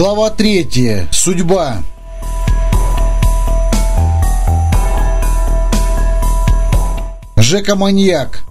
Глава третья. Судьба. Жека-маньяк.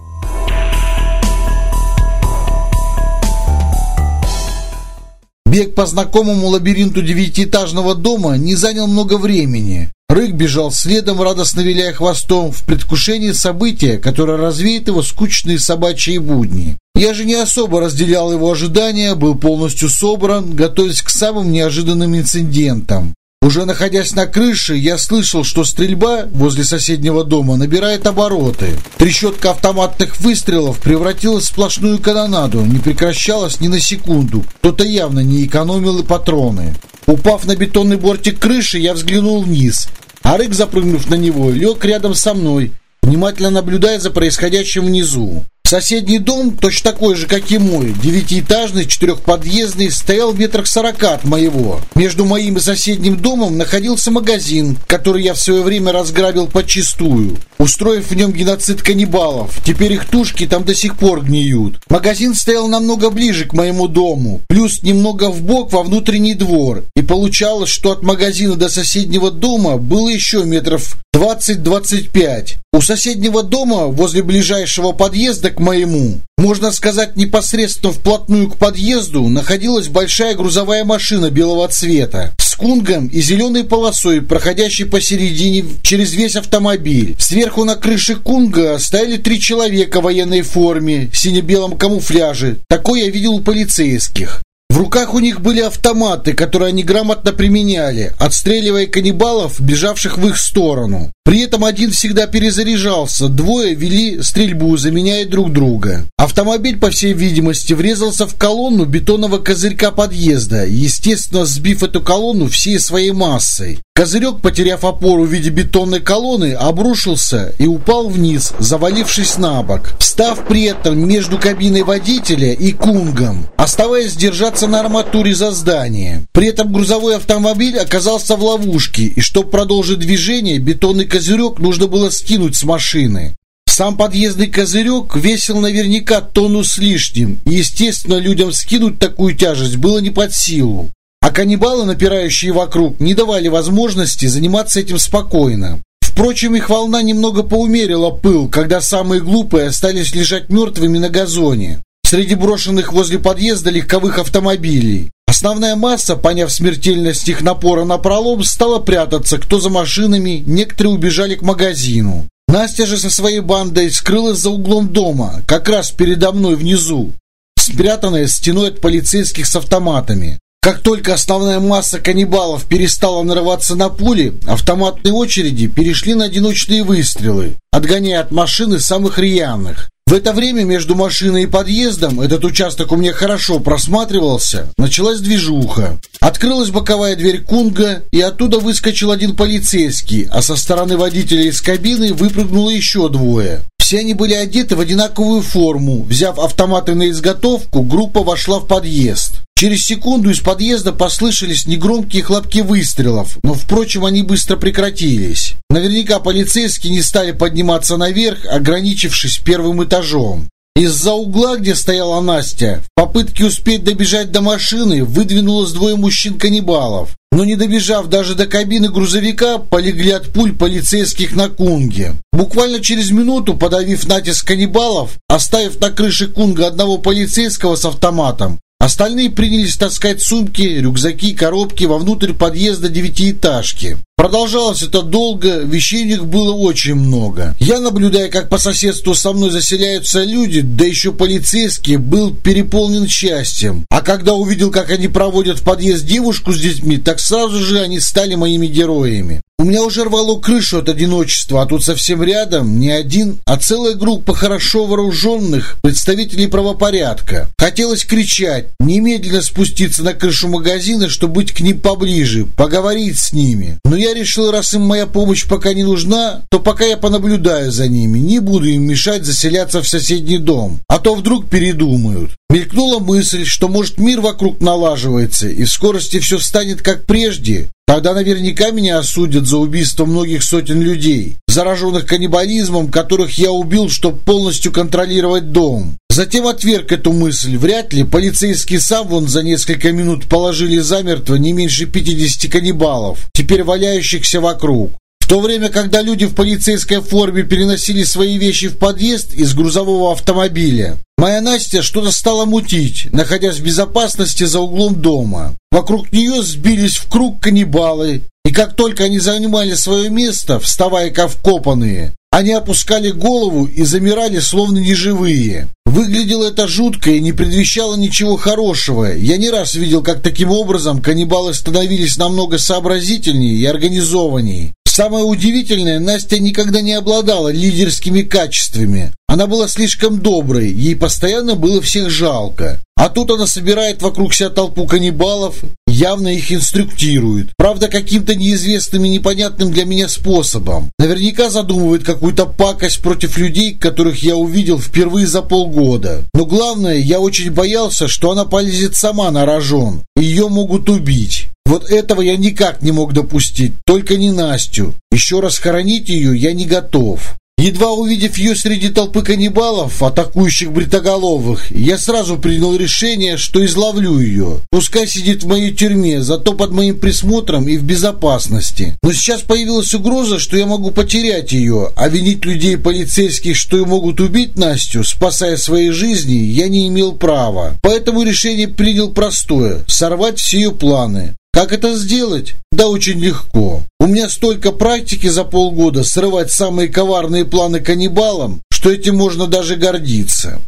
Бег по знакомому лабиринту девятиэтажного дома не занял много времени. Рык бежал следом, радостно виляя хвостом, в предвкушении события, которое развеет его скучные собачьи будни. Я же не особо разделял его ожидания, был полностью собран, готовясь к самым неожиданным инцидентам. Уже находясь на крыше, я слышал, что стрельба возле соседнего дома набирает обороты. Трещотка автоматных выстрелов превратилась в сплошную канонаду, не прекращалась ни на секунду. Кто-то явно не экономил и патроны. Упав на бетонный бортик крыши, я взглянул вниз. А Рык, запрыгнув на него, лег рядом со мной, внимательно наблюдая за происходящим внизу. Соседний дом, точно такой же, как и мой, девятиэтажный, четырехподъездный, стоял в метрах сорока от моего. Между моим и соседним домом находился магазин, который я в свое время разграбил подчистую, устроив в нем геноцид каннибалов. Теперь их тушки там до сих пор гниют. Магазин стоял намного ближе к моему дому, плюс немного вбок во внутренний двор. И получалось, что от магазина до соседнего дома было еще метров 20-25. У соседнего дома, возле ближайшего подъезда к моему, можно сказать, непосредственно вплотную к подъезду, находилась большая грузовая машина белого цвета с кунгом и зеленой полосой, проходящей посередине через весь автомобиль. Сверху на крыше кунга стояли три человека в военной форме, сине-белом камуфляже. Такой я видел у полицейских. В руках у них были автоматы, которые они грамотно применяли, отстреливая каннибалов, бежавших в их сторону. При этом один всегда перезаряжался, двое вели стрельбу, заменяя друг друга. Автомобиль, по всей видимости, врезался в колонну бетонного козырька подъезда, естественно, сбив эту колонну всей своей массой. Козырек, потеряв опору в виде бетонной колонны, обрушился и упал вниз, завалившись на бок, встав при этом между кабиной водителя и кунгом, оставаясь держаться на арматуре за здание. При этом грузовой автомобиль оказался в ловушке, и чтобы продолжить движение, бетонный козырек нужно было скинуть с машины. Сам подъездный козырек весил наверняка тонну с лишним, и, естественно, людям скинуть такую тяжесть было не под силу. А каннибалы, напирающие вокруг, не давали возможности заниматься этим спокойно. Впрочем, их волна немного поумерила пыл, когда самые глупые остались лежать мертвыми на газоне, среди брошенных возле подъезда легковых автомобилей. Основная масса, поняв смертельность их напора на пролом, стала прятаться, кто за машинами, некоторые убежали к магазину. Настя же со своей бандой скрылась за углом дома, как раз передо мной внизу, спрятанная стеной от полицейских с автоматами. Как только основная масса каннибалов перестала нарываться на пули, автоматные очереди перешли на одиночные выстрелы, отгоняя от машины самых рьяных. В это время между машиной и подъездом, этот участок у меня хорошо просматривался, началась движуха. Открылась боковая дверь Кунга, и оттуда выскочил один полицейский, а со стороны водителя из кабины выпрыгнуло еще двое. Все они были одеты в одинаковую форму. Взяв автоматы на изготовку, группа вошла в подъезд. Через секунду из подъезда послышались негромкие хлопки выстрелов, но, впрочем, они быстро прекратились. Наверняка полицейские не стали подниматься наверх, ограничившись первым этажом. Из-за угла, где стояла Настя, в попытке успеть добежать до машины, выдвинулось двое мужчин-каннибалов. Но не добежав даже до кабины грузовика, полегли от пуль полицейских на Кунге. Буквально через минуту, подавив натиск каннибалов, оставив на крыше Кунга одного полицейского с автоматом, Остальные принялись таскать сумки, рюкзаки, коробки вовнутрь подъезда девятиэтажки. Продолжалось это долго, вещей у них было очень много. Я, наблюдая, как по соседству со мной заселяются люди, да еще полицейские, был переполнен счастьем. А когда увидел, как они проводят в подъезд девушку с детьми, так сразу же они стали моими героями. У меня уже рвало крышу от одиночества, а тут совсем рядом не один, а целая группа хорошо вооруженных представителей правопорядка. Хотелось кричать, немедленно спуститься на крышу магазина, чтобы быть к ним поближе, поговорить с ними. Но я решил, раз им моя помощь пока не нужна, то пока я понаблюдаю за ними, не буду им мешать заселяться в соседний дом, а то вдруг передумают. Мелькнула мысль, что может мир вокруг налаживается, и в скорости все станет как прежде. Тогда наверняка меня осудят за убийство многих сотен людей, зараженных каннибализмом, которых я убил, чтобы полностью контролировать дом. Затем отверг эту мысль. Вряд ли полицейские сам вон за несколько минут положили замертво не меньше 50 каннибалов, теперь валяющихся вокруг. То время, когда люди в полицейской форме переносили свои вещи в подъезд из грузового автомобиля, моя Настя что-то стала мутить, находясь в безопасности за углом дома. Вокруг нее сбились в круг каннибалы, и как только они занимали свое место, вставая как вкопанные, они опускали голову и замирали, словно неживые. Выглядело это жутко и не предвещало ничего хорошего. Я не раз видел, как таким образом каннибалы становились намного сообразительнее и организованнее. Самое удивительное, Настя никогда не обладала лидерскими качествами. Она была слишком доброй, ей постоянно было всех жалко. А тут она собирает вокруг себя толпу каннибалов, явно их инструктирует. Правда, каким-то неизвестным и непонятным для меня способом. Наверняка задумывает какую-то пакость против людей, которых я увидел впервые за полгода. Но главное, я очень боялся, что она полезет сама на рожон, ее могут убить. Вот этого я никак не мог допустить, только не Настю. Еще раз хоронить ее я не готов. Едва увидев ее среди толпы каннибалов, атакующих бритоголовых, я сразу принял решение, что изловлю ее. Пускай сидит в моей тюрьме, зато под моим присмотром и в безопасности. Но сейчас появилась угроза, что я могу потерять ее, а винить людей полицейских, что и могут убить Настю, спасая свои жизни, я не имел права. Поэтому решение принял простое – сорвать все ее планы. Как это сделать? Да очень легко. У меня столько практики за полгода срывать самые коварные планы каннибалам, что этим можно даже гордиться.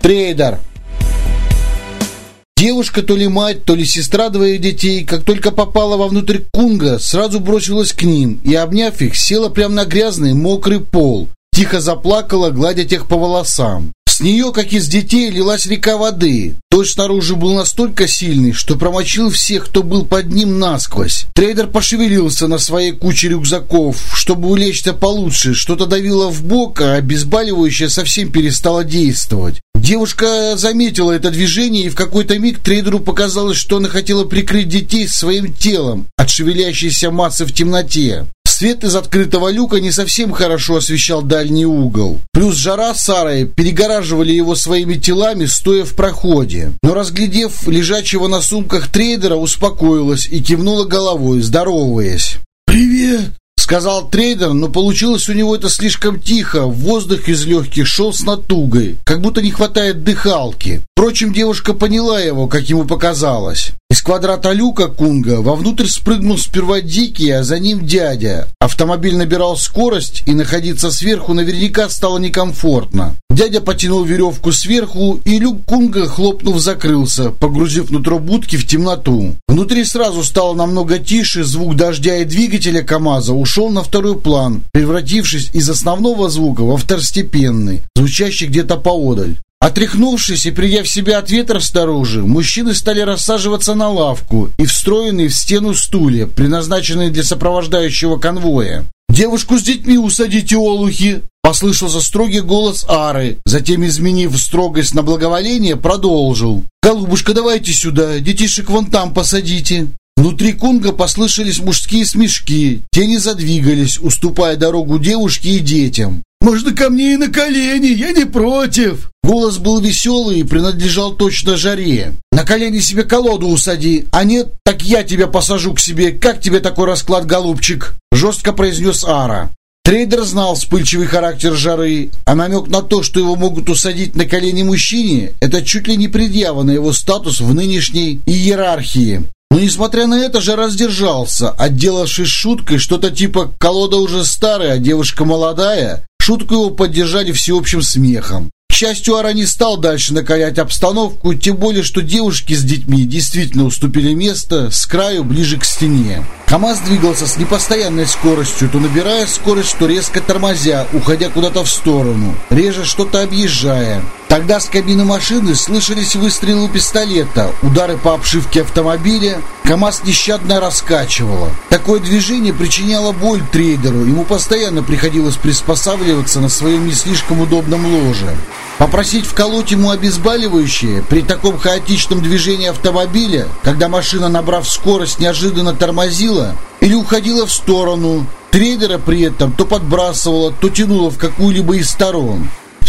Трейдер. Девушка, то ли мать, то ли сестра двоих детей, как только попала вовнутрь Кунга, сразу бросилась к ним и, обняв их, села прямо на грязный, мокрый пол. Тихо заплакала, гладя тех по волосам. С нее, как и с детей, лилась река воды. Дождь снаружи был настолько сильный, что промочил всех, кто был под ним насквозь. Трейдер пошевелился на своей куче рюкзаков, чтобы улечься получше. Что-то давило в бок, а обезболивающее совсем перестало действовать. Девушка заметила это движение, и в какой-то миг трейдеру показалось, что она хотела прикрыть детей своим телом от шевелящейся массы в темноте. Свет из открытого люка не совсем хорошо освещал дальний угол. Плюс жара Сарой перегораживали его своими телами, стоя в проходе. Но разглядев лежачего на сумках трейдера, успокоилась и кивнула головой, здороваясь. «Привет!» Сказал трейдер, но получилось у него это слишком тихо. Воздух из легких шел с натугой, как будто не хватает дыхалки. Впрочем, девушка поняла его, как ему показалось. Квадрата люка Кунга вовнутрь спрыгнул сперва Дикий, а за ним дядя. Автомобиль набирал скорость, и находиться сверху наверняка стало некомфортно. Дядя потянул веревку сверху, и люк Кунга, хлопнув, закрылся, погрузив нутро будки в темноту. Внутри сразу стало намного тише, звук дождя и двигателя КамАЗа ушел на второй план, превратившись из основного звука во второстепенный, звучащий где-то поодаль. Отряхнувшись и придя в себя от ветра снаружи, мужчины стали рассаживаться на лавку и встроенные в стену стулья, предназначенные для сопровождающего конвоя. «Девушку с детьми усадите, олухи!» Послышался строгий голос Ары, затем, изменив строгость на благоволение, продолжил. «Голубушка, давайте сюда, детишек вон там посадите». Внутри Кунга послышались мужские смешки, тени задвигались, уступая дорогу девушке и детям. «Можно ко мне и на колени, я не против!» Голос был веселый и принадлежал точно жаре. «На колени себе колоду усади, а нет, так я тебя посажу к себе. Как тебе такой расклад, голубчик?» Жестко произнес Ара. Трейдер знал вспыльчивый характер жары, а намек на то, что его могут усадить на колени мужчине, это чуть ли не предъява на его статус в нынешней иерархии. Но, несмотря на это, же раздержался, отделавшись шуткой, что-то типа «колода уже старая, девушка молодая», Шутку его поддержали всеобщим смехом. К счастью, Ара не стал дальше накалять обстановку, тем более, что девушки с детьми действительно уступили место с краю ближе к стене. КамАЗ двигался с непостоянной скоростью, то набирая скорость, то резко тормозя, уходя куда-то в сторону, реже что-то объезжая. Тогда с кабины машины слышались выстрелы пистолета, удары по обшивке автомобиля. КамАЗ нещадно раскачивало. Такое движение причиняло боль трейдеру, ему постоянно приходилось приспосабливаться на своем не слишком удобном ложе. Попросить вколоть ему обезболивающее при таком хаотичном движении автомобиля, когда машина, набрав скорость, неожиданно тормозила или уходила в сторону, Трейдера при этом то подбрасывало, то тянуло в какую-либо из сторон.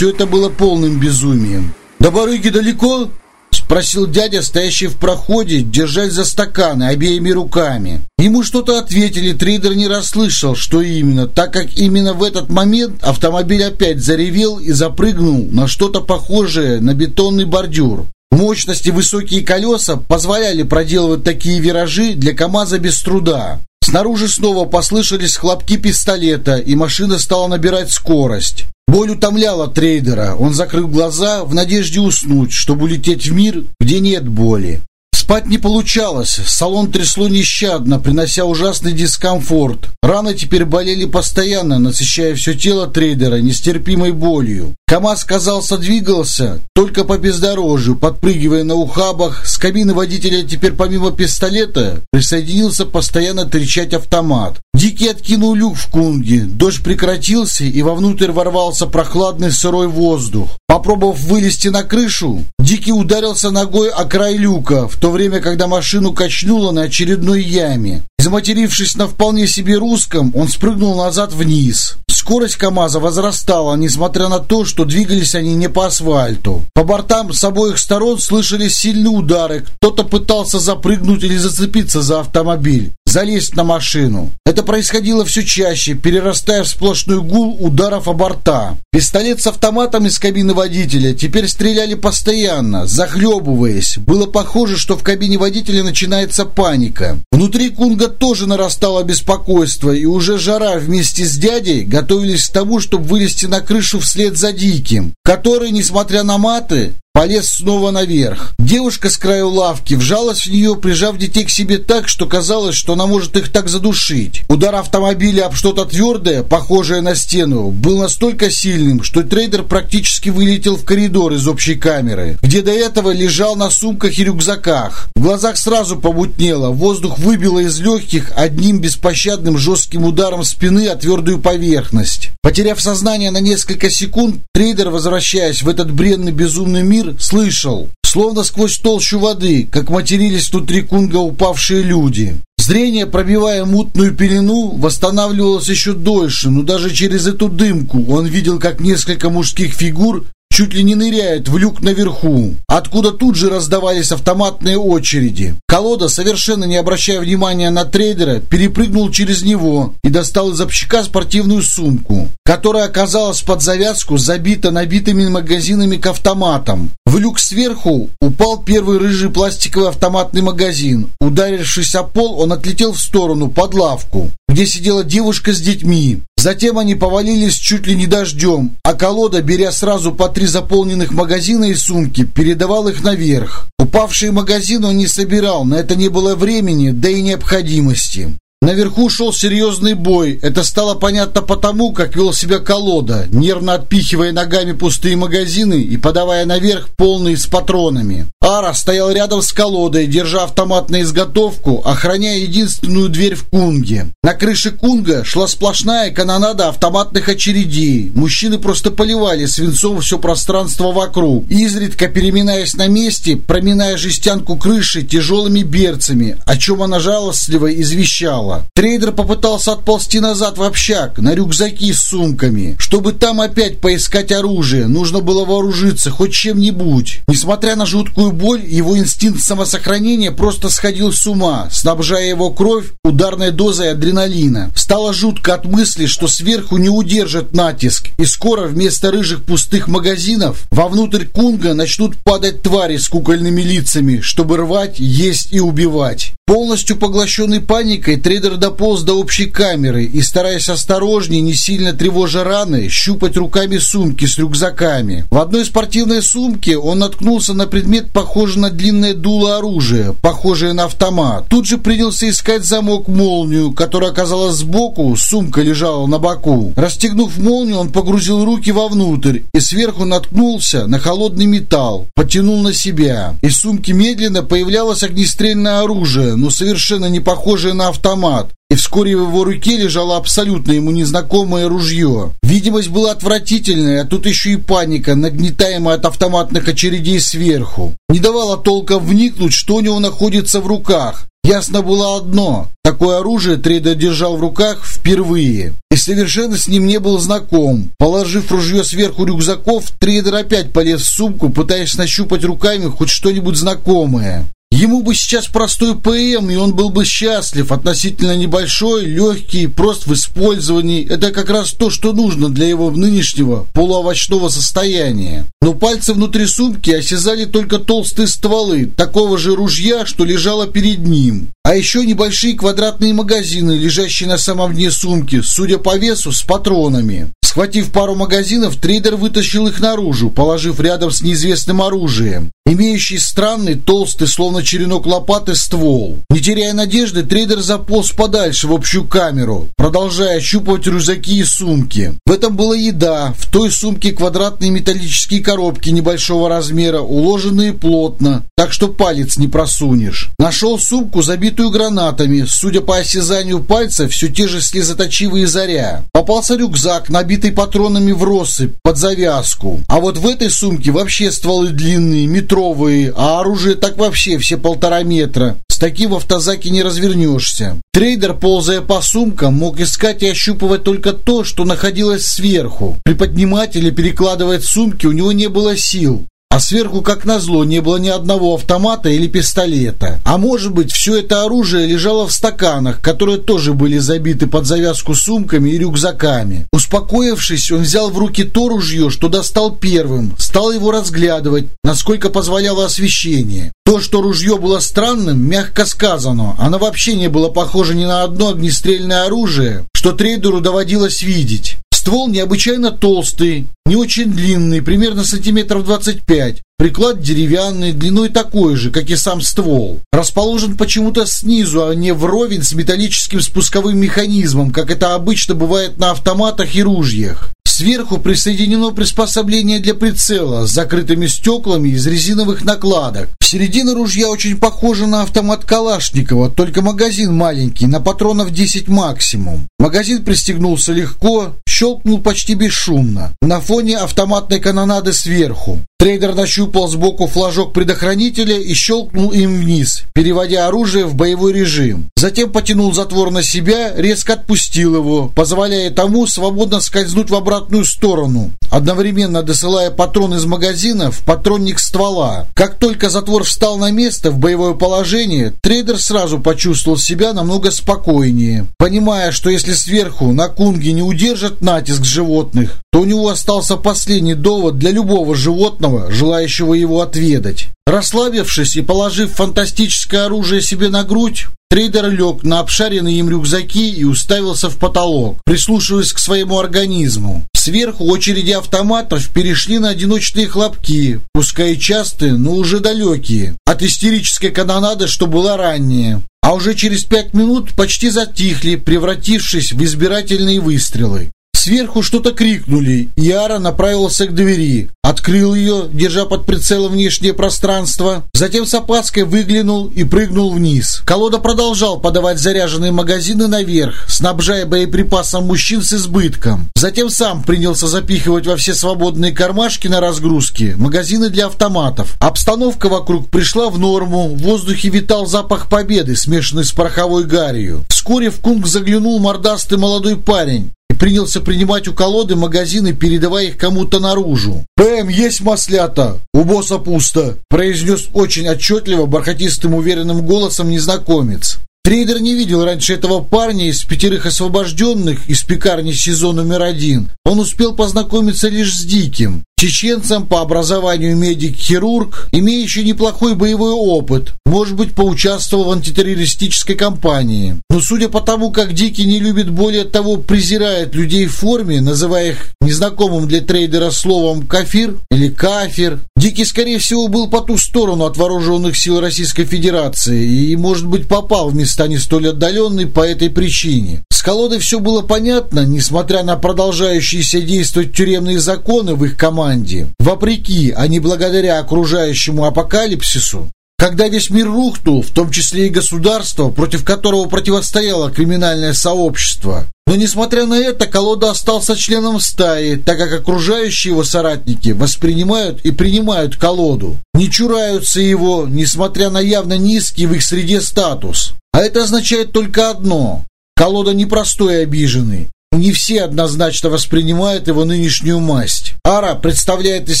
Все это было полным безумием. «До барыги далеко?» Спросил дядя, стоящий в проходе, держась за стаканы обеими руками. Ему что-то ответили, трейдер не расслышал, что именно, так как именно в этот момент автомобиль опять заревел и запрыгнул на что-то похожее на бетонный бордюр. Мощности высокие колеса позволяли проделывать такие виражи для КАМАЗа без труда. Снаружи снова послышались хлопки пистолета, и машина стала набирать скорость. Боль утомляла трейдера. Он закрыл глаза в надежде уснуть, чтобы улететь в мир, где нет боли. Спать не получалось, салон трясло нещадно, принося ужасный дискомфорт. Раны теперь болели постоянно, насыщая все тело трейдера нестерпимой болью. КамАЗ, казался, двигался только по бездорожью, подпрыгивая на ухабах. С кабины водителя теперь помимо пистолета присоединился постоянно трещать автомат. Дикий откинул люк в кунге. Дождь прекратился, и вовнутрь ворвался прохладный сырой воздух. Попробовав вылезти на крышу, Дикий ударился ногой о край люка, в то время, когда машину качнуло на очередной яме. Заматерившись на вполне себе русском, он спрыгнул назад вниз. Скорость КамАЗа возрастала, несмотря на то, что двигались они не по асфальту. По бортам с обоих сторон слышались сильные удары. Кто-то пытался запрыгнуть или зацепиться за автомобиль залезть на машину. Это происходило все чаще, перерастая в сплошной гул ударов о борта. Пистолет с автоматом из кабины водителя теперь стреляли постоянно, захлебываясь. Было похоже, что в кабине водителя начинается паника. Внутри Кунга тоже нарастало беспокойство, и уже жара вместе с дядей готовились к тому, чтобы вылезти на крышу вслед за Диким, который, несмотря на маты, полез снова наверх. Девушка с краю лавки вжалась в нее, прижав детей к себе так, что казалось, что она может их так задушить. Удар автомобиля об что-то твердое, похожее на стену, был настолько сильным, что трейдер практически вылетел в коридор из общей камеры, где до этого лежал на сумках и рюкзаках. В глазах сразу помутнело, воздух выбило из легких одним беспощадным жестким ударом спины о твердую поверхность. Потеряв сознание на несколько секунд, трейдер, возвращаясь в этот бренный безумный мир, слышал, словно сквозь толщу воды, как матерились внутри кунга упавшие люди. Зрение, пробивая мутную пелену, восстанавливалось еще дольше, но даже через эту дымку он видел, как несколько мужских фигур чуть ли не ныряют в люк наверху, откуда тут же раздавались автоматные очереди. Колода, совершенно не обращая внимания на трейдера, перепрыгнул через него и достал из общака спортивную сумку, которая оказалась под завязку забита набитыми магазинами к автоматам. В люк сверху упал первый рыжий пластиковый автоматный магазин. Ударившись о пол, он отлетел в сторону, под лавку, где сидела девушка с детьми. Затем они повалились чуть ли не дождем, а колода, беря сразу по три заполненных магазина и сумки, передавал их наверх. Упавшие магазины он не собирал, на это не было времени, да и необходимости. Наверху шел серьезный бой. Это стало понятно потому, как вел себя колода, нервно отпихивая ногами пустые магазины и подавая наверх полные с патронами. Ара стоял рядом с колодой, держа автомат на изготовку, охраняя единственную дверь в кунге. На крыше кунга шла сплошная канонада автоматных очередей. Мужчины просто поливали свинцом все пространство вокруг, изредка переминаясь на месте, проминая жестянку крыши тяжелыми берцами, о чем она жалостливо извещала мало. Трейдер попытался отползти назад в общак, на рюкзаки с сумками. Чтобы там опять поискать оружие, нужно было вооружиться хоть чем-нибудь. Несмотря на жуткую боль, его инстинкт самосохранения просто сходил с ума, снабжая его кровь ударной дозой адреналина. Стало жутко от мысли, что сверху не удержит натиск, и скоро вместо рыжих пустых магазинов вовнутрь кунга начнут падать твари с кукольными лицами, чтобы рвать, есть и убивать. Полностью поглощенный паникой, трейдер дополз до общей камеры и, стараясь осторожнее, не сильно тревожа раны, щупать руками сумки с рюкзаками. В одной спортивной сумке он наткнулся на предмет, похожий на длинное дуло оружия, похожее на автомат. Тут же принялся искать замок-молнию, которая оказалась сбоку, сумка лежала на боку. Расстегнув молнию, он погрузил руки вовнутрь и сверху наткнулся на холодный металл, потянул на себя. Из сумки медленно появлялось огнестрельное оружие, но совершенно не похожее на автомат. И вскоре в его руке лежало абсолютно ему незнакомое ружье. Видимость была отвратительная, а тут еще и паника, нагнетаемая от автоматных очередей сверху. Не давала толком вникнуть, что у него находится в руках. Ясно было одно. Такое оружие трейдер держал в руках впервые. И совершенно с ним не был знаком. Положив ружье сверху рюкзаков, трейдер опять полез в сумку, пытаясь нащупать руками хоть что-нибудь знакомое. Ему бы сейчас простой ПМ, и он был бы счастлив. Относительно небольшой, легкий, прост в использовании. Это как раз то, что нужно для его нынешнего полуовощного состояния. Но пальцы внутри сумки осязали только толстые стволы такого же ружья, что лежало перед ним. А еще небольшие квадратные магазины, лежащие на самом дне сумки, судя по весу, с патронами. Схватив пару магазинов, трейдер вытащил их наружу, положив рядом с неизвестным оружием, имеющий странный, толстый, словно черенок лопаты, ствол. Не теряя надежды, трейдер заполз подальше в общую камеру, продолжая ощупывать рюкзаки и сумки. В этом была еда, в той сумке квадратные металлические коробки небольшого размера, уложенные плотно, так что палец не просунешь. Нашел сумку, забитую гранатами, судя по осязанию пальца, все те же слезоточивые заря. Попался рюкзак, набитый патронами в россыпь, под завязку. А вот в этой сумке вообще стволы длинные, метровые, а оружие так вообще все полтора метра. С таким в автозаке не развернешься. Трейдер, ползая по сумкам, мог искать и ощупывать только то, что находилось сверху. Приподнимать или перекладывать сумки у него не было сил. А сверху, как назло, не было ни одного автомата или пистолета. А может быть, все это оружие лежало в стаканах, которые тоже были забиты под завязку сумками и рюкзаками. Успокоившись, он взял в руки то ружье, что достал первым, стал его разглядывать, насколько позволяло освещение. То, что ружье было странным, мягко сказано. Оно вообще не было похоже ни на одно огнестрельное оружие, что трейдеру доводилось видеть. Ствол необычайно толстый, не очень длинный, примерно сантиметров 25. Приклад деревянный, длиной такой же, как и сам ствол. Расположен почему-то снизу, а не вровень с металлическим спусковым механизмом, как это обычно бывает на автоматах и ружьях. Сверху присоединено приспособление для прицела с закрытыми стеклами из резиновых накладок. Середина ружья очень похожа на автомат Калашникова, только магазин маленький, на патронов 10 максимум. Магазин пристегнулся легко, щелкнул почти бесшумно, на фоне автоматной канонады сверху. Трейдер нащупал сбоку флажок предохранителя и щелкнул им вниз, переводя оружие в боевой режим. Затем потянул затвор на себя, резко отпустил его, позволяя тому свободно скользнуть в обратную сторону, одновременно досылая патрон из магазина в патронник ствола. Как только затвор встал на место в боевое положение, трейдер сразу почувствовал себя намного спокойнее, понимая, что если сверху на кунге не удержат натиск животных, то у него остался последний довод для любого животного, желающего его отведать. Расслабившись и положив фантастическое оружие себе на грудь, Трейдер лег на обшаренные им рюкзаки и уставился в потолок, прислушиваясь к своему организму. Сверху очереди автоматов перешли на одиночные хлопки, пускай частые, но уже далекие, от истерической канонады, что была ранее. А уже через пять минут почти затихли, превратившись в избирательные выстрелы. Сверху что-то крикнули, и Ара направился к двери. Открыл ее, держа под прицелом внешнее пространство. Затем с опаской выглянул и прыгнул вниз. Колода продолжал подавать заряженные магазины наверх, снабжая боеприпасом мужчин с избытком. Затем сам принялся запихивать во все свободные кармашки на разгрузке магазины для автоматов. Обстановка вокруг пришла в норму, в воздухе витал запах победы, смешанный с пороховой гарью. Вскоре в кунг заглянул мордастый молодой парень и принялся принимать у колоды магазины, передавая их кому-то наружу. «ПМ, есть маслята? У босса пусто», произнес очень отчетливо, бархатистым уверенным голосом незнакомец. Трейдер не видел раньше этого парня из пятерых освобожденных из пекарни сезон номер один. Он успел познакомиться лишь с Диким, чеченцем по образованию медик-хирург, имеющий неплохой боевой опыт, может быть, поучаствовал в антитеррористической кампании. Но судя по тому, как Дикий не любит более того, презирает людей в форме, называя их незнакомым для трейдера словом «кафир» или «кафир», Дикий, скорее всего, был по ту сторону от вооруженных сил Российской Федерации и, может быть, попал в места не столь отдаленные по этой причине. С колодой все было понятно, несмотря на продолжающиеся действовать тюремные законы в их команде. Вопреки, а не благодаря окружающему апокалипсису, Когда весь мир рухнул, в том числе и государство, против которого противостояло криминальное сообщество. Но несмотря на это, колода остался членом стаи, так как окружающие его соратники воспринимают и принимают колоду. Не чураются его, несмотря на явно низкий в их среде статус. А это означает только одно. Колода непростой обиженный. Не все однозначно воспринимают его нынешнюю масть. Ара представляет из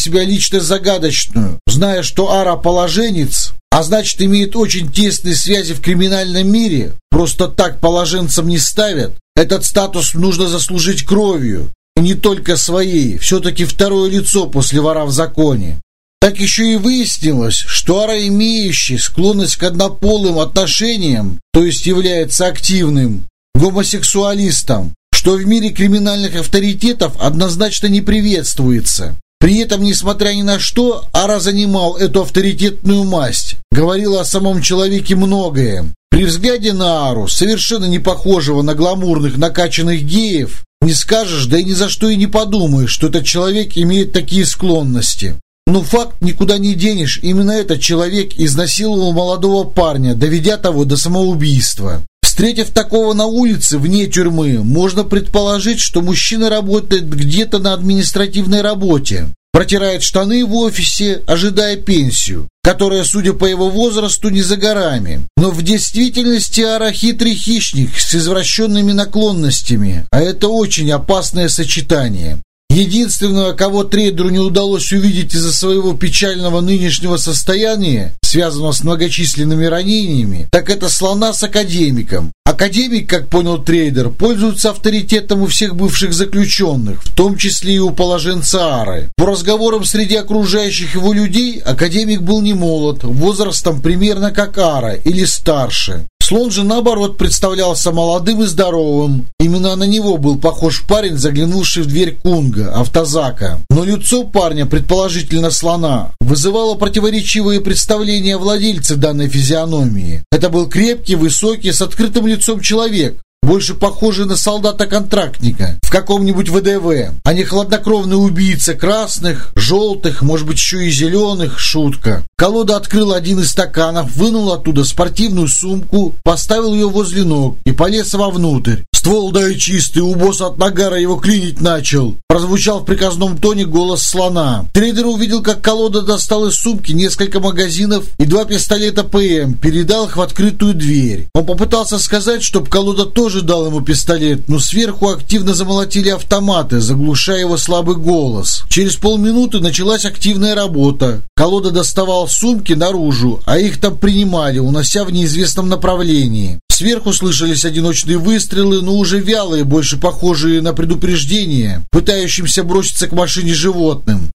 себя личность загадочную. Зная, что Ара положенец, а значит имеет очень тесные связи в криминальном мире, просто так положенцам не ставят, этот статус нужно заслужить кровью, и не только своей, все-таки второе лицо после вора в законе. Так еще и выяснилось, что ара, имеющий склонность к однополым отношениям, то есть является активным гомосексуалистом, что в мире криминальных авторитетов однозначно не приветствуется. При этом, несмотря ни на что, Ара занимал эту авторитетную масть, говорила о самом человеке многое. При взгляде на Ару, совершенно не похожего на гламурных накачанных геев, не скажешь, да и ни за что и не подумаешь, что этот человек имеет такие склонности. Но факт никуда не денешь, именно этот человек изнасиловал молодого парня, доведя того до самоубийства. Встретив такого на улице, вне тюрьмы, можно предположить, что мужчина работает где-то на административной работе. Протирает штаны в офисе, ожидая пенсию, которая, судя по его возрасту, не за горами. Но в действительности Ара хитрый хищник с извращенными наклонностями, а это очень опасное сочетание. Единственного, кого трейдеру не удалось увидеть из-за своего печального нынешнего состояния, связанного с многочисленными ранениями, так это слона с академиком. Академик, как понял трейдер, пользуется авторитетом у всех бывших заключенных, в том числе и у положенца Ары. По разговорам среди окружающих его людей, академик был не молод, возрастом примерно как Ара или старше. Слон же, наоборот, представлялся молодым и здоровым. Именно на него был похож парень, заглянувший в дверь Кунга, автозака. Но лицо парня, предположительно слона, вызывало противоречивые представления владельца данной физиономии. Это был крепкий, высокий, с открытым лицом человек, больше похожий на солдата-контрактника в каком-нибудь ВДВ, а не хладнокровный убийца красных, желтых, может быть, еще и зеленых, шутка. Колода открыл один из стаканов, вынул оттуда спортивную сумку, поставил ее возле ног и полез вовнутрь. «Ствол дай чистый, у босса от нагара его клинить начал!» Прозвучал в приказном тоне голос слона. Трейдер увидел, как колода достал из сумки несколько магазинов и два пистолета ПМ, передал их в открытую дверь. Он попытался сказать, чтобы колода тоже дал ему пистолет, но сверху активно замолотили автоматы, заглушая его слабый голос. Через полминуты началась активная работа. Колода доставал сумки наружу, а их там принимали, унося в неизвестном направлении. Сверху слышались одиночные выстрелы, но уже вялые, больше похожие на предупреждение, пытающимся броситься к машине животным.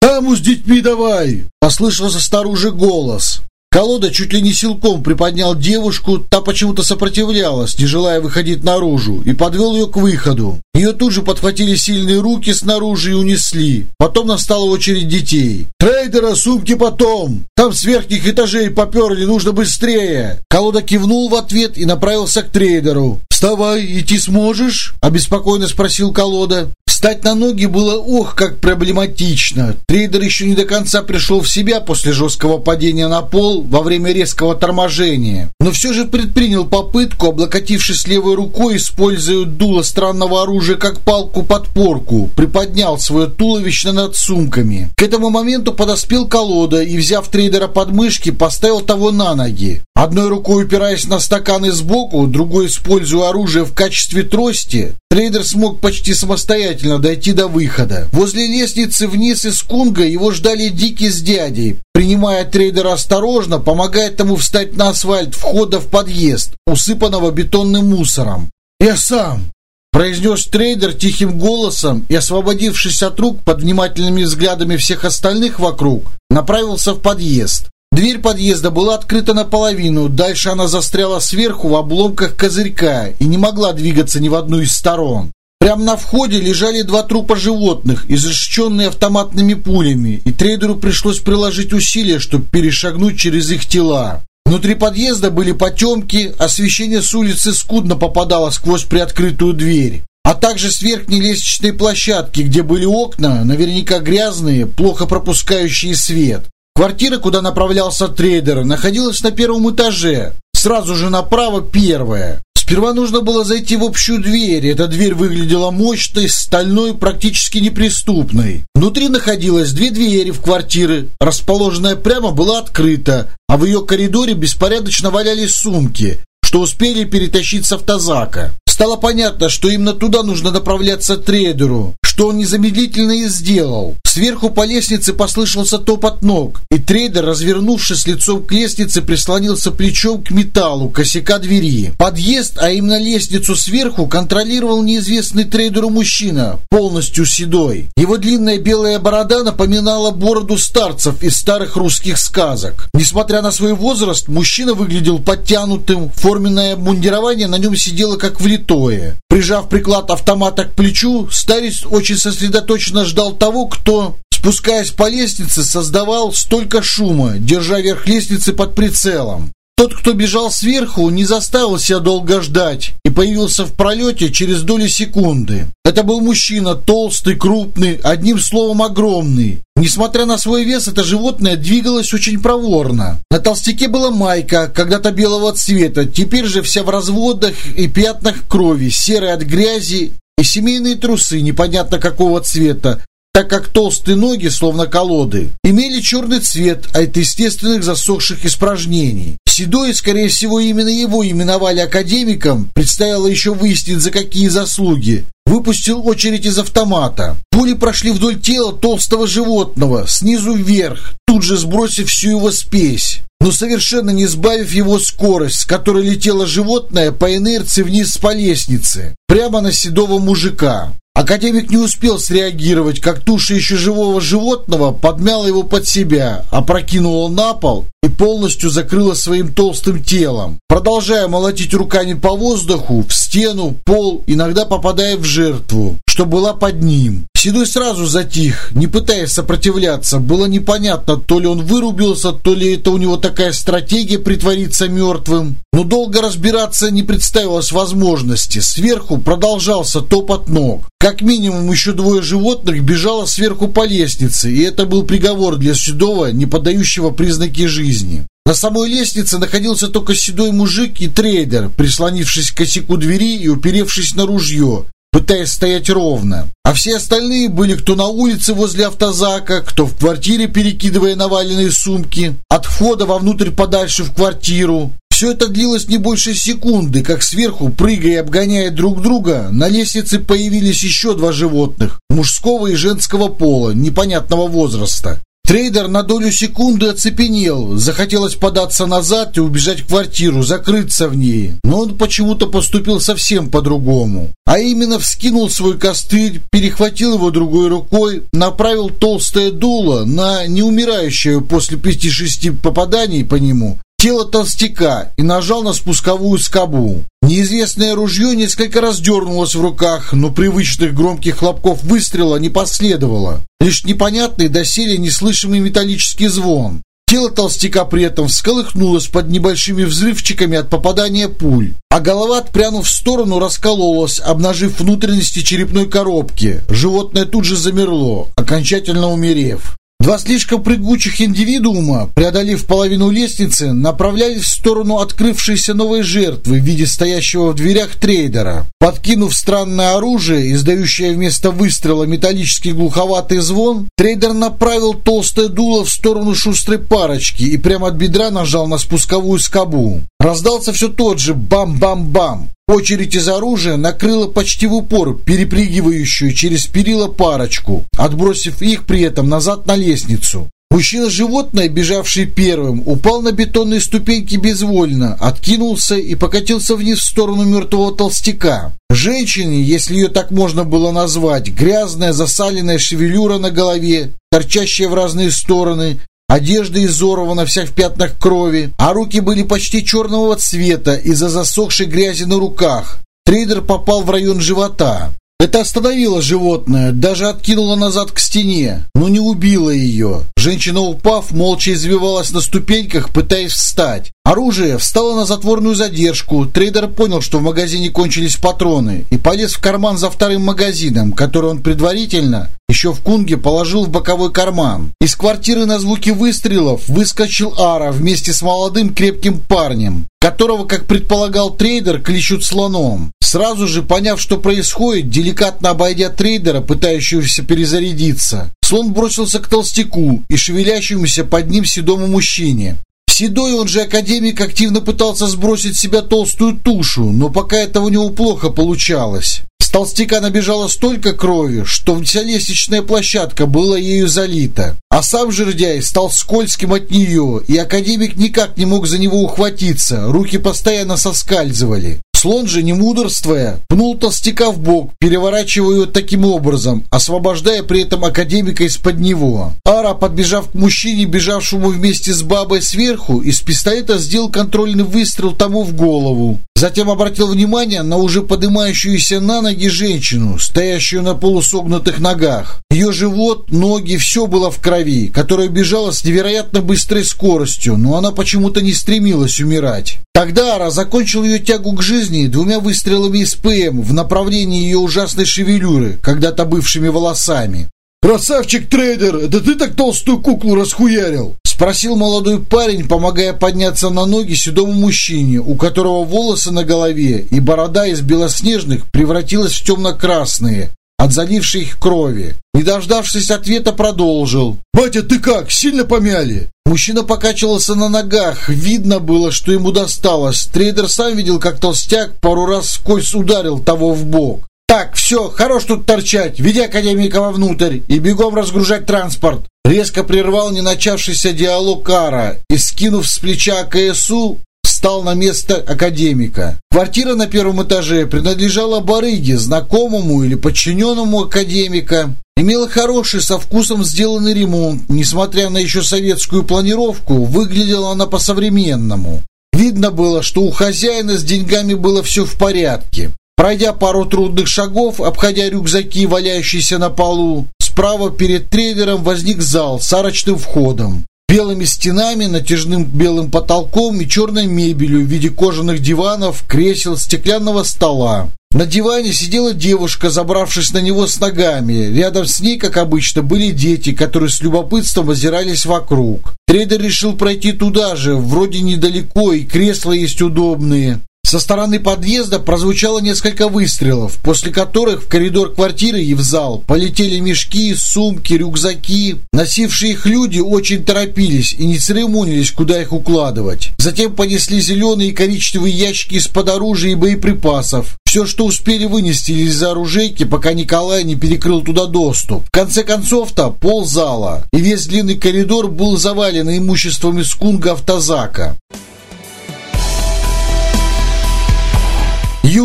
«Таму с детьми давай!» – послышался снаружи голос. Колода чуть ли не силком приподнял девушку, та почему-то сопротивлялась, не желая выходить наружу, и подвел ее к выходу. Ее тут же подхватили сильные руки снаружи и унесли. Потом настала очередь детей. «Трейдера, сумки потом! Там с верхних этажей поперли, нужно быстрее!» Колода кивнул в ответ и направился к трейдеру. «Вставай, идти сможешь?» – обеспокоенно спросил Колода. Встать на ноги было ох, как проблематично. Трейдер еще не до конца пришел в себя после жесткого падения на пол во время резкого торможения. Но все же предпринял попытку, облокотившись левой рукой, используя дуло странного оружия как палку-подпорку, приподнял свое туловище над сумками. К этому моменту подоспел колода и, взяв трейдера под мышки, поставил того на ноги. Одной рукой упираясь на стаканы сбоку, другой используя оружие в качестве трости, трейдер смог почти самостоятельно дойти до выхода. Возле лестницы вниз из Кунга его ждали Дики с дядей. Принимая трейдера осторожно, помогает ему встать на асфальт входа в подъезд, усыпанного бетонным мусором. «Я сам!» произнес трейдер тихим голосом и, освободившись от рук под внимательными взглядами всех остальных вокруг, направился в подъезд. Дверь подъезда была открыта наполовину, дальше она застряла сверху в обломках козырька и не могла двигаться ни в одну из сторон. Прямо на входе лежали два трупа животных, изрешеченные автоматными пулями, и трейдеру пришлось приложить усилия, чтобы перешагнуть через их тела. Внутри подъезда были потемки, освещение с улицы скудно попадало сквозь приоткрытую дверь. А также с верхней лестничной площадки, где были окна, наверняка грязные, плохо пропускающие свет. Квартира, куда направлялся трейдер, находилась на первом этаже. Сразу же направо первая. Сперва нужно было зайти в общую дверь. Эта дверь выглядела мощной, стальной, практически неприступной. Внутри находилось две двери в квартиры. Расположенная прямо была открыта, а в ее коридоре беспорядочно валялись сумки, что успели перетащить с автозака. Стало понятно, что именно туда нужно направляться трейдеру что он незамедлительно и сделал. Сверху по лестнице послышался топот ног, и трейдер, развернувшись лицом к лестнице, прислонился плечом к металлу косяка двери. Подъезд, а именно лестницу сверху, контролировал неизвестный трейдеру мужчина, полностью седой. Его длинная белая борода напоминала бороду старцев из старых русских сказок. Несмотря на свой возраст, мужчина выглядел подтянутым, форменное обмундирование на нем сидело как влитое. Прижав приклад автомата к плечу, старец очень сосредоточенно ждал того, кто, спускаясь по лестнице, создавал столько шума, держа верх лестницы под прицелом. Тот, кто бежал сверху, не заставил себя долго ждать и появился в пролете через доли секунды. Это был мужчина, толстый, крупный, одним словом огромный. Несмотря на свой вес, это животное двигалось очень проворно. На толстяке была майка, когда-то белого цвета, теперь же вся в разводах и пятнах крови, серая от грязи и семейные трусы непонятно какого цвета, так как толстые ноги, словно колоды, имели черный цвет от естественных засохших испражнений. Седой, скорее всего, именно его именовали академиком, предстояло еще выяснить, за какие заслуги. Выпустил очередь из автомата. Пули прошли вдоль тела толстого животного, снизу вверх, тут же сбросив всю его спесь но совершенно не сбавив его скорость, с которой летело животное по инерции вниз по лестнице, прямо на седого мужика. Академик не успел среагировать, как туша еще живого животного подмяла его под себя, опрокинула на пол и полностью закрыла своим толстым телом, продолжая молотить руками по воздуху, в стену, пол, иногда попадая в жертву, что была под ним. Седой сразу затих, не пытаясь сопротивляться. Было непонятно, то ли он вырубился, то ли это у него такая стратегия притвориться мертвым. Но долго разбираться не представилось возможности. Сверху продолжался топот ног. Как минимум еще двое животных бежало сверху по лестнице, и это был приговор для Седова, не подающего признаки жизни. На самой лестнице находился только седой мужик и трейдер, прислонившись к косяку двери и уперевшись на ружье, пытаясь стоять ровно. А все остальные были кто на улице возле автозака, кто в квартире, перекидывая наваленные сумки, от входа вовнутрь подальше в квартиру. Все это длилось не больше секунды, как сверху, прыгая и обгоняя друг друга, на лестнице появились еще два животных, мужского и женского пола, непонятного возраста. Трейдер на долю секунды оцепенел. Захотелось податься назад и убежать в квартиру, закрыться в ней. Но он почему-то поступил совсем по-другому. А именно вскинул свой костыль, перехватил его другой рукой, направил толстое дуло на неумирающее после пяти-шести попаданий по нему тело толстяка и нажал на спусковую скобу. Неизвестное ружье несколько раз дернулось в руках, но привычных громких хлопков выстрела не последовало. Лишь непонятный доселе неслышимый металлический звон. Тело толстяка при этом всколыхнулось под небольшими взрывчиками от попадания пуль, а голова, отпрянув в сторону, раскололась, обнажив внутренности черепной коробки. Животное тут же замерло, окончательно умерев. Два слишком прыгучих индивидуума, преодолев половину лестницы, направлялись в сторону открывшейся новой жертвы в виде стоящего в дверях трейдера. Подкинув странное оружие, издающее вместо выстрела металлический глуховатый звон, трейдер направил толстое дуло в сторону шустрой парочки и прямо от бедра нажал на спусковую скобу. Раздался все тот же бам-бам-бам. Очередь из оружия накрыла почти в упор перепрыгивающую через перила парочку, отбросив их при этом назад на лестницу. Мужчина-животное, бежавший первым, упал на бетонные ступеньки безвольно, откинулся и покатился вниз в сторону мертвого толстяка. Женщине, если ее так можно было назвать, грязная засаленная шевелюра на голове, торчащая в разные стороны, Одежда изорвана вся в пятнах крови, а руки были почти черного цвета из-за засохшей грязи на руках. Трейдер попал в район живота. Это остановило животное, даже откинуло назад к стене, но не убило ее. Женщина, упав, молча извивалась на ступеньках, пытаясь встать. Оружие встало на затворную задержку. Трейдер понял, что в магазине кончились патроны, и полез в карман за вторым магазином, который он предварительно еще в кунге положил в боковой карман. Из квартиры на звуки выстрелов выскочил Ара вместе с молодым крепким парнем, которого, как предполагал трейдер, кличут слоном. Сразу же поняв, что происходит, деликатно обойдя трейдера, пытающегося перезарядиться, слон бросился к толстяку и шевелящемуся под ним седому мужчине. Седой, он же академик, активно пытался сбросить с себя толстую тушу, но пока это у него плохо получалось. С толстяка набежало столько крови, что вся лестничная площадка была ею залита. А сам жердяй стал скользким от нее, и академик никак не мог за него ухватиться, руки постоянно соскальзывали. Слон же, не мудрствуя, пнул толстяка в бок, переворачивая таким образом, освобождая при этом академика из-под него. Ара, подбежав к мужчине, бежавшему вместе с бабой сверху, из пистолета сделал контрольный выстрел тому в голову. Затем обратил внимание на уже поднимающуюся на ноги женщину, стоящую на полусогнутых ногах. Ее живот, ноги, все было в крови, которая бежала с невероятно быстрой скоростью, но она почему-то не стремилась умирать. Тогда Ара закончил ее тягу к жизни двумя выстрелами из ПМ в направлении ее ужасной шевелюры, когда-то бывшими волосами. «Красавчик трейдер, это ты так толстую куклу расхуярил?» Спросил молодой парень, помогая подняться на ноги седому мужчине, у которого волосы на голове и борода из белоснежных превратилась в темно-красные, от залившей их крови. Не дождавшись ответа, продолжил. «Батя, ты как? Сильно помяли?» Мужчина покачивался на ногах. Видно было, что ему досталось. Трейдер сам видел, как толстяк пару раз скользь ударил того в бок. «Так, все, хорош тут торчать, веди академика вовнутрь и бегом разгружать транспорт!» Резко прервал не начавшийся диалог Кара и, скинув с плеча КСУ, встал на место академика. Квартира на первом этаже принадлежала барыге, знакомому или подчиненному академика. Имела хороший, со вкусом сделанный ремонт. Несмотря на еще советскую планировку, выглядела она по-современному. Видно было, что у хозяина с деньгами было все в порядке. Пройдя пару трудных шагов, обходя рюкзаки, валяющиеся на полу, справа перед трейдером возник зал с арочным входом. Белыми стенами, натяжным белым потолком и черной мебелью в виде кожаных диванов, кресел, стеклянного стола. На диване сидела девушка, забравшись на него с ногами. Рядом с ней, как обычно, были дети, которые с любопытством озирались вокруг. Трейдер решил пройти туда же, вроде недалеко, и кресла есть удобные. Со стороны подъезда прозвучало несколько выстрелов, после которых в коридор квартиры и в зал полетели мешки, сумки, рюкзаки. Носившие их люди очень торопились и не церемонились, куда их укладывать. Затем понесли зеленые и коричневые ящики из-под оружия и боеприпасов. Все, что успели вынести из-за оружейки, пока Николай не перекрыл туда доступ. В конце концов-то пол зала и весь длинный коридор был завален имуществом из кунга автозака.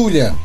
Юля.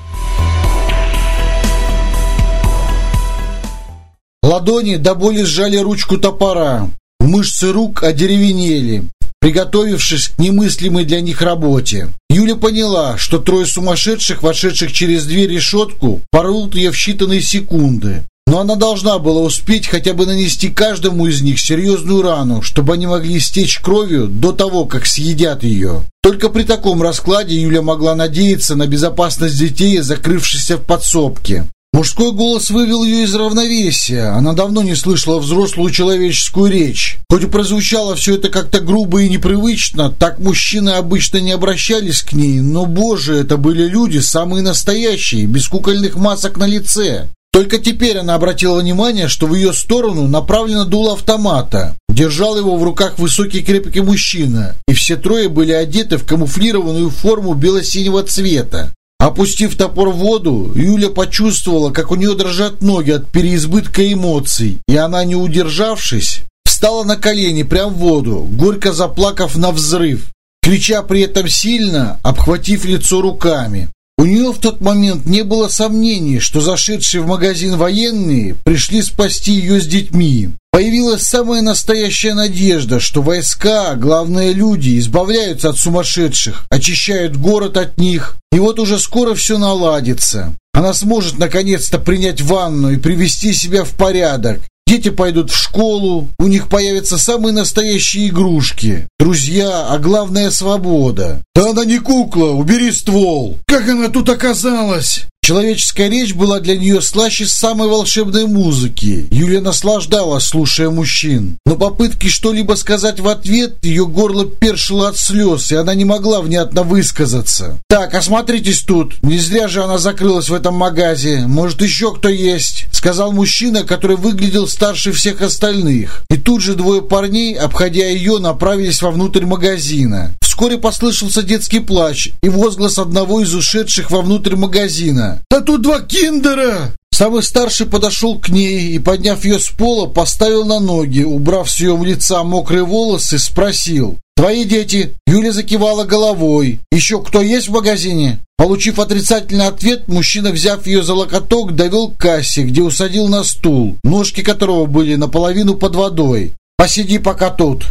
Ладони до боли сжали ручку топора. Мышцы рук одеревенели, приготовившись к немыслимой для них работе. Юля поняла, что трое сумасшедших, вошедших через дверь решетку, порвут ее в считанные секунды. Но она должна была успеть хотя бы нанести каждому из них серьезную рану, чтобы они могли истечь кровью до того, как съедят ее. Только при таком раскладе Юля могла надеяться на безопасность детей, закрывшихся в подсобке. Мужской голос вывел ее из равновесия. Она давно не слышала взрослую человеческую речь. Хоть и прозвучало все это как-то грубо и непривычно, так мужчины обычно не обращались к ней, но, боже, это были люди, самые настоящие, без кукольных масок на лице. Только теперь она обратила внимание, что в ее сторону направлено дуло автомата. Держал его в руках высокий крепкий мужчина, и все трое были одеты в камуфлированную форму бело-синего цвета. Опустив топор в воду, Юля почувствовала, как у нее дрожат ноги от переизбытка эмоций, и она, не удержавшись, встала на колени прямо в воду, горько заплакав на взрыв, крича при этом сильно, обхватив лицо руками. У нее в тот момент не было сомнений, что зашедшие в магазин военные пришли спасти ее с детьми. Появилась самая настоящая надежда, что войска, главные люди, избавляются от сумасшедших, очищают город от них, и вот уже скоро все наладится. Она сможет наконец-то принять ванну и привести себя в порядок. Дети пойдут в школу, у них появятся самые настоящие игрушки, друзья, а главное свобода. Да она не кукла, убери ствол. Как она тут оказалась? Человеческая речь была для нее слаще самой волшебной музыки. Юлия наслаждалась, слушая мужчин. Но попытки что-либо сказать в ответ, ее горло першило от слез, и она не могла внятно высказаться. «Так, осмотритесь тут. Не зря же она закрылась в этом магазе. Может, еще кто есть?» Сказал мужчина, который выглядел старше всех остальных. И тут же двое парней, обходя ее, направились вовнутрь магазина. Вскоре послышался детский плач и возглас одного из ушедших вовнутрь магазина. «Да тут два киндера!» Самый старший подошел к ней и, подняв ее с пола, поставил на ноги, убрав с ее лица мокрые волосы, спросил. «Твои дети?» Юля закивала головой. «Еще кто есть в магазине?» Получив отрицательный ответ, мужчина, взяв ее за локоток, довел к кассе, где усадил на стул, ножки которого были наполовину под водой. «Посиди пока тут».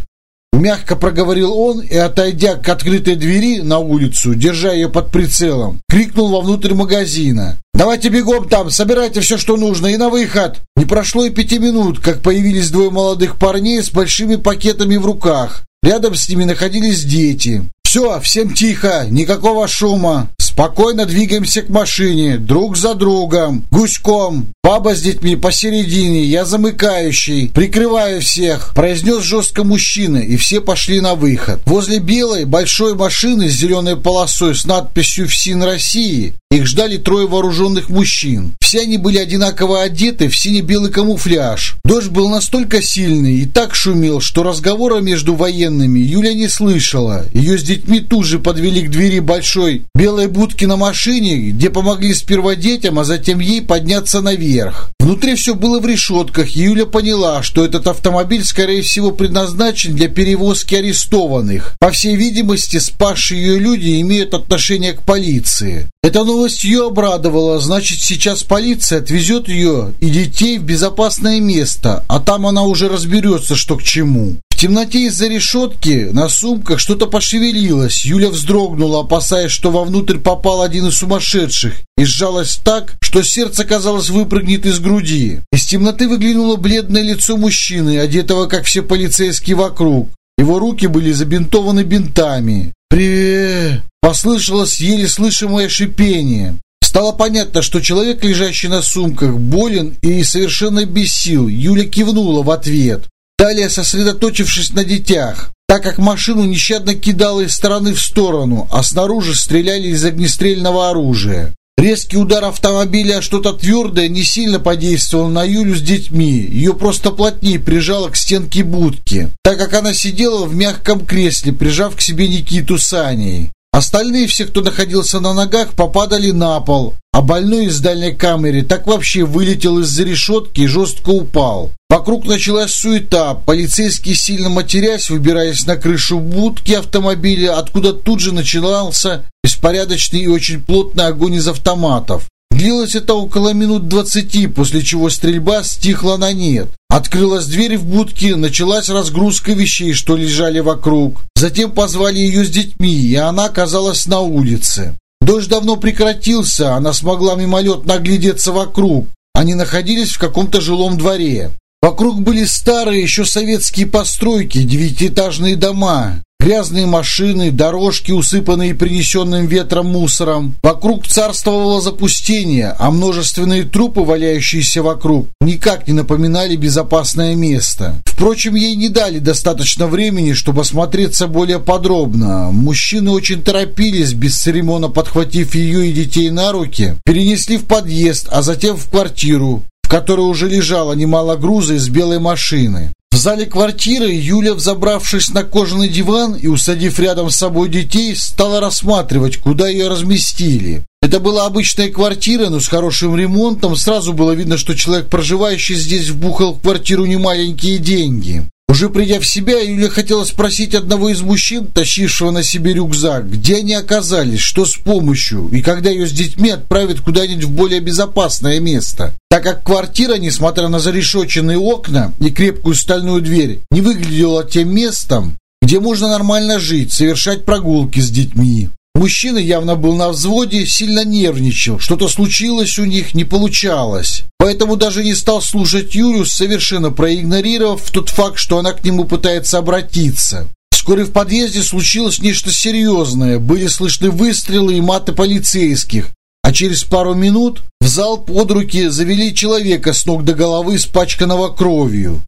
Мягко проговорил он и, отойдя к открытой двери на улицу, держа ее под прицелом, крикнул вовнутрь магазина. «Давайте бегом там, собирайте все, что нужно, и на выход!» Не прошло и пяти минут, как появились двое молодых парней с большими пакетами в руках. Рядом с ними находились дети. «Все, всем тихо, никакого шума. Спокойно двигаемся к машине, друг за другом, гуськом. Баба с детьми посередине, я замыкающий, прикрываю всех», произнес жестко мужчина, и все пошли на выход. Возле белой большой машины с зеленой полосой с надписью «ФСИН России» их ждали трое вооруженных мужчин. Все они были одинаково одеты в сине-белый камуфляж. Дождь был настолько сильный и так шумел, что разговора между военными Юля не слышала. Ее с детьми тут же подвели к двери большой белой будки на машине, где помогли сперва детям, а затем ей подняться наверх. Внутри все было в решетках, и Юля поняла, что этот автомобиль, скорее всего, предназначен для перевозки арестованных. По всей видимости, спасшие ее люди имеют отношение к полиции. Эта новость ее обрадовала, значит, сейчас полиция отвезет ее и детей в безопасное место, а там она уже разберется, что к чему. Темноте из-за решетки на сумках что-то пошевелилось. Юля вздрогнула, опасаясь, что вовнутрь попал один из сумасшедших, и сжалась так, что сердце, казалось, выпрыгнет из груди. Из темноты выглянуло бледное лицо мужчины, одетого, как все полицейские вокруг. Его руки были забинтованы бинтами. «Привет!» Послышалось еле слышимое шипение. Стало понятно, что человек, лежащий на сумках, болен и совершенно без сил. Юля кивнула в ответ. Далее, сосредоточившись на детях, так как машину нещадно кидало из стороны в сторону, а снаружи стреляли из огнестрельного оружия. Резкий удар автомобиля о что-то твердое не сильно подействовал на Юлю с детьми. Ее просто плотнее прижало к стенке будки, так как она сидела в мягком кресле, прижав к себе Никиту с Аней. Остальные все, кто находился на ногах, попадали на пол, а больной из дальней камеры так вообще вылетел из-за решетки и жестко упал. Вокруг началась суета, полицейские, сильно матерясь, выбираясь на крышу будки автомобиля, откуда тут же начинался беспорядочный и очень плотный огонь из автоматов. Длилось это около минут двадцати, после чего стрельба стихла на нет. Открылась дверь в будке, началась разгрузка вещей, что лежали вокруг. Затем позвали ее с детьми, и она оказалась на улице. Дождь давно прекратился, она смогла мимолетно оглядеться вокруг. Они находились в каком-то жилом дворе. Вокруг были старые еще советские постройки, девятиэтажные дома. Грязные машины, дорожки, усыпанные принесенным ветром мусором. Вокруг царствовало запустение, а множественные трупы, валяющиеся вокруг, никак не напоминали безопасное место. Впрочем, ей не дали достаточно времени, чтобы осмотреться более подробно. Мужчины очень торопились, бесцеремонно подхватив ее и детей на руки, перенесли в подъезд, а затем в квартиру, в которой уже лежало немало груза из белой машины. В зале квартиры Юля, взобравшись на кожаный диван и усадив рядом с собой детей, стала рассматривать, куда ее разместили. Это была обычная квартира, но с хорошим ремонтом. Сразу было видно, что человек, проживающий здесь, вбухал в квартиру немаленькие деньги. Уже придя в себя, Юля хотела спросить одного из мужчин, тащившего на себе рюкзак, где они оказались, что с помощью, и когда ее с детьми отправят куда-нибудь в более безопасное место. Так как квартира, несмотря на зарешоченные окна и крепкую стальную дверь, не выглядела тем местом, где можно нормально жить, совершать прогулки с детьми. Мужчина явно был на взводе, сильно нервничал. Что-то случилось у них, не получалось. Поэтому даже не стал слушать Юлю, совершенно проигнорировав тот факт, что она к нему пытается обратиться. Вскоре в подъезде случилось нечто серьезное. Были слышны выстрелы и маты полицейских. А через пару минут в зал под руки завели человека с ног до головы, испачканного кровью.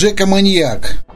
Жека-маньяк.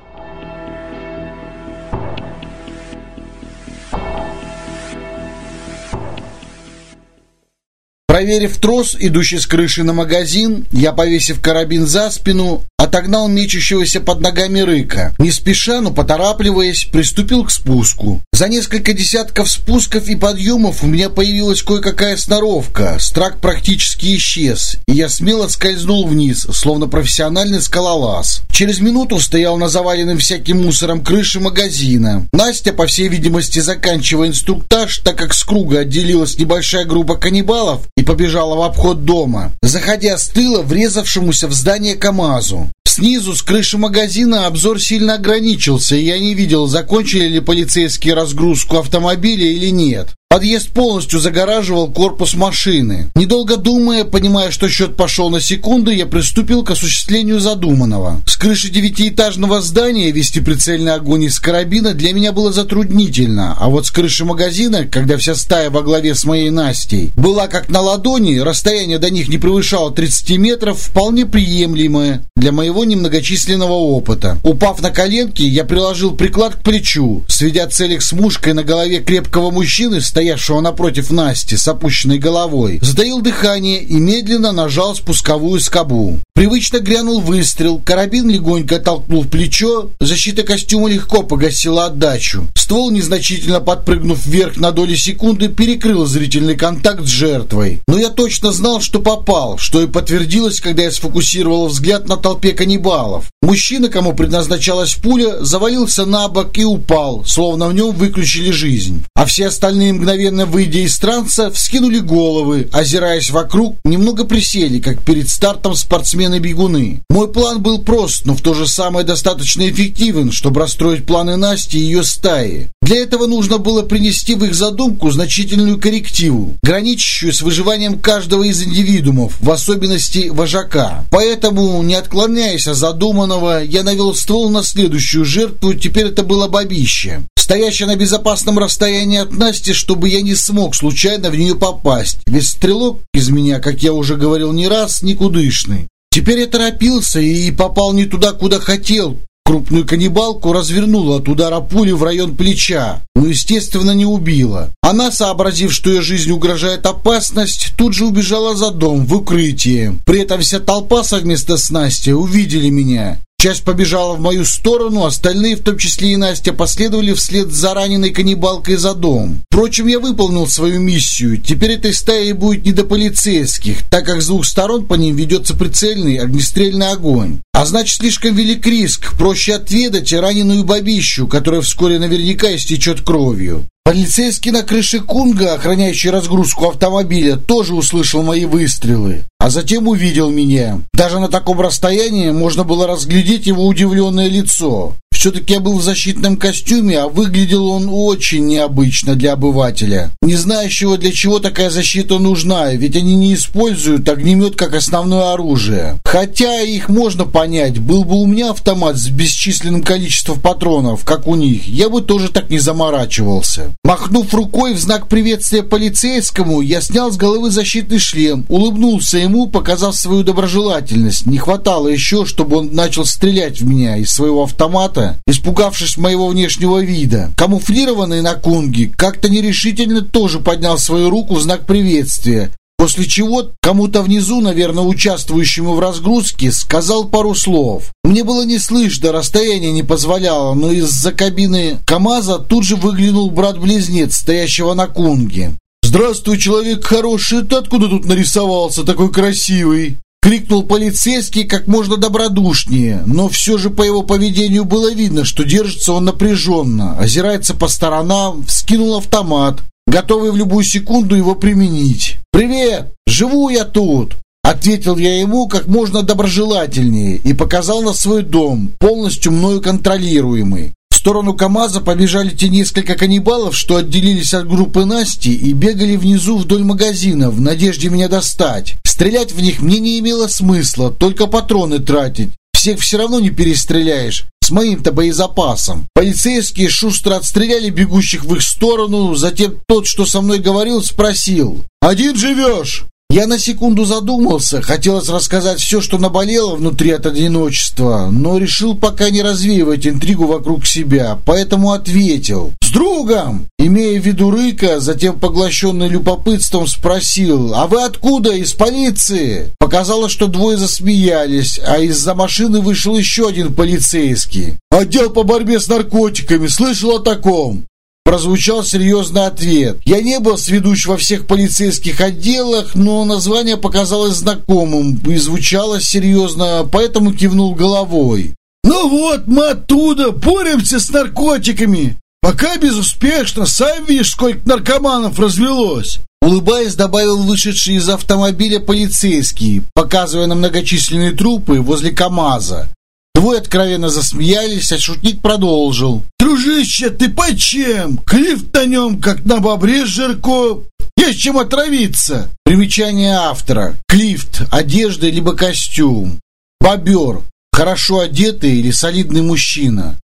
Проверив трос, идущий с крыши на магазин, я, повесив карабин за спину, отогнал мечущегося под ногами рыка. Не спеша, но поторапливаясь, приступил к спуску. За несколько десятков спусков и подъемов у меня появилась кое-какая сноровка. Страк практически исчез, и я смело скользнул вниз, словно профессиональный скалолаз. Через минуту стоял на заваленном всяким мусором крыше магазина. Настя, по всей видимости, заканчивая инструктаж, так как с круга отделилась небольшая группа каннибалов и побежала в обход дома, заходя с тыла врезавшемуся в здание КамАЗу. Снизу, с крыши магазина, обзор сильно ограничился, и я не видел, закончили ли полицейские разгрузку автомобиля или нет. Подъезд полностью загораживал корпус машины. Недолго думая, понимая, что счет пошел на секунду, я приступил к осуществлению задуманного. С крыши девятиэтажного здания вести прицельный огонь из карабина для меня было затруднительно, а вот с крыши магазина, когда вся стая во главе с моей Настей была как на ладони, расстояние до них не превышало 30 метров, вполне приемлемое для моего немногочисленного опыта. Упав на коленки, я приложил приклад к плечу, сведя целик с мушкой на голове крепкого мужчины, стоявшего напротив Насти с опущенной головой, затаил дыхание и медленно нажал спусковую скобу. Привычно грянул выстрел, карабин легонько толкнул в плечо, защита костюма легко погасила отдачу. Ствол, незначительно подпрыгнув вверх на доли секунды, перекрыл зрительный контакт с жертвой. Но я точно знал, что попал, что и подтвердилось, когда я сфокусировал взгляд на толпе каннибалов. Мужчина, кому предназначалась пуля, завалился на бок и упал, словно в нем выключили жизнь. А все остальные мгновенно выйдя из транса, вскинули головы, озираясь вокруг, немного присели, как перед стартом спортсмены-бегуны. Мой план был прост, но в то же самое достаточно эффективен, чтобы расстроить планы Насти и ее стаи. Для этого нужно было принести в их задумку значительную коррективу, граничащую с выживанием каждого из индивидуумов, в особенности вожака. Поэтому, не отклоняясь от задуманного, я навел ствол на следующую жертву, теперь это было бабище стоящая на безопасном расстоянии от Насти, чтобы я не смог случайно в нее попасть. Ведь стрелок из меня, как я уже говорил не раз, никудышный. Теперь я торопился и попал не туда, куда хотел. Крупную каннибалку развернула от удара пули в район плеча, но, естественно, не убила. Она, сообразив, что ее жизнь угрожает опасность, тут же убежала за дом, в укрытие. При этом вся толпа совместно с Настей увидели меня Часть побежала в мою сторону, остальные, в том числе и Настя, последовали вслед за раненой каннибалкой за дом. Впрочем, я выполнил свою миссию. Теперь этой стае будет не до полицейских, так как с двух сторон по ним ведется прицельный огнестрельный огонь. А значит, слишком велик риск. Проще отведать раненую бабищу, которая вскоре наверняка истечет кровью. Полицейский на крыше Кунга, охраняющий разгрузку автомобиля, тоже услышал мои выстрелы, а затем увидел меня. Даже на таком расстоянии можно было разглядеть его удивленное лицо. Все-таки я был в защитном костюме, а выглядел он очень необычно для обывателя. Не знающего, для чего такая защита нужна, ведь они не используют огнемет как основное оружие. Хотя их можно понять, был бы у меня автомат с бесчисленным количеством патронов, как у них, я бы тоже так не заморачивался. Махнув рукой в знак приветствия полицейскому, я снял с головы защитный шлем, улыбнулся ему, показав свою доброжелательность. Не хватало еще, чтобы он начал стрелять в меня из своего автомата испугавшись моего внешнего вида. Камуфлированный на кунге как-то нерешительно тоже поднял свою руку в знак приветствия, после чего кому-то внизу, наверное, участвующему в разгрузке, сказал пару слов. Мне было не слышно, расстояние не позволяло, но из-за кабины КамАЗа тут же выглянул брат-близнец, стоящего на кунге. «Здравствуй, человек хороший, ты откуда тут нарисовался, такой красивый?» Крикнул полицейский как можно добродушнее, но все же по его поведению было видно, что держится он напряженно, озирается по сторонам, вскинул автомат, готовый в любую секунду его применить. «Привет! Живу я тут!» Ответил я ему как можно доброжелательнее и показал на свой дом, полностью мною контролируемый. Сторону КамАЗа побежали те несколько каннибалов, что отделились от группы Насти и бегали внизу вдоль магазина в надежде меня достать. Стрелять в них мне не имело смысла, только патроны тратить. Всех все равно не перестреляешь, с моим-то боезапасом. Полицейские шустро отстреляли бегущих в их сторону, затем тот, что со мной говорил, спросил «Один живешь?» Я на секунду задумался, хотелось рассказать все, что наболело внутри от одиночества, но решил пока не развеивать интригу вокруг себя, поэтому ответил «С другом!» Имея в виду Рыка, затем поглощенный любопытством спросил «А вы откуда? Из полиции?» Показалось, что двое засмеялись, а из-за машины вышел еще один полицейский. «Отдел по борьбе с наркотиками, слышал о таком?» Прозвучал серьезный ответ. Я не был сведущ во всех полицейских отделах, но название показалось знакомым и звучало серьезно, поэтому кивнул головой. «Ну вот, мы оттуда боремся с наркотиками. Пока безуспешно, сам видишь, сколько наркоманов развелось». Улыбаясь, добавил вышедший из автомобиля полицейский, показывая на многочисленные трупы возле КамАЗа. Двое откровенно засмеялись, а шутник продолжил. «Дружище, ты почем? Клифт на нем, как на бобре жирко. Есть чем отравиться!» Примечание автора. Клифт, одежда либо костюм. Бобер, хорошо одетый или солидный мужчина.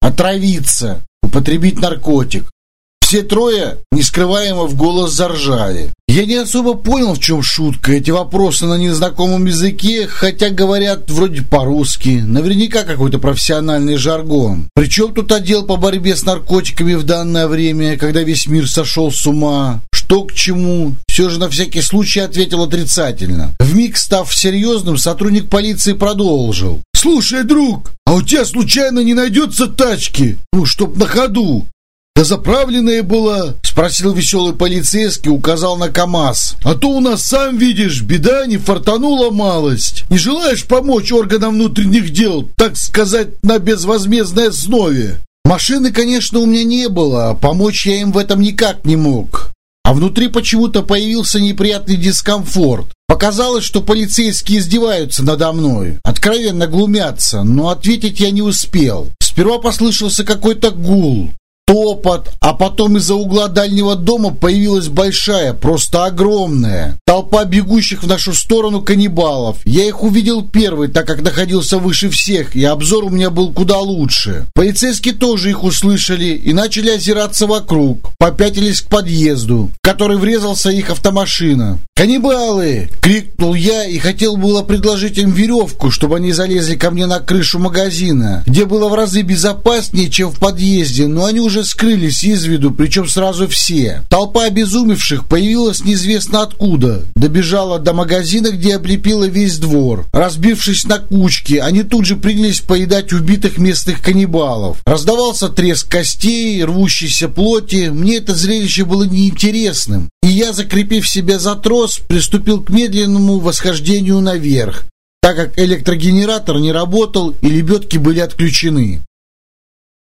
Отравиться, употребить наркотик. Все трое нескрываемо в голос заржали. Я не особо понял, в чем шутка. Эти вопросы на незнакомом языке, хотя говорят вроде по-русски. Наверняка какой-то профессиональный жаргон. Причем тут отдел по борьбе с наркотиками в данное время, когда весь мир сошел с ума? Что к чему? Все же на всякий случай ответил отрицательно. Вмиг став серьезным, сотрудник полиции продолжил. «Слушай, друг, а у тебя случайно не найдется тачки? Ну, чтоб на ходу. «Да заправленная была?» — спросил веселый полицейский, указал на КамАЗ. «А то у нас, сам видишь, беда не фартанула малость. Не желаешь помочь органам внутренних дел, так сказать, на безвозмездной основе?» Машины, конечно, у меня не было, помочь я им в этом никак не мог. А внутри почему-то появился неприятный дискомфорт. Показалось, что полицейские издеваются надо мной, откровенно глумятся, но ответить я не успел. Сперва послышался какой-то гул, топот, а потом из-за угла дальнего дома появилась большая, просто огромная толпа бегущих в нашу сторону каннибалов. Я их увидел первый, так как находился выше всех, и обзор у меня был куда лучше. Полицейские тоже их услышали и начали озираться вокруг, попятились к подъезду, в который врезался их автомашина. «Каннибалы!» — крикнул я и хотел было предложить им веревку, чтобы они залезли ко мне на крышу магазина, где было в разы безопаснее, чем в подъезде, но они уже скрылись из виду, причем сразу все. Толпа обезумевших появилась неизвестно откуда. Добежала до магазина, где облепила весь двор. Разбившись на кучки, они тут же принялись поедать убитых местных каннибалов. Раздавался треск костей, рвущейся плоти. Мне это зрелище было неинтересным. И я, закрепив себя за трос, приступил к медленному восхождению наверх так как электрогенератор не работал и лебедки были отключены.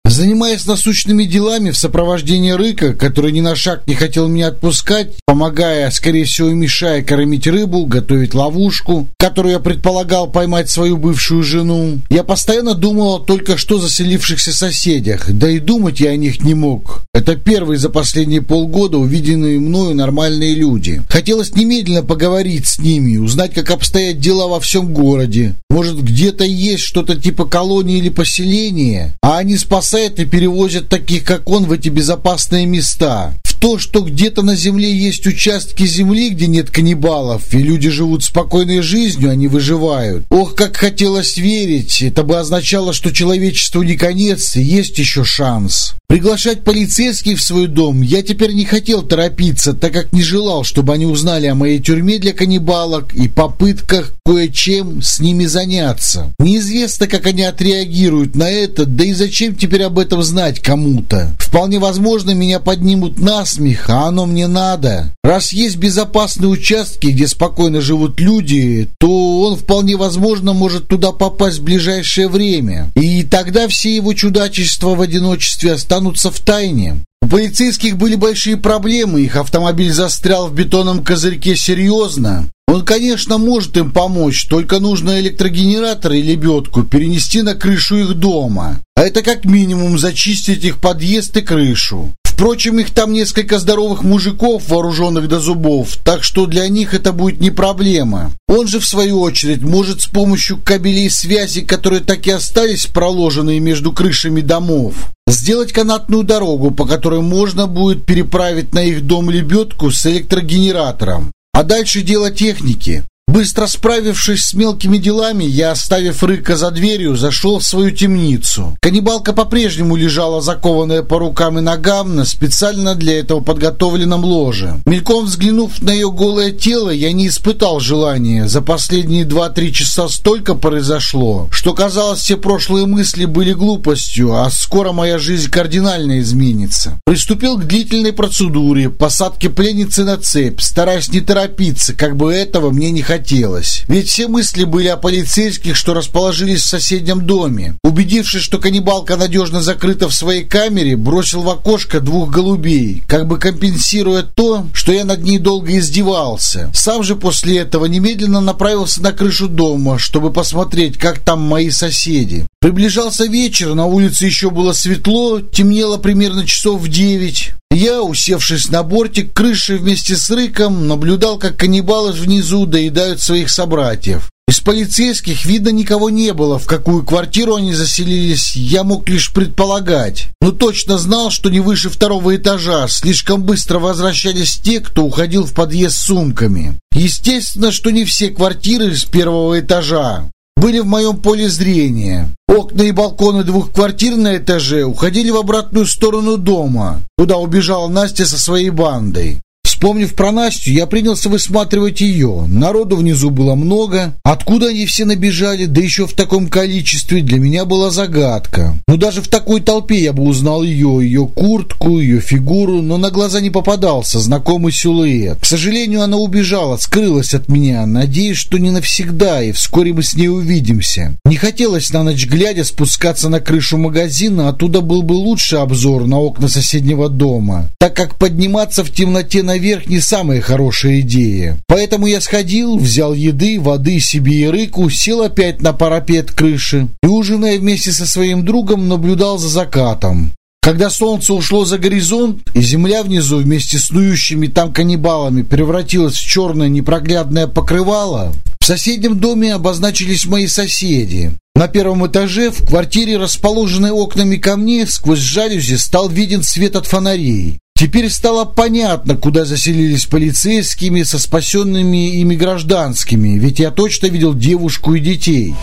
Занимаясь насущными делами в сопровождении Рыка, который ни на шаг не хотел меня отпускать, помогая, скорее всего, мешая кормить рыбу, готовить ловушку, которую я предполагал поймать свою бывшую жену, я постоянно думал только что заселившихся соседях, да и думать я о них не мог. Это первые за последние полгода увиденные мною нормальные люди. Хотелось немедленно поговорить с ними, узнать, как обстоят дела во всем городе. Может, где-то есть что-то типа колонии или поселения, а они спасают спасает и перевозят таких, как он, в эти безопасные места. То, что где-то на земле есть участки земли, где нет каннибалов, и люди живут спокойной жизнью, они выживают. Ох, как хотелось верить, это бы означало, что человечеству не конец, и есть еще шанс. Приглашать полицейских в свой дом я теперь не хотел торопиться, так как не желал, чтобы они узнали о моей тюрьме для каннибалок и попытках кое-чем с ними заняться. Неизвестно, как они отреагируют на это, да и зачем теперь об этом знать кому-то. Вполне возможно, меня поднимут на смех, а оно мне надо. Раз есть безопасные участки, где спокойно живут люди, то он вполне возможно может туда попасть в ближайшее время. И тогда все его чудачества в одиночестве останутся в тайне. полицейских были большие проблемы, их автомобиль застрял в бетонном козырьке серьезно. Он, конечно, может им помочь, только нужно электрогенератор и лебедку перенести на крышу их дома. А это как минимум зачистить их подъезд и крышу. Впрочем, их там несколько здоровых мужиков, вооруженных до зубов, так что для них это будет не проблема. Он же, в свою очередь, может с помощью кабелей связи, которые так и остались проложенные между крышами домов, сделать канатную дорогу, по которой можно будет переправить на их дом лебедку с электрогенератором. А дальше дело техники. Быстро справившись с мелкими делами, я, оставив Рыка за дверью, зашел в свою темницу. Каннибалка по-прежнему лежала закованная по рукам и ногам на специально для этого подготовленном ложе. Мельком взглянув на ее голое тело, я не испытал желания. За последние два-три часа столько произошло, что казалось, все прошлые мысли были глупостью, а скоро моя жизнь кардинально изменится. Приступил к длительной процедуре, посадке пленницы на цепь, стараясь не торопиться, как бы этого мне не хотелось хотелось. Ведь все мысли были о полицейских, что расположились в соседнем доме. Убедившись, что каннибалка надежно закрыта в своей камере, бросил в окошко двух голубей, как бы компенсируя то, что я над ней долго издевался. Сам же после этого немедленно направился на крышу дома, чтобы посмотреть, как там мои соседи. Приближался вечер, на улице еще было светло, темнело примерно часов в девять. Я, усевшись на бортик крыши вместе с Рыком, наблюдал, как каннибалы внизу доедают своих собратьев. Из полицейских, видно, никого не было. В какую квартиру они заселились, я мог лишь предполагать. Но точно знал, что не выше второго этажа. Слишком быстро возвращались те, кто уходил в подъезд с сумками. Естественно, что не все квартиры с первого этажа были в моем поле зрения. Окна и балконы двух квартир на этаже уходили в обратную сторону дома, куда убежала Настя со своей бандой. Вспомнив про Настю, я принялся высматривать ее. Народу внизу было много. Откуда они все набежали, да еще в таком количестве, для меня была загадка. Но даже в такой толпе я бы узнал ее, ее куртку, ее фигуру, но на глаза не попадался знакомый силуэт. К сожалению, она убежала, скрылась от меня. Надеюсь, что не навсегда, и вскоре мы с ней увидимся. Не хотелось на ночь глядя спускаться на крышу магазина, оттуда был бы лучший обзор на окна соседнего дома, так как подниматься в темноте наверх наверх не самая хорошая идея. Поэтому я сходил, взял еды, воды себе и рыку, сел опять на парапет крыши и, ужиная вместе со своим другом, наблюдал за закатом. Когда солнце ушло за горизонт, и земля внизу вместе с снующими там каннибалами превратилась в черное непроглядное покрывало, в соседнем доме обозначились мои соседи. На первом этаже, в квартире, расположенной окнами ко мне, сквозь жалюзи стал виден свет от фонарей. Теперь стало понятно, куда заселились полицейскими со спасенными ими гражданскими, ведь я точно видел девушку и детей.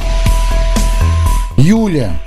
Юля.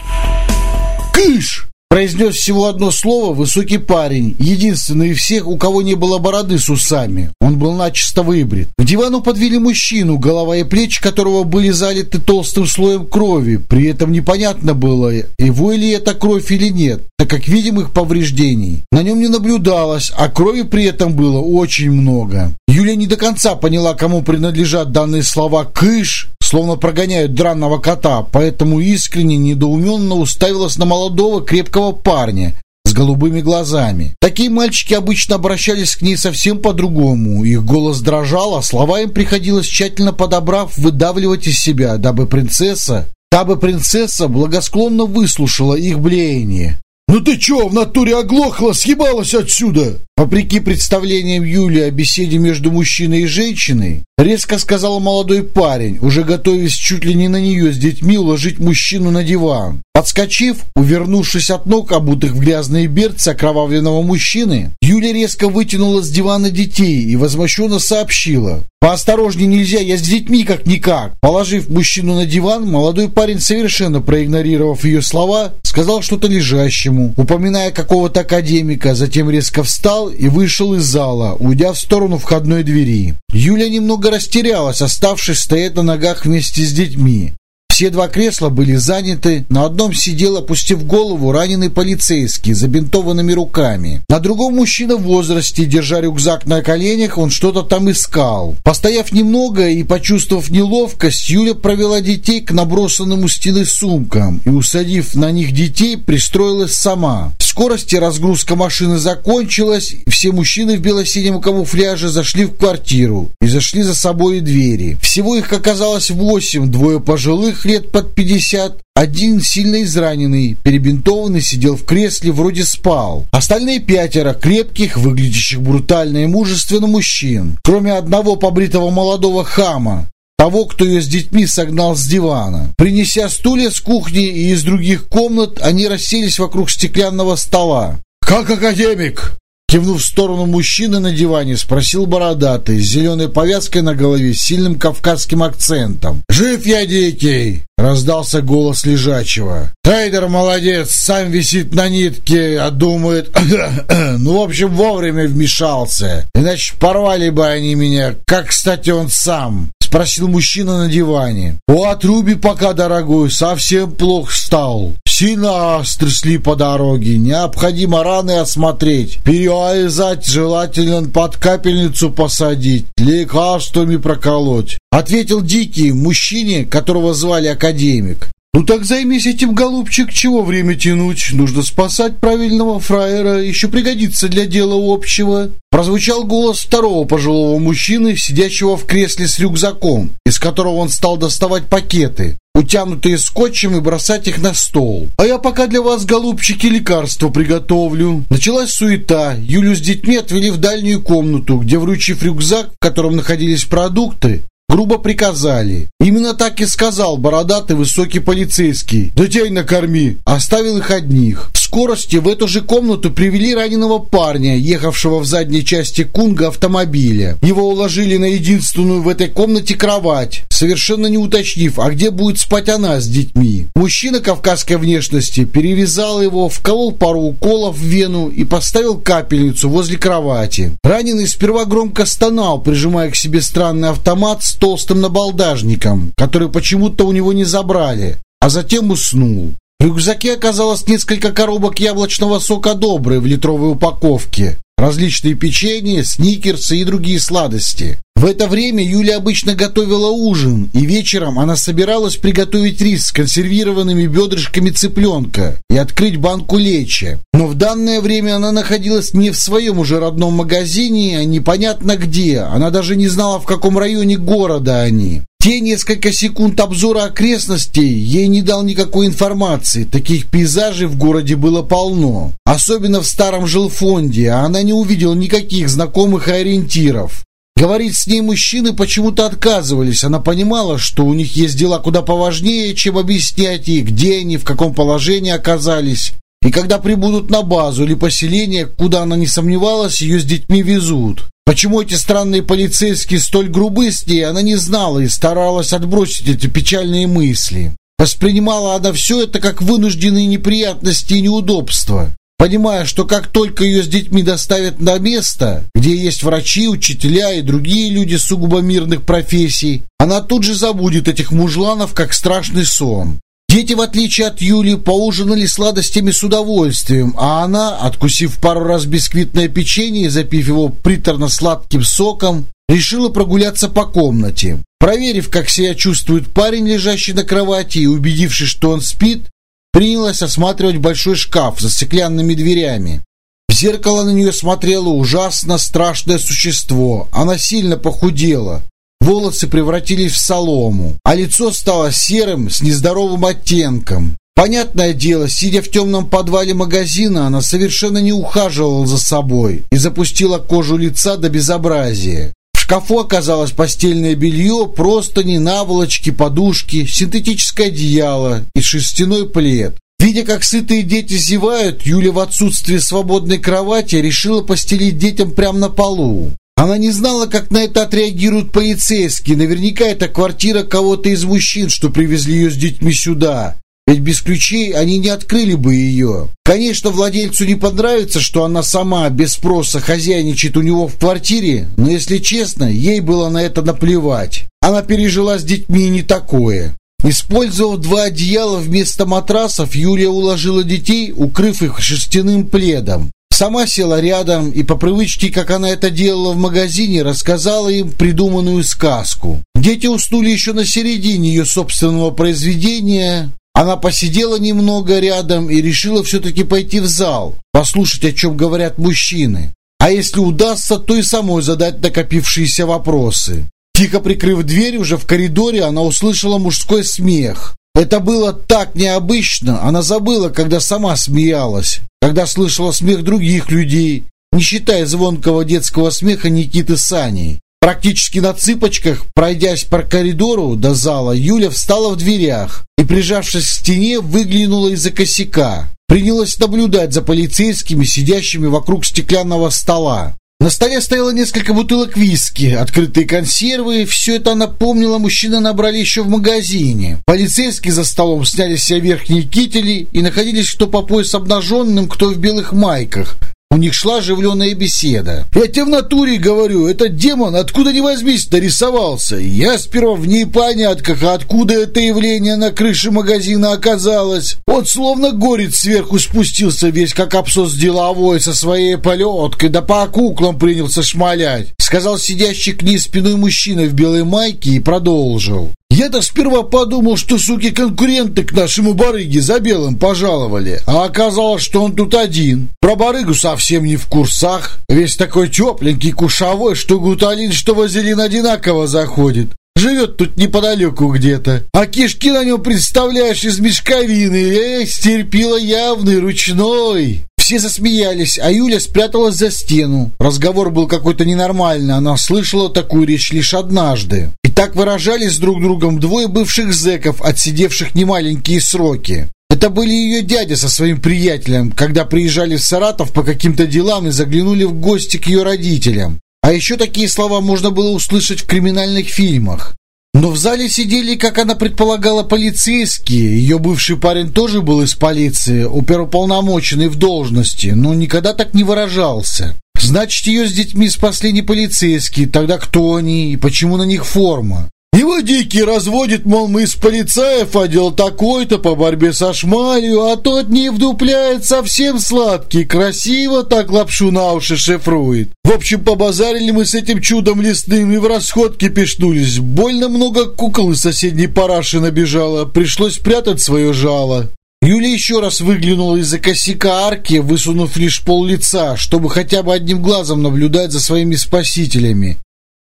Кыш! Произнес всего одно слово высокий парень, единственный из всех, у кого не было бороды с усами. Он был начисто выбрит. К дивану подвели мужчину, голова и плечи которого были залиты толстым слоем крови. При этом непонятно было, его ли это кровь или нет, так как видимых повреждений на нем не наблюдалось, а крови при этом было очень много. Юля не до конца поняла, кому принадлежат данные слова «кыш», словно прогоняют дранного кота, поэтому искренне недоуменно уставилась на молодого крепкого парня с голубыми глазами. Такие мальчики обычно обращались к ней совсем по-другому. Их голос дрожал, а слова им приходилось тщательно подобрав выдавливать из себя, дабы принцесса, дабы принцесса благосклонно выслушала их блеяние. «Ну ты чё, в натуре оглохла, съебалась отсюда?» Вопреки представлениям Юли о беседе между мужчиной и женщиной, резко сказал молодой парень, уже готовясь чуть ли не на нее с детьми уложить мужчину на диван. Подскочив, увернувшись от ног, обутых в грязные берцы окровавленного мужчины, Юля резко вытянула с дивана детей и возмущенно сообщила. «Поосторожней нельзя, я с детьми как-никак». Положив мужчину на диван, молодой парень, совершенно проигнорировав ее слова, сказал что-то лежащему, упоминая какого-то академика, затем резко встал и вышел из зала, уйдя в сторону входной двери. Юля немного растерялась, оставшись стоять на ногах вместе с детьми. Все два кресла были заняты. На одном сидел, опустив голову, раненый полицейский, забинтованными руками. На другом мужчина в возрасте, держа рюкзак на коленях, он что-то там искал. Постояв немного и почувствовав неловкость, Юля провела детей к набросанным у стены сумкам и, усадив на них детей, пристроилась сама. Скорости разгрузка машины закончилась, все мужчины в бело-синем камуфляже зашли в квартиру и зашли за собой двери. Всего их оказалось восемь, двое пожилых лет под пятьдесят, один сильно израненный, перебинтованный, сидел в кресле, вроде спал. Остальные пятеро крепких, выглядящих брутально и мужественно мужчин, кроме одного побритого молодого хама, того, кто ее с детьми согнал с дивана. Принеся стулья с кухни и из других комнат, они расселись вокруг стеклянного стола. «Как академик?» Кивнув в сторону мужчины на диване, спросил бородатый, с зеленой повязкой на голове, с сильным кавказским акцентом. «Жив я, дикий!» — раздался голос лежачего. «Трейдер молодец, сам висит на нитке, а думает... ну, в общем, вовремя вмешался. Иначе порвали бы они меня, как, кстати, он сам спросил мужчина на диване. «У отруби пока, дорогой, совсем плохо стал. Сильно стрясли по дороге. Необходимо раны осмотреть. Перевязать желательно под капельницу посадить. Лекарствами проколоть». Ответил Дикий мужчине, которого звали Академик. «Ну так займись этим, голубчик, чего время тянуть? Нужно спасать правильного фраера, еще пригодится для дела общего». Прозвучал голос второго пожилого мужчины, сидящего в кресле с рюкзаком, из которого он стал доставать пакеты, утянутые скотчем и бросать их на стол. «А я пока для вас, голубчики, лекарства приготовлю». Началась суета. Юлю с детьми отвели в дальнюю комнату, где, вручив рюкзак, в котором находились продукты, грубо приказали. Именно так и сказал бородатый высокий полицейский. «Детей накорми!» Оставил их одних. Скорости в эту же комнату привели раненого парня, ехавшего в задней части кунга автомобиля. Его уложили на единственную в этой комнате кровать, совершенно не уточнив, а где будет спать она с детьми. Мужчина кавказской внешности перевязал его, вколол пару уколов в вену и поставил капельницу возле кровати. Раненый сперва громко стонал, прижимая к себе странный автомат с толстым набалдажником, который почему-то у него не забрали, а затем уснул. В рюкзаке оказалось несколько коробок яблочного сока «Добрый» в литровой упаковке, различные печенья, сникерсы и другие сладости. В это время Юля обычно готовила ужин, и вечером она собиралась приготовить рис с консервированными бедрышками цыпленка и открыть банку лечи. Но в данное время она находилась не в своем уже родном магазине, а непонятно где. Она даже не знала, в каком районе города они. Те несколько секунд обзора окрестностей ей не дал никакой информации. Таких пейзажей в городе было полно. Особенно в старом жилфонде, а она не увидела никаких знакомых ориентиров. Говорить с ней мужчины почему-то отказывались. Она понимала, что у них есть дела куда поважнее, чем объяснять ей, где они, в каком положении оказались. И когда прибудут на базу или поселение, куда она не сомневалась, ее с детьми везут. Почему эти странные полицейские столь грубы с ней, она не знала и старалась отбросить эти печальные мысли. Воспринимала она все это как вынужденные неприятности и неудобства понимая, что как только ее с детьми доставят на место, где есть врачи, учителя и другие люди сугубо мирных профессий, она тут же забудет этих мужланов, как страшный сон. Дети, в отличие от Юли, поужинали сладостями с удовольствием, а она, откусив пару раз бисквитное печенье и запив его приторно-сладким соком, решила прогуляться по комнате. Проверив, как себя чувствует парень, лежащий на кровати, и убедившись, что он спит, принялась осматривать большой шкаф за стеклянными дверями. В зеркало на нее смотрело ужасно страшное существо. Она сильно похудела. Волосы превратились в солому, а лицо стало серым с нездоровым оттенком. Понятное дело, сидя в темном подвале магазина, она совершенно не ухаживала за собой и запустила кожу лица до безобразия шкафу оказалось постельное белье, простыни, наволочки, подушки, синтетическое одеяло и шерстяной плед. Видя, как сытые дети зевают, Юля в отсутствие свободной кровати решила постелить детям прямо на полу. Она не знала, как на это отреагируют полицейские. Наверняка это квартира кого-то из мужчин, что привезли ее с детьми сюда. Ведь без ключей они не открыли бы ее. Конечно, владельцу не понравится, что она сама без спроса хозяйничает у него в квартире, но, если честно, ей было на это наплевать. Она пережила с детьми не такое. Использовав два одеяла вместо матрасов, Юлия уложила детей, укрыв их шерстяным пледом. Сама села рядом и по привычке, как она это делала в магазине, рассказала им придуманную сказку. Дети уснули еще на середине ее собственного произведения, Она посидела немного рядом и решила все-таки пойти в зал, послушать, о чем говорят мужчины. А если удастся, то и самой задать накопившиеся вопросы. Тихо прикрыв дверь, уже в коридоре она услышала мужской смех. Это было так необычно, она забыла, когда сама смеялась, когда слышала смех других людей, не считая звонкого детского смеха Никиты Сани. Практически на цыпочках, пройдясь по коридору до зала, Юля встала в дверях и, прижавшись к стене, выглянула из-за косяка. Принялась наблюдать за полицейскими, сидящими вокруг стеклянного стола. На столе стояло несколько бутылок виски, открытые консервы. Все это напомнило, мужчины набрали еще в магазине. Полицейские за столом сняли с верхние кители и находились кто по пояс обнаженным, кто в белых майках. У них шла оживленная беседа. «Я тебе в натуре говорю, этот демон откуда ни возьмись нарисовался. Я сперва в непонятках, откуда это явление на крыше магазина оказалось. Он словно горит сверху спустился весь как абсос деловой со своей полеткой, да по куклам принялся шмалять», сказал сидящий к ней спиной мужчина в белой майке и продолжил. Я-то сперва подумал, что суки-конкуренты к нашему барыге за белым пожаловали, а оказалось, что он тут один. Про барыгу совсем не в курсах. Весь такой тепленький, кушовой, что гуталин, что вазелин одинаково заходит. Живет тут неподалеку где-то. А кишки на нем, представляешь, из мешковины. Эх, стерпила явный, ручной. Все засмеялись, а Юля спряталась за стену. Разговор был какой-то ненормальный, она слышала такую речь лишь однажды. Так выражались друг другом двое бывших зэков, отсидевших немаленькие сроки. Это были ее дядя со своим приятелем, когда приезжали в Саратов по каким-то делам и заглянули в гости к ее родителям. А еще такие слова можно было услышать в криминальных фильмах. Но в зале сидели, как она предполагала, полицейские. Ее бывший парень тоже был из полиции, оперуполномоченный в должности, но никогда так не выражался. Значит, ее с детьми спасли не полицейские. Тогда кто они и почему на них форма? Его дикий разводит, мол, мы из полицаев отдел такой-то по борьбе со шмалью, а тот не вдупляет совсем сладкий, красиво так лапшу на уши шифрует. В общем, побазарили мы с этим чудом лесным и в расходке пешнулись. Больно много кукол из соседней параши набежало, пришлось прятать свое жало. Юля еще раз выглянула из-за косяка арки, высунув лишь пол лица, чтобы хотя бы одним глазом наблюдать за своими спасителями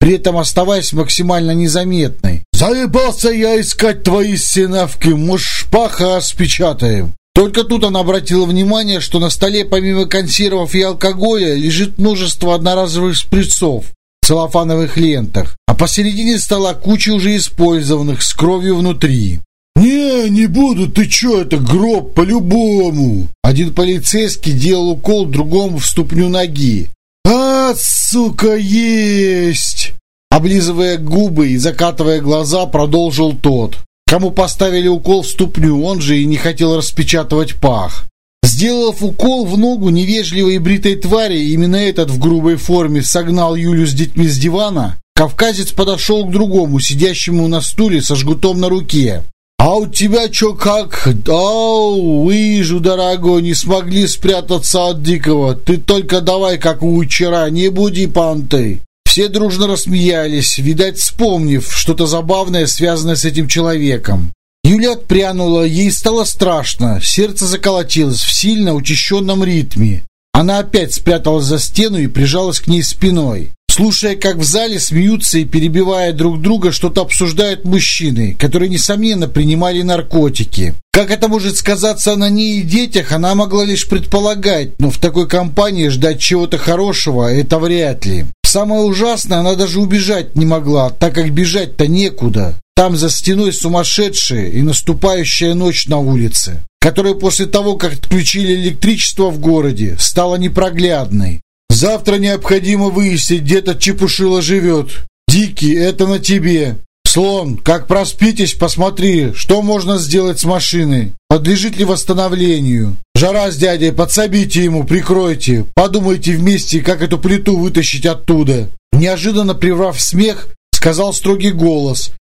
при этом оставаясь максимально незаметной. «Заебался я искать твои синавки, может, шпаха спечатаем?» Только тут она обратила внимание, что на столе помимо консервов и алкоголя лежит множество одноразовых шприцов в целлофановых лентах, а посередине стола куча уже использованных с кровью внутри. «Не, не буду, ты чё, это гроб по-любому!» Один полицейский делал укол другому в ступню ноги. «А, сука, есть!» Облизывая губы и закатывая глаза, продолжил тот. Кому поставили укол в ступню, он же и не хотел распечатывать пах. Сделав укол в ногу невежливой бритой твари, именно этот в грубой форме согнал Юлю с детьми с дивана, кавказец подошел к другому, сидящему на стуле со жгутом на руке. «А у тебя чё как? Ау, вижу, дорогой, не смогли спрятаться от дикого. Ты только давай, как у вчера, не буди понты». Все дружно рассмеялись, видать, вспомнив что-то забавное, связанное с этим человеком. Юля отпрянула, ей стало страшно, сердце заколотилось в сильно учащенном ритме. Она опять спряталась за стену и прижалась к ней спиной слушая, как в зале смеются и перебивая друг друга, что-то обсуждают мужчины, которые, несомненно, принимали наркотики. Как это может сказаться на ней и детях, она могла лишь предполагать, но в такой компании ждать чего-то хорошего – это вряд ли. Самое ужасное, она даже убежать не могла, так как бежать-то некуда. Там за стеной сумасшедшая и наступающая ночь на улице, которая после того, как отключили электричество в городе, стала непроглядной. Завтра необходимо выяснить, где этот чепушила живет. Дикий, это на тебе. Слон, как проспитесь, посмотри, что можно сделать с машиной. Подлежит ли восстановлению? Жара с дядей, подсобите ему, прикройте. Подумайте вместе, как эту плиту вытащить оттуда. Неожиданно прервав смех, сказал строгий голос.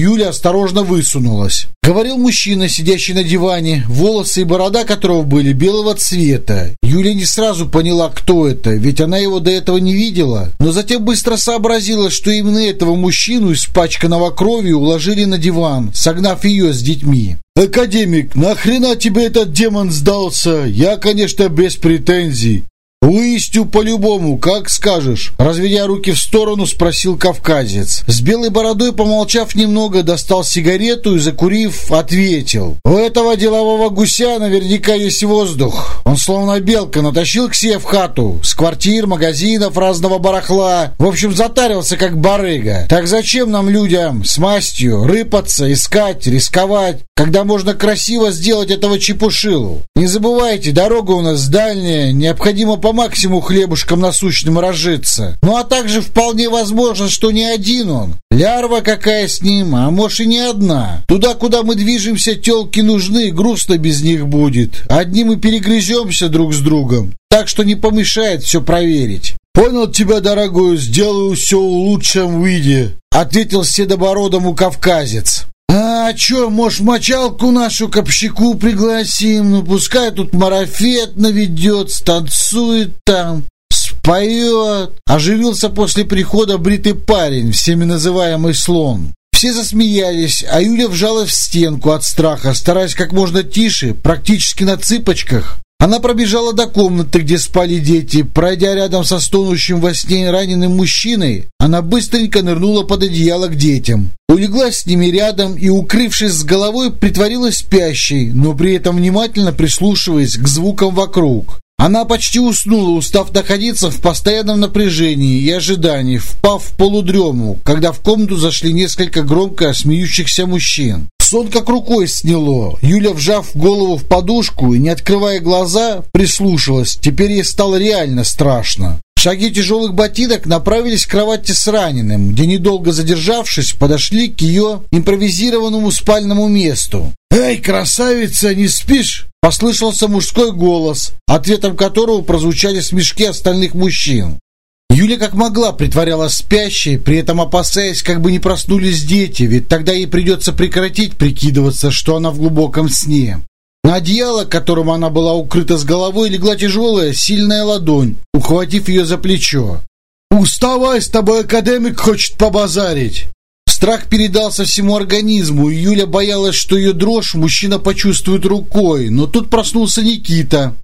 Юля осторожно высунулась. Говорил мужчина, сидящий на диване, волосы и борода которого были белого цвета. Юля не сразу поняла, кто это, ведь она его до этого не видела, но затем быстро сообразила, что именно этого мужчину, испачканного кровью, уложили на диван, согнав ее с детьми. «Академик, нахрена тебе этот демон сдался? Я, конечно, без претензий. «Выясню по-любому, как скажешь», — разведя руки в сторону, спросил кавказец. С белой бородой, помолчав немного, достал сигарету и, закурив, ответил. «У этого делового гуся наверняка есть воздух. Он словно белка натащил к себе в хату. С квартир, магазинов, разного барахла. В общем, затарился, как барыга. Так зачем нам, людям, с мастью, рыпаться, искать, рисковать, когда можно красиво сделать этого чепушилу? Не забывайте, дорога у нас дальняя, необходимо по максимуму хлебушком насущным разжиться. Ну а также вполне возможно, что не один он. Лярва какая с ним, а может и не одна. Туда, куда мы движемся, телки нужны, грустно без них будет. Одни мы перегрыземся друг с другом. Так что не помешает все проверить. «Понял тебя, дорогой, сделаю все в лучшем виде», — ответил седобородому кавказец. «А чё, может, мочалку нашу к общаку пригласим? Ну, пускай тут марафет наведет, станцует там, споет». Оживился после прихода бритый парень, всеми называемый слон. Все засмеялись, а Юля вжалась в стенку от страха, стараясь как можно тише, практически на цыпочках, она пробежала до комнаты, где спали дети. Пройдя рядом со стонущим во сне раненым мужчиной, она быстренько нырнула под одеяло к детям. Улеглась с ними рядом и, укрывшись с головой, притворилась спящей, но при этом внимательно прислушиваясь к звукам вокруг. Она почти уснула, устав находиться в постоянном напряжении и ожидании, впав в полудрему, когда в комнату зашли несколько громко смеющихся мужчин. Сон как рукой сняло. Юля, вжав голову в подушку и не открывая глаза, прислушалась. Теперь ей стало реально страшно. Шаги тяжелых ботинок направились к кровати с раненым, где, недолго задержавшись, подошли к ее импровизированному спальному месту. «Эй, красавица, не спишь?» Послышался мужской голос, ответом которого прозвучали смешки остальных мужчин. Юля как могла притворялась спящей, при этом опасаясь, как бы не проснулись дети, ведь тогда ей придется прекратить прикидываться, что она в глубоком сне. На одеяло, которым она была укрыта с головой, легла тяжелая, сильная ладонь, ухватив ее за плечо. «Уставай, с тобой академик хочет побазарить!» Страх передался всему организму, и Юля боялась, что ее дрожь мужчина почувствует рукой, но тут проснулся Никита.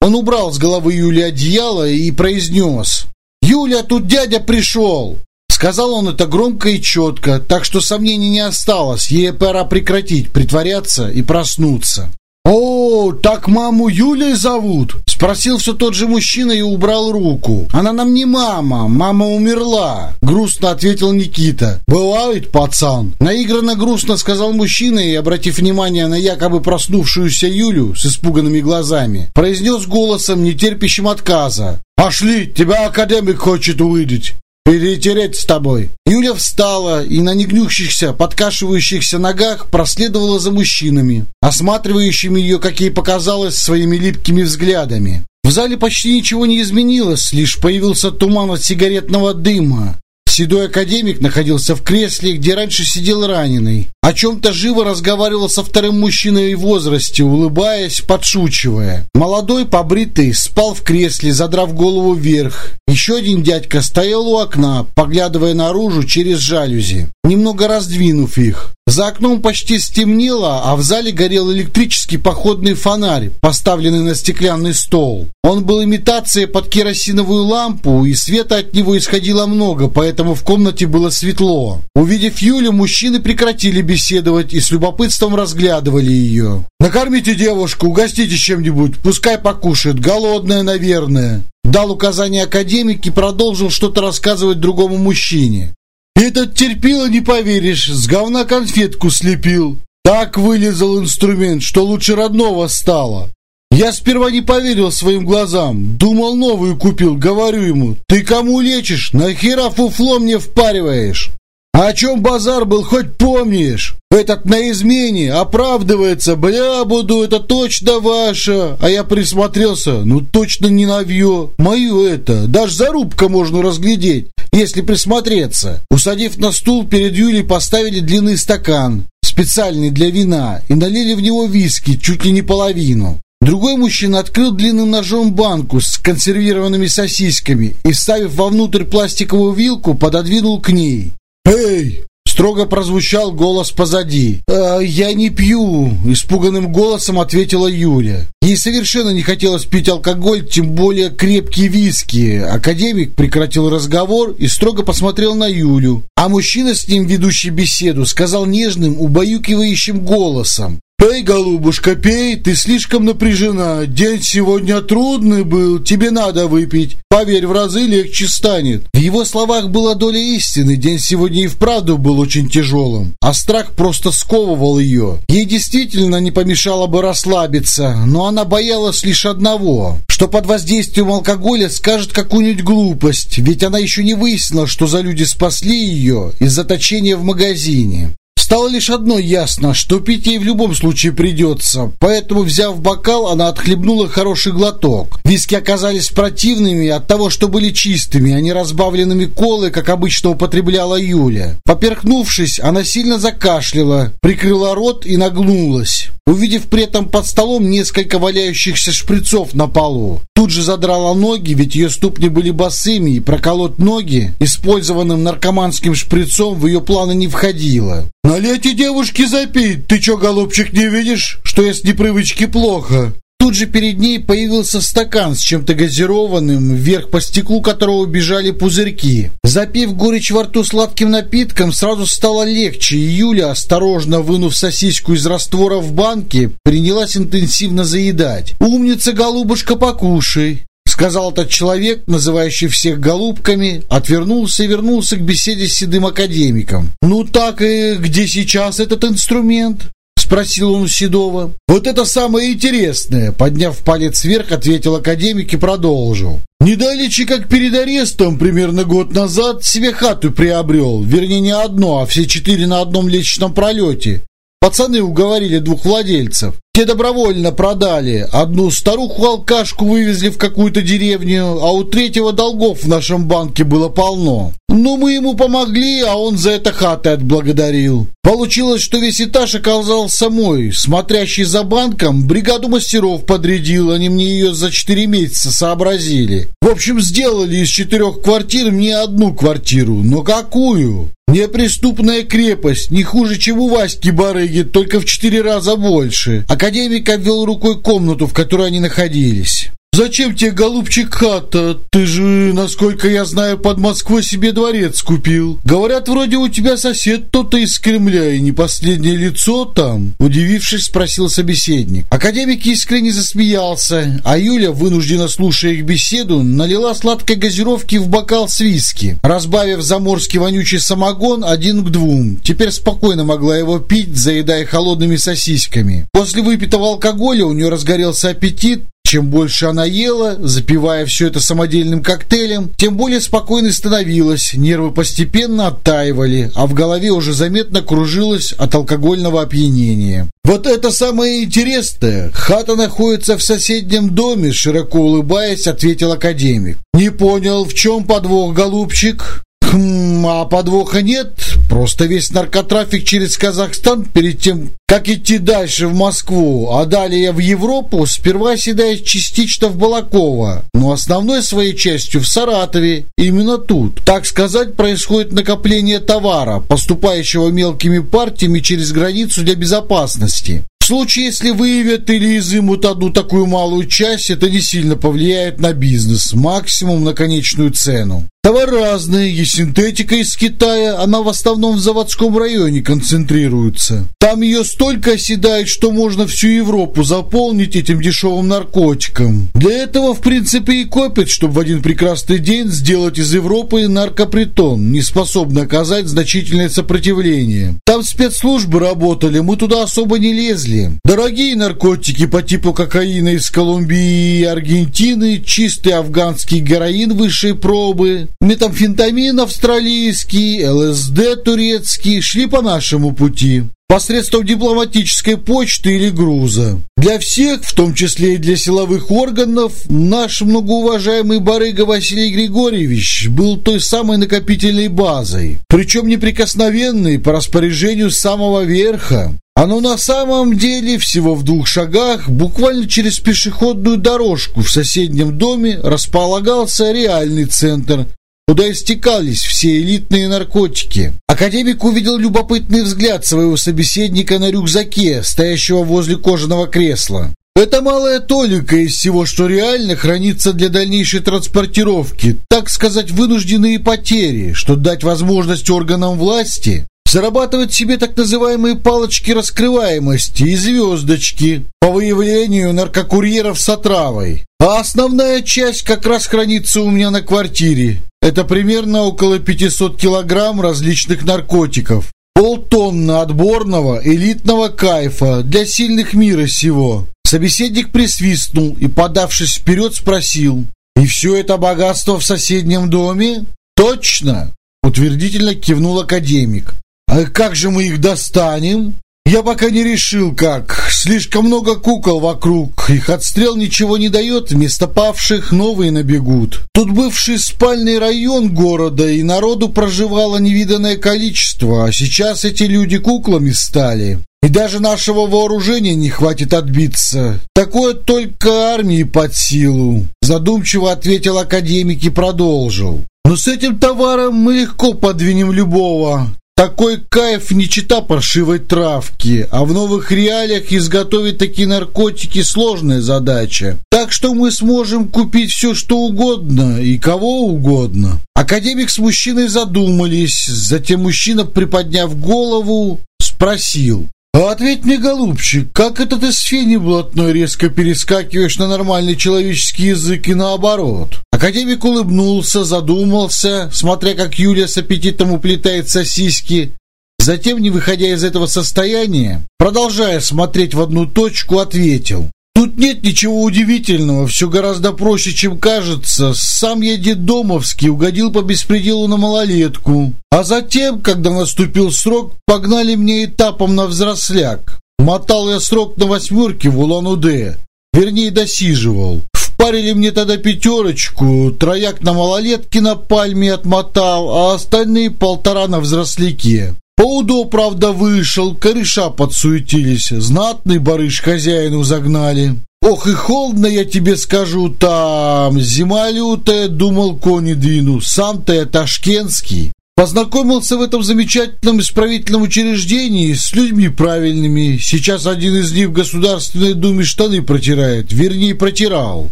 Он убрал с головы Юли одеяло и произнес «Юля, тут дядя пришел!» Сказал он это громко и четко, так что сомнений не осталось, ей пора прекратить притворяться и проснуться. «О, так маму Юлей зовут?» Спросил все тот же мужчина и убрал руку. «Она нам не мама, мама умерла», — грустно ответил Никита. «Бывает, пацан». Наигранно грустно сказал мужчина и, обратив внимание на якобы проснувшуюся Юлю с испуганными глазами, произнес голосом, нетерпящим отказа. «Пошли, тебя академик хочет увидеть» перетереть с тобой. Юля встала и на негнущихся, подкашивающихся ногах проследовала за мужчинами, осматривающими ее, как ей показалось, своими липкими взглядами. В зале почти ничего не изменилось, лишь появился туман от сигаретного дыма. Седой академик находился в кресле, где раньше сидел раненый. О чем-то живо разговаривал со вторым мужчиной в возрасте, улыбаясь, подшучивая. Молодой, побритый, спал в кресле, задрав голову вверх. Еще один дядька стоял у окна, поглядывая наружу через жалюзи, немного раздвинув их. За окном почти стемнело, а в зале горел электрический походный фонарь, поставленный на стеклянный стол. Он был имитацией под керосиновую лампу, и света от него исходило много, поэтому в комнате было светло. Увидев Юлю, мужчины прекратили беседовать и с любопытством разглядывали ее. «Накормите девушку, угостите чем-нибудь, пускай покушает, голодная, наверное». Дал указание академик и продолжил что-то рассказывать другому мужчине. Этот терпило, не поверишь, с говна конфетку слепил. Так вылезал инструмент, что лучше родного стало. Я сперва не поверил своим глазам. Думал, новую купил. Говорю ему, ты кому лечишь? Нахера фуфло мне впариваешь? А о чем базар был, хоть помнишь? Этот на измене оправдывается. Бля, буду, это точно ваше. А я присмотрелся. Ну, точно не навье. Мою это. Даже зарубка можно разглядеть. Если присмотреться. Усадив на стул, перед Юлей поставили длинный стакан, специальный для вина, и налили в него виски, чуть ли не половину. Другой мужчина открыл длинным ножом банку с консервированными сосисками и, вставив вовнутрь пластиковую вилку, пододвинул к ней. «Эй, Строго прозвучал голос позади. «Э, «Я не пью», – испуганным голосом ответила Юля. Ей совершенно не хотелось пить алкоголь, тем более крепкие виски. Академик прекратил разговор и строго посмотрел на Юлю. А мужчина с ним, ведущий беседу, сказал нежным, убаюкивающим голосом. «Пей, голубушка, пей, ты слишком напряжена. День сегодня трудный был, тебе надо выпить. Поверь, в разы легче станет». В его словах была доля истины. День сегодня и вправду был очень тяжелым, а страх просто сковывал ее. Ей действительно не помешало бы расслабиться, но она боялась лишь одного, что под воздействием алкоголя скажет какую-нибудь глупость, ведь она еще не выяснила, что за люди спасли ее из заточения в магазине. Стало лишь одно ясно, что пить ей в любом случае придется, поэтому, взяв бокал, она отхлебнула хороший глоток. Виски оказались противными от того, что были чистыми, а не разбавленными колой, как обычно употребляла Юля. Поперхнувшись, она сильно закашляла, прикрыла рот и нагнулась увидев при этом под столом несколько валяющихся шприцов на полу. Тут же задрала ноги, ведь ее ступни были босыми, и проколоть ноги использованным наркоманским шприцом в ее планы не входило. «Налейте девушке запить! Ты что, голубчик, не видишь, что я с непривычки плохо?» Тут же перед ней появился стакан с чем-то газированным, вверх по стеклу которого бежали пузырьки. Запив горечь во рту сладким напитком, сразу стало легче, и Юля, осторожно вынув сосиску из раствора в банке, принялась интенсивно заедать. «Умница, голубушка, покушай!» Сказал этот человек, называющий всех голубками, отвернулся и вернулся к беседе с седым академиком. «Ну так и где сейчас этот инструмент?» спросил он Седова. «Вот это самое интересное!» Подняв палец вверх, ответил академик и продолжил. «Недалече, как перед арестом, примерно год назад, себе хату приобрел. Вернее, не одно, а все четыре на одном личном пролете. Пацаны уговорили двух владельцев. Те добровольно продали. Одну старуху-алкашку вывезли в какую-то деревню, а у третьего долгов в нашем банке было полно. Но мы ему помогли, а он за это хаты отблагодарил. Получилось, что весь этаж оказался мой. Смотрящий за банком бригаду мастеров подрядил, они мне ее за четыре месяца сообразили. В общем, сделали из четырех квартир мне одну квартиру. Но какую? Неприступная крепость, не хуже, чем у Васьки Барыги, только в четыре раза больше. Академик обвел рукой комнату, в которой они находились. «Зачем тебе, голубчик, хата? Ты же, насколько я знаю, под Москвой себе дворец купил. Говорят, вроде у тебя сосед кто-то из Кремля, и не последнее лицо там?» Удивившись, спросил собеседник. Академик искренне засмеялся, а Юля, вынужденно слушая их беседу, налила сладкой газировки в бокал с виски, разбавив заморский вонючий самогон один к двум. Теперь спокойно могла его пить, заедая холодными сосисками. После выпитого алкоголя у нее разгорелся аппетит, чем больше она ела, запивая все это самодельным коктейлем, тем более спокойной становилась, нервы постепенно оттаивали, а в голове уже заметно кружилось от алкогольного опьянения. «Вот это самое интересное! Хата находится в соседнем доме», широко улыбаясь, ответил академик. «Не понял, в чем подвох, голубчик?» Хм, а подвоха нет. Просто весь наркотрафик через Казахстан перед тем, как идти дальше в Москву, а далее в Европу, сперва седает частично в Балаково, но основной своей частью в Саратове, именно тут. Так сказать, происходит накопление товара, поступающего мелкими партиями через границу для безопасности. В случае, если выявят или изымут одну такую малую часть, это не сильно повлияет на бизнес, максимум на конечную цену. Товар разный, и синтетика из Китая, она в основном в заводском районе концентрируется. Там ее столько оседает, что можно всю Европу заполнить этим дешевым наркотиком. Для этого, в принципе, и копят, чтобы в один прекрасный день сделать из Европы наркопритон, не способный оказать значительное сопротивление. Там спецслужбы работали, мы туда особо не лезли. Дорогие наркотики по типу кокаина из Колумбии и Аргентины, чистый афганский героин высшей пробы, метамфетамин австралийский, ЛСД турецкий шли по нашему пути. посредством дипломатической почты или груза. Для всех, в том числе и для силовых органов, наш многоуважаемый барыга Василий Григорьевич был той самой накопительной базой, причем неприкосновенной по распоряжению самого верха. Оно на самом деле всего в двух шагах, буквально через пешеходную дорожку в соседнем доме располагался реальный центр, куда истекались все элитные наркотики. Академик увидел любопытный взгляд своего собеседника на рюкзаке, стоящего возле кожаного кресла. Это малая толика из всего, что реально хранится для дальнейшей транспортировки, так сказать, вынужденные потери, что дать возможность органам власти зарабатывать себе так называемые палочки раскрываемости и звездочки по выявлению наркокурьеров с отравой. А основная часть как раз хранится у меня на квартире. Это примерно около 500 килограмм различных наркотиков. Полтонны отборного элитного кайфа для сильных мира сего. Собеседник присвистнул и, подавшись вперед, спросил. «И все это богатство в соседнем доме?» «Точно!» — утвердительно кивнул академик. «А как же мы их достанем?» «Я пока не решил, как. Слишком много кукол вокруг. Их отстрел ничего не дает, вместо павших новые набегут. Тут бывший спальный район города, и народу проживало невиданное количество, а сейчас эти люди куклами стали. И даже нашего вооружения не хватит отбиться. Такое только армии под силу», — задумчиво ответил академик и продолжил. «Но с этим товаром мы легко подвинем любого. Такой кайф не чита паршивой травки, а в новых реалиях изготовить такие наркотики сложная задача. Так что мы сможем купить все, что угодно и кого угодно. Академик с мужчиной задумались, затем мужчина, приподняв голову, спросил. А ответь мне, голубчик, как это ты с фени блатной резко перескакиваешь на нормальный человеческий язык и наоборот? Академик улыбнулся, задумался, смотря как Юлия с аппетитом уплетает сосиски. Затем, не выходя из этого состояния, продолжая смотреть в одну точку, ответил. Тут нет ничего удивительного, все гораздо проще, чем кажется. Сам я детдомовский угодил по беспределу на малолетку. А затем, когда наступил срок, погнали мне этапом на взросляк. Мотал я срок на восьмерке в Улан-Удэ. Вернее, досиживал. Впарили мне тогда пятерочку, трояк на малолетке на пальме отмотал, а остальные полтора на взросляке. Поудо, правда, вышел, кореша подсуетились, знатный барыш хозяину загнали. Ох и холодно, я тебе скажу, там, зима лютая, думал, кони двину, сам-то я ташкентский. Познакомился в этом замечательном исправительном учреждении с людьми правильными. Сейчас один из них в Государственной Думе штаны протирает, вернее, протирал.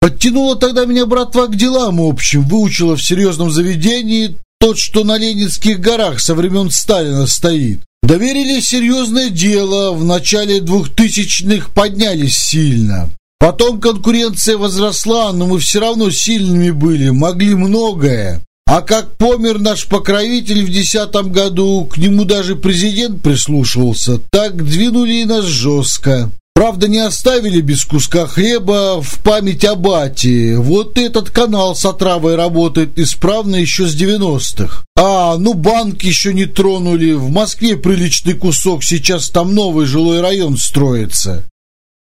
Подтянула тогда меня братва к делам общим, выучила в серьезном заведении, тот, что на Ленинских горах со времен Сталина стоит. Доверили серьезное дело, в начале двухтысячных поднялись сильно. Потом конкуренция возросла, но мы все равно сильными были, могли многое. А как помер наш покровитель в десятом году, к нему даже президент прислушивался, так двинули и нас жестко. Правда, не оставили без куска хлеба в память о бате. Вот этот канал с отравой работает исправно еще с 90-х. А, ну банк еще не тронули. В Москве приличный кусок, сейчас там новый жилой район строится.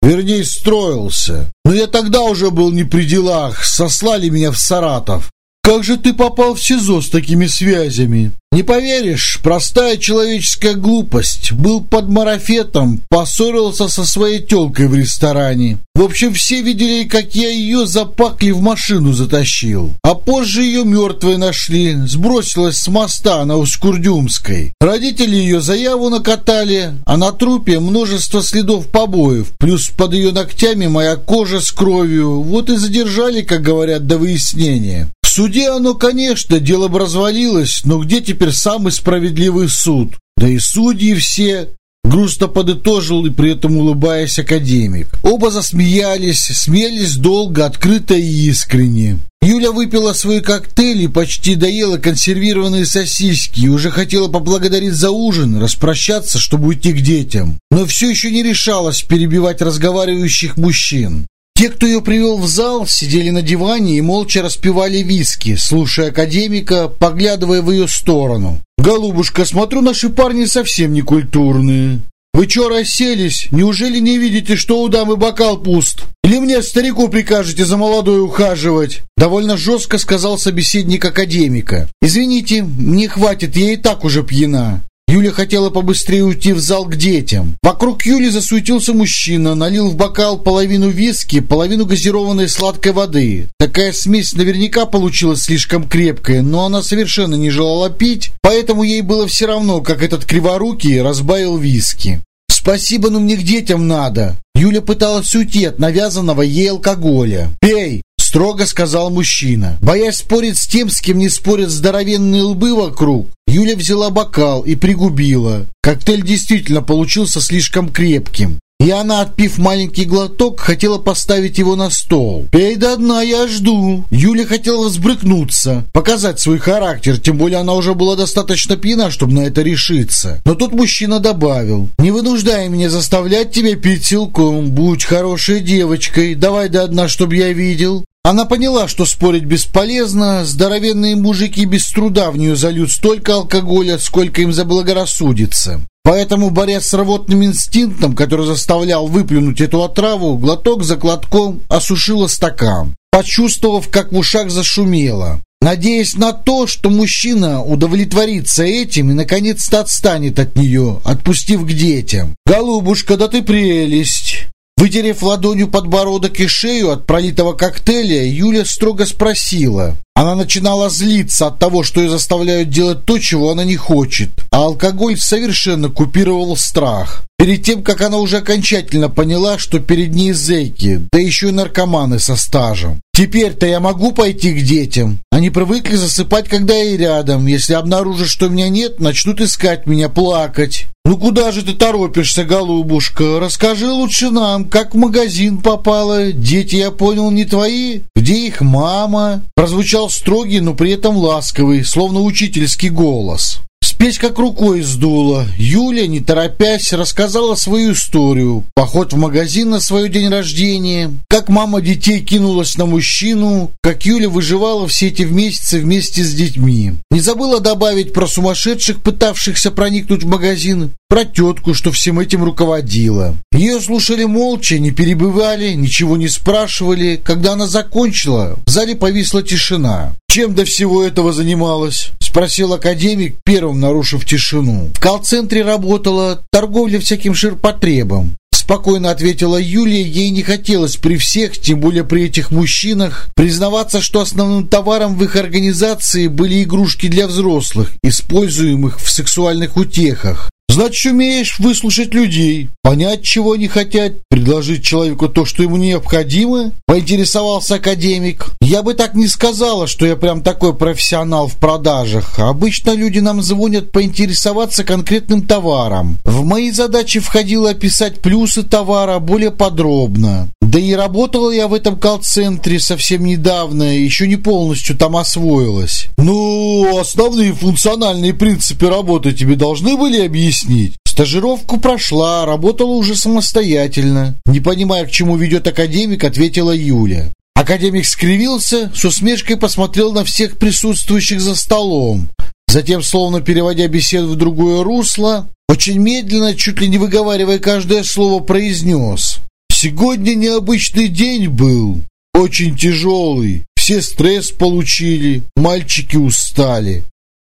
Вернее, строился. Но я тогда уже был не при делах. Сослали меня в Саратов. Как же ты попал в СИЗО с такими связями? Не поверишь, простая человеческая глупость. Был под марафетом, поссорился со своей тёлкой в ресторане. В общем, все видели, как я ее за пакли в машину затащил. А позже ее мертвой нашли, сбросилась с моста на Ускурдюмской. Родители ее заяву накатали, а на трупе множество следов побоев, плюс под ее ногтями моя кожа с кровью. Вот и задержали, как говорят, до выяснения. В суде оно, конечно, дело бы развалилось, но где теперь теперь самый справедливый суд. Да и судьи все Грустно подытожил и при этом улыбаясь академик. Оба засмеялись, смеялись долго, открыто и искренне. Юля выпила свой коктейль и почти доела консервированные сосиски и уже хотела поблагодарить за ужин, распрощаться, чтобы уйти к детям. Но все еще не решалась перебивать разговаривающих мужчин. Те, кто ее привел в зал, сидели на диване и молча распивали виски, слушая академика, поглядывая в ее сторону. «Голубушка, смотрю, наши парни совсем не культурные. Вы чё расселись? Неужели не видите, что у дамы бокал пуст? Или мне старику прикажете за молодой ухаживать?» Довольно жестко сказал собеседник академика. «Извините, не хватит, я и так уже пьяна». Юля хотела побыстрее уйти в зал к детям. Вокруг Юли засуетился мужчина, налил в бокал половину виски, половину газированной сладкой воды. Такая смесь наверняка получилась слишком крепкая, но она совершенно не желала пить, поэтому ей было все равно, как этот криворукий разбавил виски. «Спасибо, но мне к детям надо». Юля пыталась уйти от навязанного ей алкоголя. «Пей!» Строго сказал мужчина. Боясь спорить с тем, с кем не спорят здоровенные лбы вокруг, Юля взяла бокал и пригубила. Коктейль действительно получился слишком крепким. И она, отпив маленький глоток, хотела поставить его на стол. «Пей до дна, я жду!» Юля хотела взбрыкнуться, показать свой характер, тем более она уже была достаточно пьяна, чтобы на это решиться. Но тут мужчина добавил, «Не вынуждай меня заставлять тебя пить силком, будь хорошей девочкой, давай до дна, чтобы я видел». Она поняла, что спорить бесполезно, здоровенные мужики без труда в нее зальют столько алкоголя, сколько им заблагорассудится. Поэтому, борясь с рвотным инстинктом, который заставлял выплюнуть эту отраву, глоток за глотком осушила стакан, почувствовав, как в ушах зашумело. Надеясь на то, что мужчина удовлетворится этим и наконец-то отстанет от нее, отпустив к детям. «Голубушка, да ты прелесть!» Вытерев ладонью подбородок и шею от пролитого коктейля, Юля строго спросила. Она начинала злиться от того, что ее заставляют делать то, чего она не хочет, а алкоголь совершенно купировал страх. Перед тем, как она уже окончательно поняла, что перед ней зэки, да еще и наркоманы со стажем. Теперь-то я могу пойти к детям. Они привыкли засыпать, когда я рядом. Если обнаружат, что меня нет, начнут искать меня, плакать. Ну куда же ты торопишься, голубушка? Расскажи лучше нам, как в магазин попала. Дети, я понял, не твои? Где их мама? Прозвучал строгий, но при этом ласковый, словно учительский голос. Спесь как рукой сдуло. Юля, не торопясь, рассказала свою историю. Поход в магазин на свой день рождения. Как мама детей кинулась на мужчину. Как Юля выживала все эти месяцы вместе с детьми. Не забыла добавить про сумасшедших, пытавшихся проникнуть в магазин. Про тетку, что всем этим руководила. Ее слушали молча, не перебывали, ничего не спрашивали. Когда она закончила, в зале повисла тишина. «Чем до всего этого занималась?» – спросил академик, первым нарушив тишину. В колл-центре работала торговля всяким ширпотребом. Спокойно ответила Юлия, ей не хотелось при всех, тем более при этих мужчинах, признаваться, что основным товаром в их организации были игрушки для взрослых, используемых в сексуальных утехах. Значит, умеешь выслушать людей, понять, чего они хотят, предложить человеку то, что ему необходимо? Поинтересовался академик. Я бы так не сказала, что я прям такой профессионал в продажах. Обычно люди нам звонят поинтересоваться конкретным товаром. В мои задачи входило описать плюсы товара более подробно. Да и работала я в этом колл-центре совсем недавно, еще не полностью там освоилась. Ну, основные функциональные принципы работы тебе должны были объяснить? Стажировку прошла, работала уже самостоятельно. Не понимая, к чему ведет академик, ответила Юля. Академик скривился, с усмешкой посмотрел на всех присутствующих за столом. Затем, словно переводя беседу в другое русло, очень медленно, чуть ли не выговаривая каждое слово, произнес. Сегодня необычный день был, очень тяжелый. Все стресс получили, мальчики устали.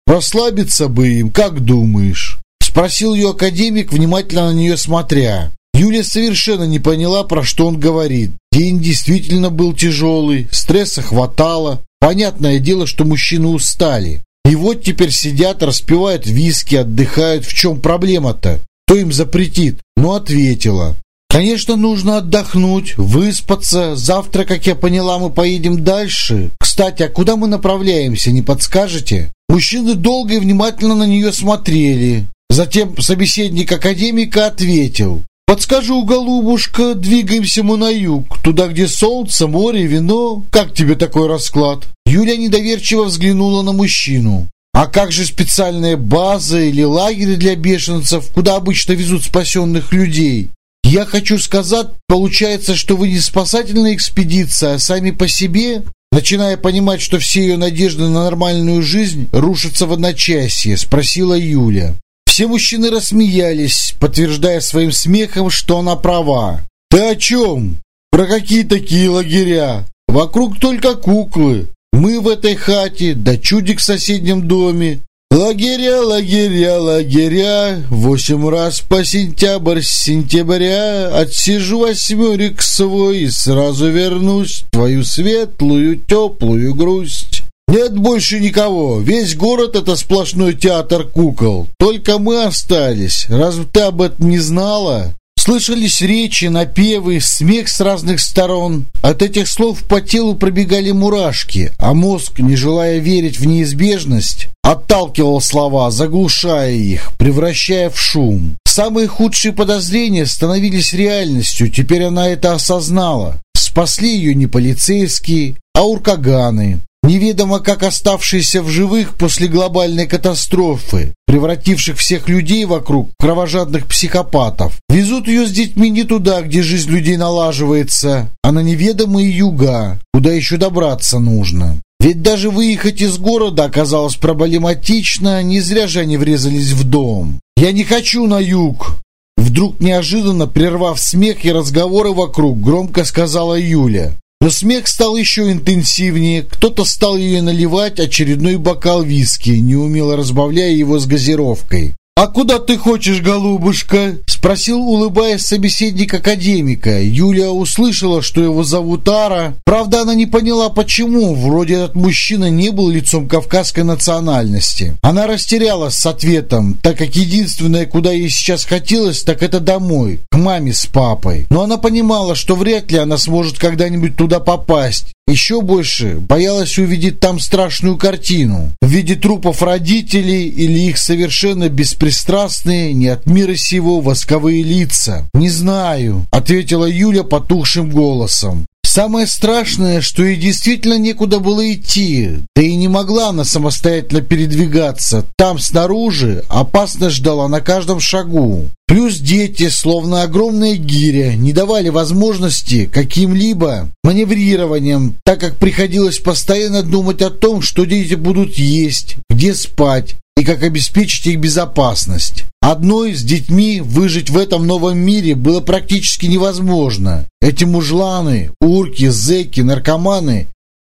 Расслабиться бы им, как думаешь? Спросил ее академик, внимательно на нее смотря. Юля совершенно не поняла, про что он говорит. День действительно был тяжелый, стресса хватало. Понятное дело, что мужчины устали. И вот теперь сидят, распивают виски, отдыхают. В чем проблема-то? Кто им запретит? Ну, ответила. Конечно, нужно отдохнуть, выспаться. Завтра, как я поняла, мы поедем дальше. Кстати, а куда мы направляемся, не подскажете? Мужчины долго и внимательно на нее смотрели. Затем собеседник академика ответил. «Подскажу, голубушка, двигаемся мы на юг, туда, где солнце, море, вино. Как тебе такой расклад?» Юля недоверчиво взглянула на мужчину. «А как же специальная база или лагерь для бешенцев, куда обычно везут спасенных людей?» Я хочу сказать, получается, что вы не спасательная экспедиция, а сами по себе, начиная понимать, что все ее надежды на нормальную жизнь рушатся в одночасье, спросила Юля. Все мужчины рассмеялись, подтверждая своим смехом, что она права. «Ты о чем? Про какие такие лагеря? Вокруг только куклы. Мы в этой хате, да чудик в соседнем доме. Лагеря, лагеря, лагеря, восемь раз по сентябрь сентября Отсижу восьмерик свой и сразу вернусь в Твою светлую, теплую грусть. Нет больше никого. Весь город — это сплошной театр кукол. Только мы остались. Разве ты об этом не знала? Слышались речи, напевы, смех с разных сторон. От этих слов по телу пробегали мурашки, а мозг, не желая верить в неизбежность, отталкивал слова, заглушая их, превращая в шум. Самые худшие подозрения становились реальностью, теперь она это осознала. Спасли ее не полицейские, а уркаганы. Неведомо как оставшиеся в живых после глобальной катастрофы, превративших всех людей вокруг в кровожадных психопатов. Везут ее с детьми не туда, где жизнь людей налаживается, а на неведомые юга, куда еще добраться нужно. Ведь даже выехать из города оказалось проблематично, не зря же они врезались в дом. «Я не хочу на юг!» Вдруг неожиданно, прервав смех и разговоры вокруг, громко сказала Юля. Но смех стал еще интенсивнее. Кто-то стал ей наливать очередной бокал виски, неумело разбавляя его с газировкой. «А куда ты хочешь, голубушка?» — спросил, улыбаясь собеседник академика. Юлия услышала, что его зовут Ара. Правда, она не поняла, почему. Вроде этот мужчина не был лицом кавказской национальности. Она растерялась с ответом, так как единственное, куда ей сейчас хотелось, так это домой, к маме с папой. Но она понимала, что вряд ли она сможет когда-нибудь туда попасть. Еще больше боялась увидеть там страшную картину в виде трупов родителей или их совершенно беспристрастные, не от мира сего восковые лица. «Не знаю», — ответила Юля потухшим голосом. Самое страшное, что ей действительно некуда было идти, да и не могла она самостоятельно передвигаться. Там снаружи опасность ждала на каждом шагу. Плюс дети, словно огромная гиря, не давали возможности каким-либо маневрированием, так как приходилось постоянно думать о том, что дети будут есть, где спать, и как обеспечить их безопасность. Одной с детьми выжить в этом новом мире было практически невозможно. Эти мужланы, урки, зэки, наркоманы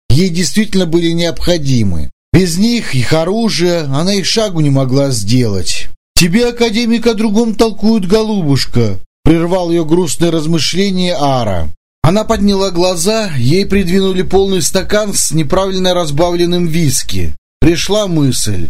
ей действительно были необходимы. Без них, их оружия, она и шагу не могла сделать. «Тебе, академик, о другом толкуют, голубушка», — прервал ее грустное размышление Ара. Она подняла глаза, ей придвинули полный стакан с неправильно разбавленным виски. Пришла мысль.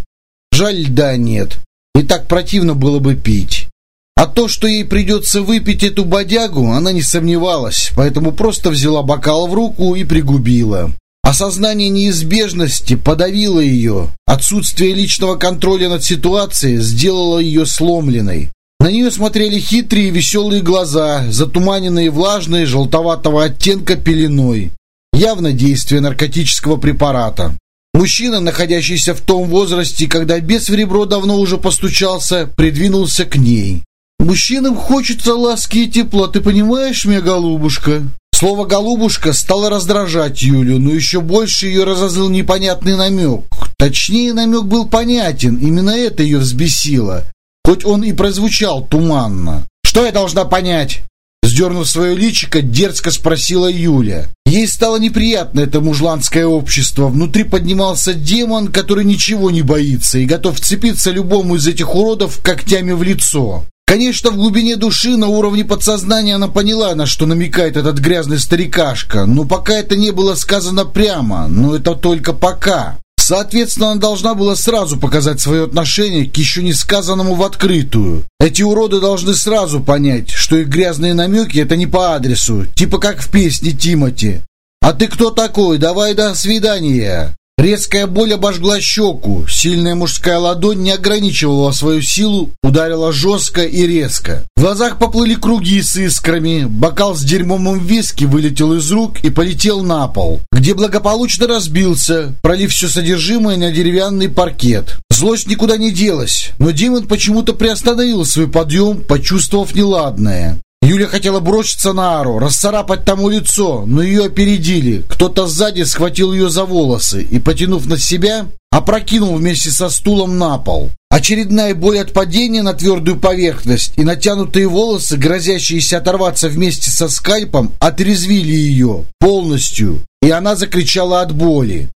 Жаль, льда нет. И так противно было бы пить. А то, что ей придется выпить эту бодягу, она не сомневалась, поэтому просто взяла бокал в руку и пригубила. Осознание неизбежности подавило ее. Отсутствие личного контроля над ситуацией сделало ее сломленной. На нее смотрели хитрые веселые глаза, затуманенные влажной желтоватого оттенка пеленой. Явно действие наркотического препарата. Мужчина, находящийся в том возрасте, когда бес в ребро давно уже постучался, придвинулся к ней. «Мужчинам хочется ласки и тепла, ты понимаешь меня, голубушка?» Слово «голубушка» стало раздражать Юлю, но еще больше ее разозлил непонятный намек. Точнее, намек был понятен, именно это ее взбесило, хоть он и прозвучал туманно. «Что я должна понять?» Сдернув свое личико, дерзко спросила Юля. Ей стало неприятно это мужланское общество. Внутри поднимался демон, который ничего не боится и готов вцепиться любому из этих уродов когтями в лицо. Конечно, в глубине души, на уровне подсознания она поняла, на что намекает этот грязный старикашка, но пока это не было сказано прямо, но это только пока. Соответственно, она должна была сразу показать свое отношение к еще не сказанному в открытую. Эти уроды должны сразу понять, что их грязные намеки – это не по адресу, типа как в песне Тимати. «А ты кто такой? Давай до свидания!» Резкая боль обожгла щеку. Сильная мужская ладонь не ограничивала свою силу, ударила жестко и резко. В глазах поплыли круги с искрами. Бокал с дерьмом виски вылетел из рук и полетел на пол, где благополучно разбился, пролив все содержимое на деревянный паркет. Злость никуда не делась, но Димон почему-то приостановил свой подъем, почувствовав неладное. Юля хотела броситься на Ару, расцарапать тому лицо, но ее опередили. Кто-то сзади схватил ее за волосы и, потянув на себя, опрокинул вместе со стулом на пол. Очередная боль от падения на твердую поверхность и натянутые волосы, грозящиеся оторваться вместе со скальпом, отрезвили ее полностью, и она закричала от боли.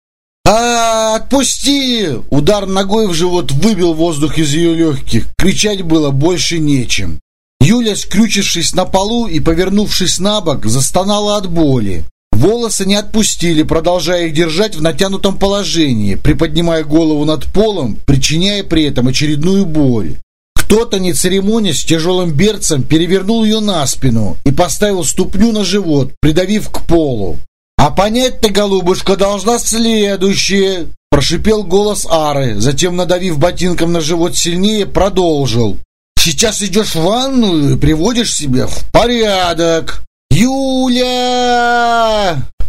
«А, отпусти!» Удар ногой в живот выбил воздух из ее легких. Кричать было больше нечем. Юля, скрючившись на полу и повернувшись на бок, застонала от боли. Волосы не отпустили, продолжая их держать в натянутом положении, приподнимая голову над полом, причиняя при этом очередную боль. Кто-то, не церемонясь, тяжелым берцем перевернул ее на спину и поставил ступню на живот, придавив к полу. «А понять ты, голубушка, должна следующее!» Прошипел голос Ары, затем, надавив ботинком на живот сильнее, продолжил. Сейчас идешь в ванную и приводишь себя в порядок. Юля!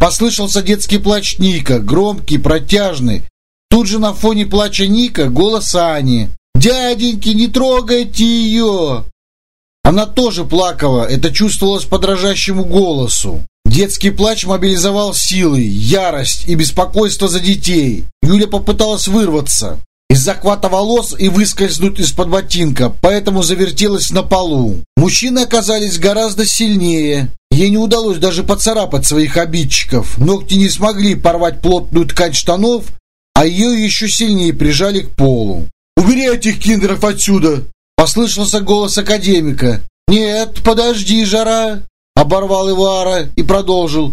Послышался детский плач Ника, громкий, протяжный. Тут же на фоне плача Ника голос Ани. «Дяденьки, не трогайте ее!» Она тоже плакала, это чувствовалось по дрожащему голосу. Детский плач мобилизовал силы, ярость и беспокойство за детей. Юля попыталась вырваться из захвата волос и выскользнуть из-под ботинка, поэтому завертелась на полу. Мужчины оказались гораздо сильнее. Ей не удалось даже поцарапать своих обидчиков. Ногти не смогли порвать плотную ткань штанов, а ее еще сильнее прижали к полу. «Убери этих киндеров отсюда!» Послышался голос академика. «Нет, подожди, жара!» Оборвал Ивара и продолжил.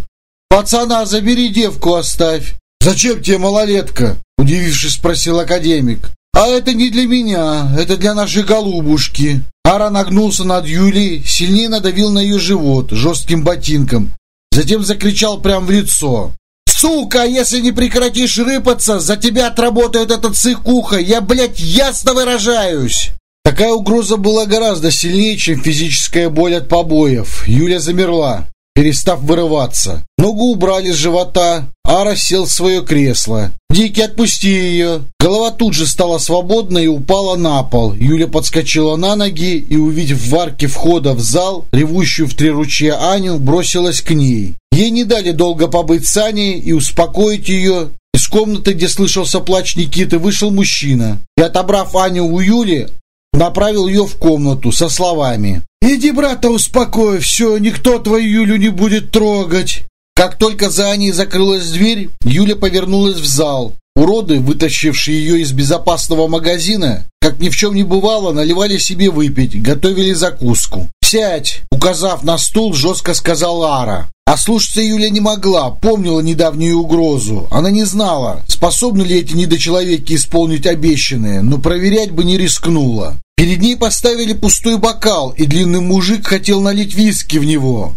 «Пацана, забери девку, оставь!» «Зачем тебе малолетка?» Удивившись, спросил академик. «А это не для меня, это для нашей голубушки». Ара нагнулся над Юлей, сильнее надавил на ее живот жестким ботинком. Затем закричал прямо в лицо. «Сука, если не прекратишь рыпаться, за тебя отработает этот сыкуха! Я, блядь, ясно выражаюсь!» Такая угроза была гораздо сильнее, чем физическая боль от побоев. Юля замерла перестав вырываться. Ногу убрали с живота, Ара сел в свое кресло. «Дикий, отпусти ее!» Голова тут же стала свободной и упала на пол. Юля подскочила на ноги и, увидев в арке входа в зал, ревущую в три ручья Аню, бросилась к ней. Ей не дали долго побыть с Аней и успокоить ее. Из комнаты, где слышался плач Никиты, вышел мужчина. И, отобрав Аню у Юли, направил ее в комнату со словами «Иди, брата, успокой, все, никто твою Юлю не будет трогать». Как только за Аней закрылась дверь, Юля повернулась в зал. Уроды, вытащившие ее из безопасного магазина, как ни в чем не бывало, наливали себе выпить, готовили закуску. «Сядь!» — указав на стул, жестко сказала Ара. А слушаться Юля не могла, помнила недавнюю угрозу. Она не знала, способны ли эти недочеловеки исполнить обещанное, но проверять бы не рискнула. Перед ней поставили пустой бокал, и длинный мужик хотел налить виски в него.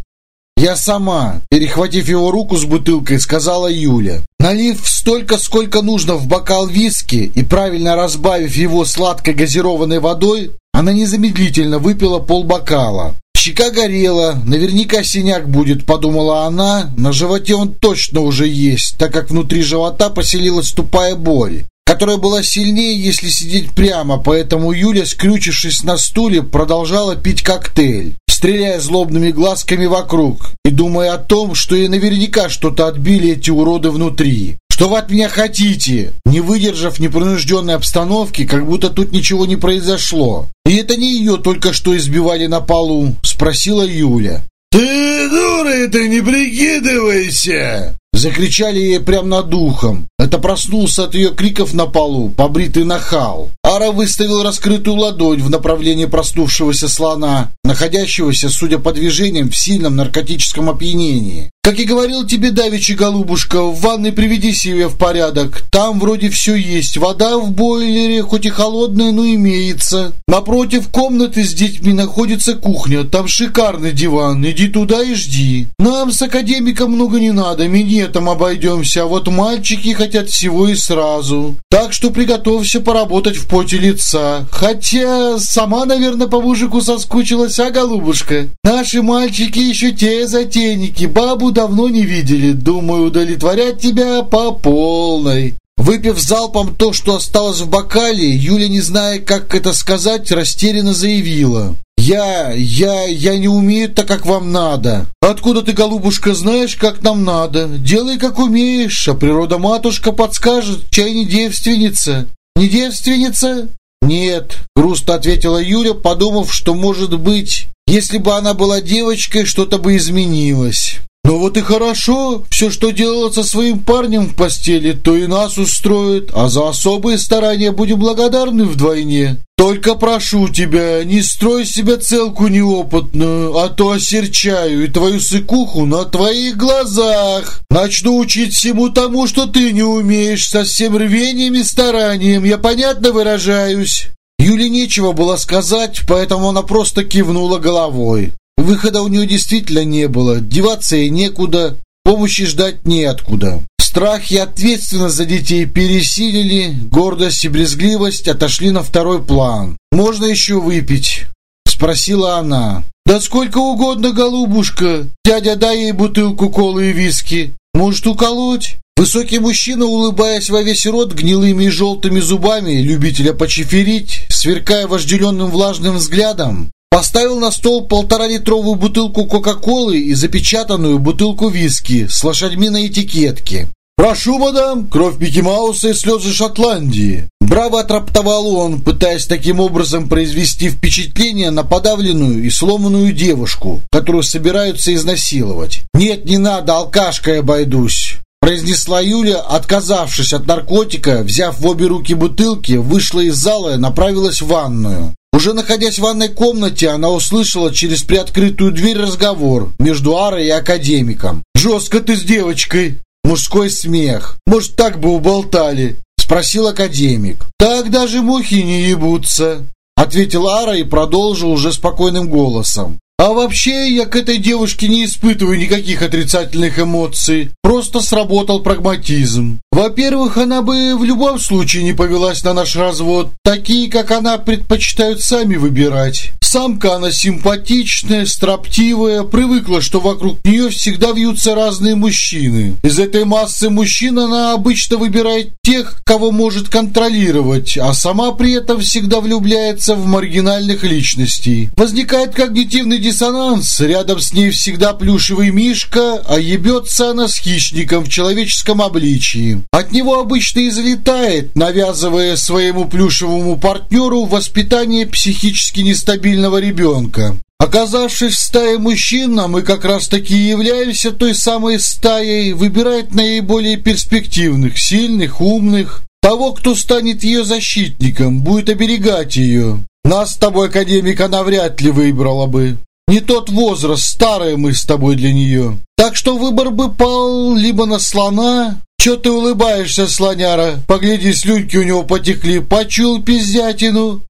«Я сама», перехватив его руку с бутылкой, сказала Юля. Налив столько, сколько нужно в бокал виски и правильно разбавив его сладкой газированной водой, она незамедлительно выпила полбокала. Щека горела, наверняка синяк будет, подумала она. На животе он точно уже есть, так как внутри живота поселилась тупая боль которая была сильнее, если сидеть прямо, поэтому Юля, скрючившись на стуле, продолжала пить коктейль, стреляя злобными глазками вокруг и думая о том, что ей наверняка что-то отбили эти уроды внутри. «Что вы от меня хотите?» Не выдержав непринужденной обстановки, как будто тут ничего не произошло. «И это не ее только что избивали на полу?» Спросила Юля. «Ты дура, ты не прикидывайся!» Закричали ей прямо над ухом. Это проснулся от ее криков на полу, побритый нахал. Ара выставил раскрытую ладонь в направлении проснувшегося слона, находящегося, судя по движениям, в сильном наркотическом опьянении. «Как и говорил тебе давеча, голубушка, в ванной приведи себя в порядок. Там вроде все есть. Вода в бойлере, хоть и холодная, но имеется. Напротив комнаты с детьми находится кухня. Там шикарный диван. Иди туда и жди. Нам с академиком много не надо. Минетом обойдемся. А вот мальчики хотят всего и сразу. Так что приготовься поработать в поте лица. Хотя сама, наверное, по мужику соскучилась, а, голубушка? Наши мальчики еще те затейники. Бабу давно не видели. Думаю, удовлетворять тебя по полной». Выпив залпом то, что осталось в бокале, Юля, не зная, как это сказать, растерянно заявила. Я, я, я не умею так, как вам надо. Откуда ты, голубушка, знаешь, как нам надо? Делай, как умеешь, а природа-матушка подскажет, чай не девственница. Не девственница? Нет, грустно ответила Юля, подумав, что, может быть, если бы она была девочкой, что-то бы изменилось. Но вот и хорошо, все, что делала со своим парнем в постели, то и нас устроит, а за особые старания будем благодарны вдвойне. Только прошу тебя, не строй себя целку неопытную, а то осерчаю и твою сыкуху на твоих глазах. Начну учить всему тому, что ты не умеешь, со всем рвением и старанием, я понятно выражаюсь?» Юле нечего было сказать, поэтому она просто кивнула головой. Выхода у нее действительно не было, деваться ей некуда, помощи ждать неоткуда. Страх и ответственность за детей пересилили, гордость и брезгливость отошли на второй план. «Можно еще выпить?» – спросила она. «Да сколько угодно, голубушка. Дядя, дай ей бутылку колы и виски. Может, уколоть?» Высокий мужчина, улыбаясь во весь рот гнилыми и желтыми зубами, любителя почеферить, сверкая вожделенным влажным взглядом, Поставил на стол полтора-литровую бутылку Кока-Колы и запечатанную бутылку виски с лошадьми на этикетке. «Прошу, мадам, кровь Микки Мауса и слезы Шотландии!» Браво отраптовал он, пытаясь таким образом произвести впечатление на подавленную и сломанную девушку, которую собираются изнасиловать. «Нет, не надо, алкашкой обойдусь!» произнесла Юля, отказавшись от наркотика, взяв в обе руки бутылки, вышла из зала и направилась в ванную. Уже находясь в ванной комнате, она услышала через приоткрытую дверь разговор между Арой и академиком. «Жестко ты с девочкой!» Мужской смех. «Может, так бы уболтали?» Спросил академик. «Так даже мухи не ебутся!» Ответил Ара и продолжил уже спокойным голосом. А вообще, я к этой девушке не испытываю никаких отрицательных эмоций. Просто сработал прагматизм. Во-первых, она бы в любом случае не повелась на наш развод. Такие, как она, предпочитают сами выбирать. Самка она симпатичная, строптивая, привыкла, что вокруг нее всегда вьются разные мужчины. Из этой массы мужчин она обычно выбирает тех, кого может контролировать, а сама при этом всегда влюбляется в маргинальных личностей. Возникает когнитивный диссонанс. Рядом с ней всегда плюшевый мишка, а ебется она с хищником в человеческом обличии. От него обычно и залетает, навязывая своему плюшевому партнеру воспитание психически нестабильного ребенка. Оказавшись в стае мужчин, а мы как раз таки являемся той самой стаей, выбирает наиболее перспективных, сильных, умных, того, кто станет ее защитником, будет оберегать ее. Нас с тобой, академик, она вряд ли выбрала бы. Не тот возраст, старые мы с тобой для нее. Так что выбор бы пал либо на слона... Че ты улыбаешься, слоняра? Погляди, слюнки у него потекли. Почул пиздятину.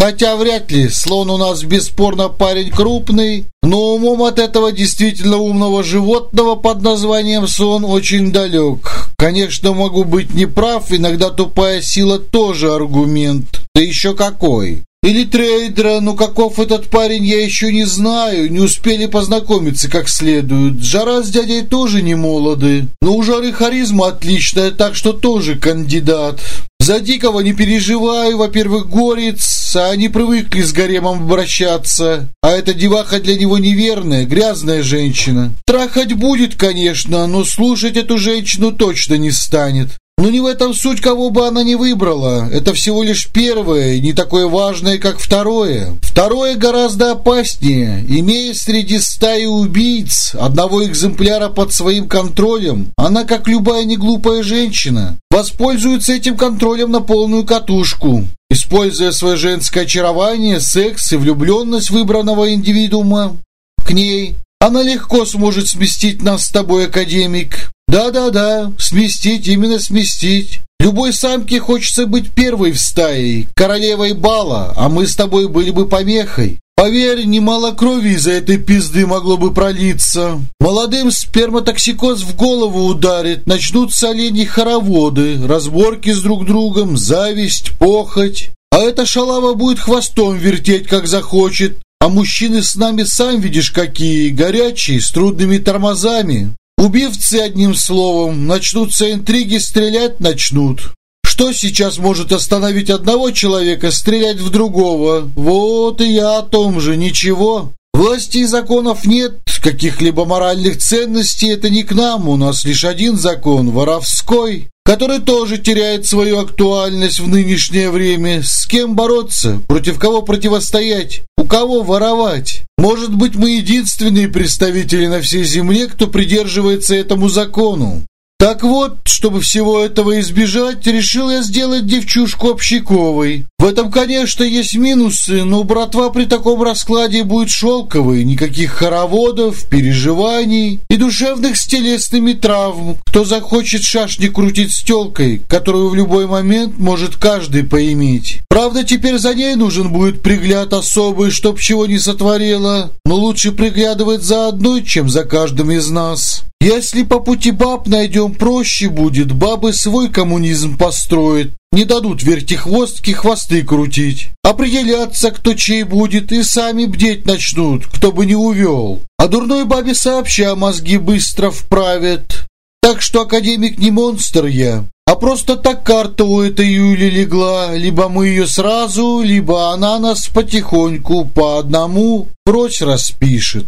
Хотя вряд ли, слон у нас бесспорно парень крупный, но умом от этого действительно умного животного под названием сон очень далек. Конечно, могу быть неправ, иногда тупая сила тоже аргумент. Да еще какой. Или трейдера, ну каков этот парень, я еще не знаю, не успели познакомиться как следует. Жара с дядей тоже не молоды, но у Жары харизма отличная, так что тоже кандидат. За Дикого не переживаю, во-первых, горец, а они привыкли с гаремом обращаться. А эта деваха для него неверная, грязная женщина. Трахать будет, конечно, но слушать эту женщину точно не станет. Но не в этом суть, кого бы она ни выбрала. Это всего лишь первое, не такое важное, как второе. Второе гораздо опаснее. Имея среди стаи убийц одного экземпляра под своим контролем, она, как любая неглупая женщина, воспользуется этим контролем на полную катушку. Используя свое женское очарование, секс и влюбленность выбранного индивидуума к ней, она легко сможет сместить нас с тобой, академик. Да-да-да, сместить, именно сместить. Любой самке хочется быть первой в стае, королевой бала, а мы с тобой были бы помехой. Поверь, немало крови из-за этой пизды могло бы пролиться. Молодым сперматоксикоз в голову ударит, начнутся оленьи хороводы, разборки с друг другом, зависть, похоть. А эта шалава будет хвостом вертеть, как захочет. А мужчины с нами сам видишь какие, горячие, с трудными тормозами. Убивцы, одним словом, начнутся интриги, стрелять начнут. Что сейчас может остановить одного человека стрелять в другого? Вот и я о том же, ничего. Власти и законов нет, каких-либо моральных ценностей это не к нам, у нас лишь один закон – воровской, который тоже теряет свою актуальность в нынешнее время. С кем бороться? Против кого противостоять? У кого воровать? Может быть, мы единственные представители на всей земле, кто придерживается этому закону. Так вот, чтобы всего этого избежать, решил я сделать девчушку общаковой. В этом, конечно, есть минусы, но братва при таком раскладе будет шелковой, никаких хороводов, переживаний и душевных с телесными травм. Кто захочет шашни крутить с телкой, которую в любой момент может каждый поиметь. Правда, теперь за ней нужен будет пригляд особый, чтоб чего не сотворила, но лучше приглядывать за одной, чем за каждым из нас. Если по пути баб найдем проще будет, бабы свой коммунизм построят. Не дадут вертихвостки хвосты крутить. Определяться, кто чей будет, и сами бдеть начнут, кто бы не увел. А дурной бабе сообща мозги быстро вправят. Так что академик не монстр я, а просто так карта у этой Юли легла. Либо мы ее сразу, либо она нас потихоньку по одному прочь распишет.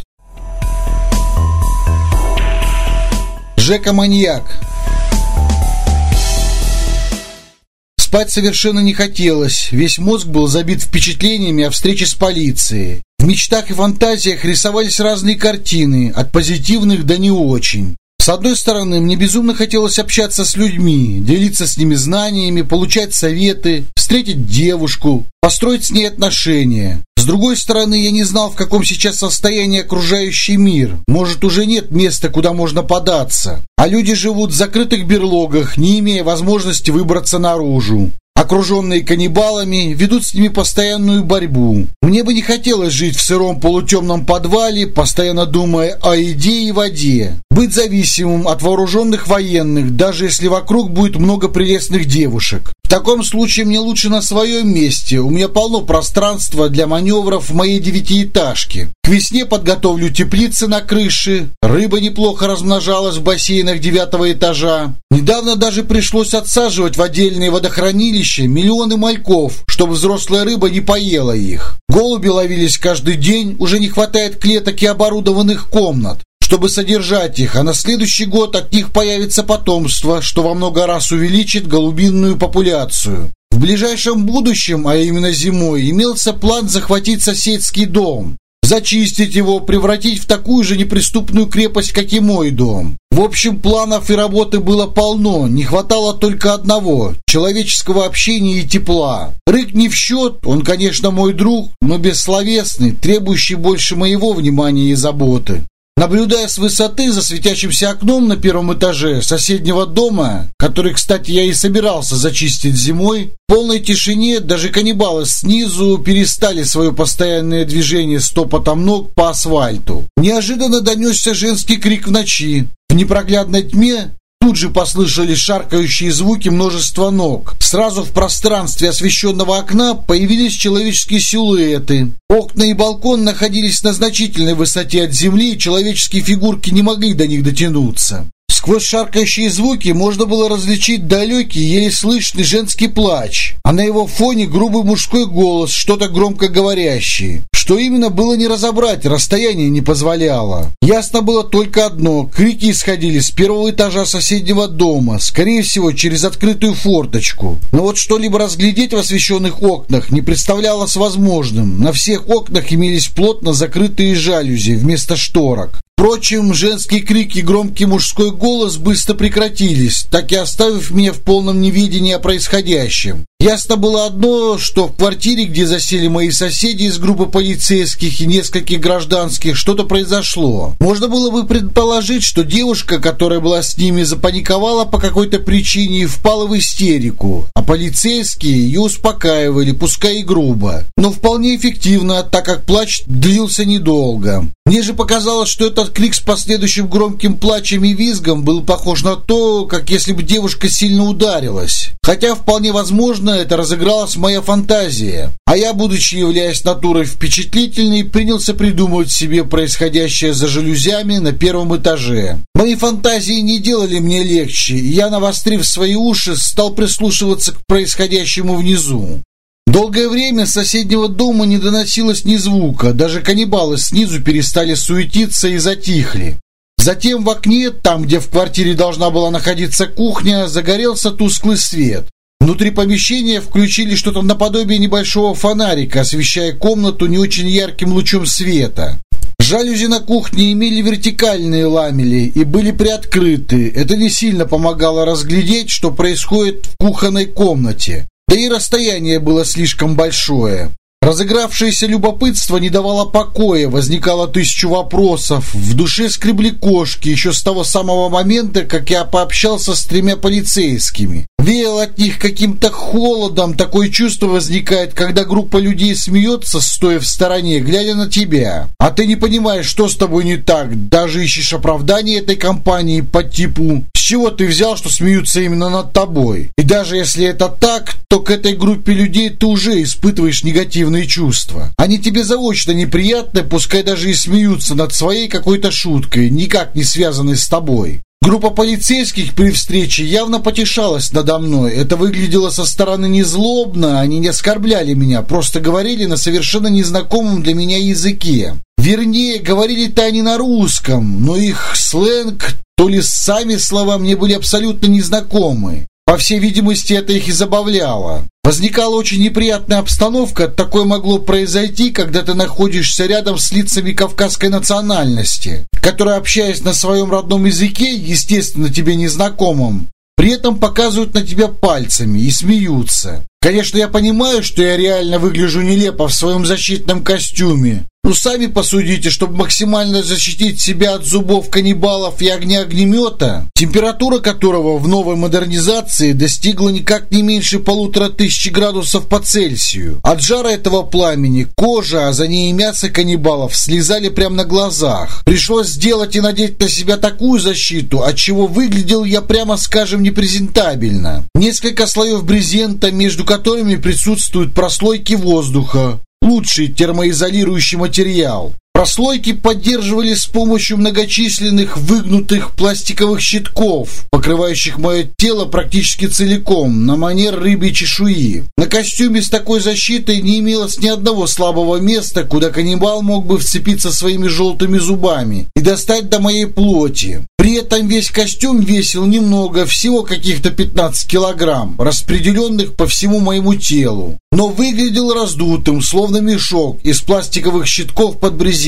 Жека-маньяк. Спать совершенно не хотелось. Весь мозг был забит впечатлениями о встрече с полицией. В мечтах и фантазиях рисовались разные картины, от позитивных до не очень. С одной стороны, мне безумно хотелось общаться с людьми, делиться с ними знаниями, получать советы, встретить девушку, построить с ней отношения. С другой стороны, я не знал, в каком сейчас состоянии окружающий мир. Может, уже нет места, куда можно податься. А люди живут в закрытых берлогах, не имея возможности выбраться наружу окруженные каннибалами, ведут с ними постоянную борьбу. Мне бы не хотелось жить в сыром полутемном подвале, постоянно думая о еде и воде. Быть зависимым от вооруженных военных, даже если вокруг будет много прелестных девушек. В таком случае мне лучше на своем месте. У меня полно пространства для маневров в моей девятиэтажке. К весне подготовлю теплицы на крыше. Рыба неплохо размножалась в бассейнах девятого этажа. Недавно даже пришлось отсаживать в отдельные водохранилища миллионы мальков, чтобы взрослая рыба не поела их. Голуби ловились каждый день, уже не хватает клеток и оборудованных комнат чтобы содержать их, а на следующий год от них появится потомство, что во много раз увеличит голубинную популяцию. В ближайшем будущем, а именно зимой, имелся план захватить соседский дом, зачистить его, превратить в такую же неприступную крепость, как и мой дом. В общем, планов и работы было полно, не хватало только одного – человеческого общения и тепла. Рык не в счет, он, конечно, мой друг, но бессловесный, требующий больше моего внимания и заботы. Наблюдая с высоты за светящимся окном на первом этаже соседнего дома, который, кстати, я и собирался зачистить зимой, в полной тишине даже каннибалы снизу перестали свое постоянное движение стопотом ног по асфальту. Неожиданно донесся женский крик в ночи. В непроглядной тьме Тут же послышались шаркающие звуки множества ног. Сразу в пространстве освещенного окна появились человеческие силуэты. Окна и балкон находились на значительной высоте от земли, и человеческие фигурки не могли до них дотянуться. Сквозь шаркающие звуки можно было различить далекий, еле слышный женский плач, а на его фоне грубый мужской голос, что-то громко говорящий. Что именно было не разобрать, расстояние не позволяло. Ясно было только одно – крики исходили с первого этажа соседнего дома, скорее всего, через открытую форточку. Но вот что-либо разглядеть в освещенных окнах не представлялось возможным. На всех окнах имелись плотно закрытые жалюзи вместо шторок. Впрочем, женские крики и громкий мужской голос быстро прекратились, так и оставив меня в полном неведении о происходящем. Ясно было одно, что в квартире, где засели мои соседи из группы полицейских и нескольких гражданских, что-то произошло. Можно было бы предположить, что девушка, которая была с ними, запаниковала по какой-то причине и впала в истерику, а полицейские ее успокаивали, пускай и грубо, но вполне эффективно, так как плач длился недолго. Мне же показалось, что этот крик с последующим громким плачем и визгом был похож на то, как если бы девушка сильно ударилась. Хотя вполне возможно, это разыгралась моя фантазия. А я, будучи являясь натурой впечатлительной, принялся придумывать себе происходящее за жалюзями на первом этаже. Мои фантазии не делали мне легче, и я, навострив свои уши, стал прислушиваться к происходящему внизу. Долгое время с соседнего дома не доносилось ни звука, даже каннибалы снизу перестали суетиться и затихли. Затем в окне, там, где в квартире должна была находиться кухня, загорелся тусклый свет. Внутри помещения включили что-то наподобие небольшого фонарика, освещая комнату не очень ярким лучом света. Жалюзи на кухне имели вертикальные ламели и были приоткрыты. Это не сильно помогало разглядеть, что происходит в кухонной комнате. Да и расстояние было слишком большое. Разыгравшееся любопытство не давало покоя, возникало тысячу вопросов. В душе скребли кошки еще с того самого момента, как я пообщался с тремя полицейскими. Веял от них каким-то холодом, такое чувство возникает, когда группа людей смеется, стоя в стороне, глядя на тебя. А ты не понимаешь, что с тобой не так, даже ищешь оправдание этой компании по типу «С чего ты взял, что смеются именно над тобой?» И даже если это так, то к этой группе людей ты уже испытываешь негативные чувства. Они тебе заочно неприятны, пускай даже и смеются над своей какой-то шуткой, никак не связанной с тобой. Группа полицейских при встрече явно потешалась надо мной. Это выглядело со стороны не злобно, они не оскорбляли меня, просто говорили на совершенно незнакомом для меня языке. Вернее, говорили-то они на русском, но их сленг, то ли сами слова мне были абсолютно незнакомы. По всей видимости, это их и забавляло. Возникала очень неприятная обстановка, такое могло произойти, когда ты находишься рядом с лицами кавказской национальности, которые, общаясь на своем родном языке, естественно, тебе незнакомым, при этом показывают на тебя пальцами и смеются. Конечно, я понимаю, что я реально выгляжу нелепо в своем защитном костюме, ну, сами посудите, чтобы максимально защитить себя от зубов каннибалов и огня огнемета, температура которого в новой модернизации достигла никак не меньше полутора тысяч градусов по Цельсию. От жара этого пламени кожа, а за ней и мясо каннибалов слезали прямо на глазах. Пришлось сделать и надеть на себя такую защиту, от чего выглядел я, прямо скажем, непрезентабельно. Несколько слоев брезента, между которыми присутствуют прослойки воздуха, лучший термоизолирующий материал. Прослойки поддерживали с помощью многочисленных выгнутых пластиковых щитков, покрывающих мое тело практически целиком, на манер рыбьей чешуи. На костюме с такой защитой не имелось ни одного слабого места, куда каннибал мог бы вцепиться своими желтыми зубами и достать до моей плоти. При этом весь костюм весил немного, всего каких-то 15 килограмм, распределенных по всему моему телу. Но выглядел раздутым, словно мешок из пластиковых щитков под брезентом.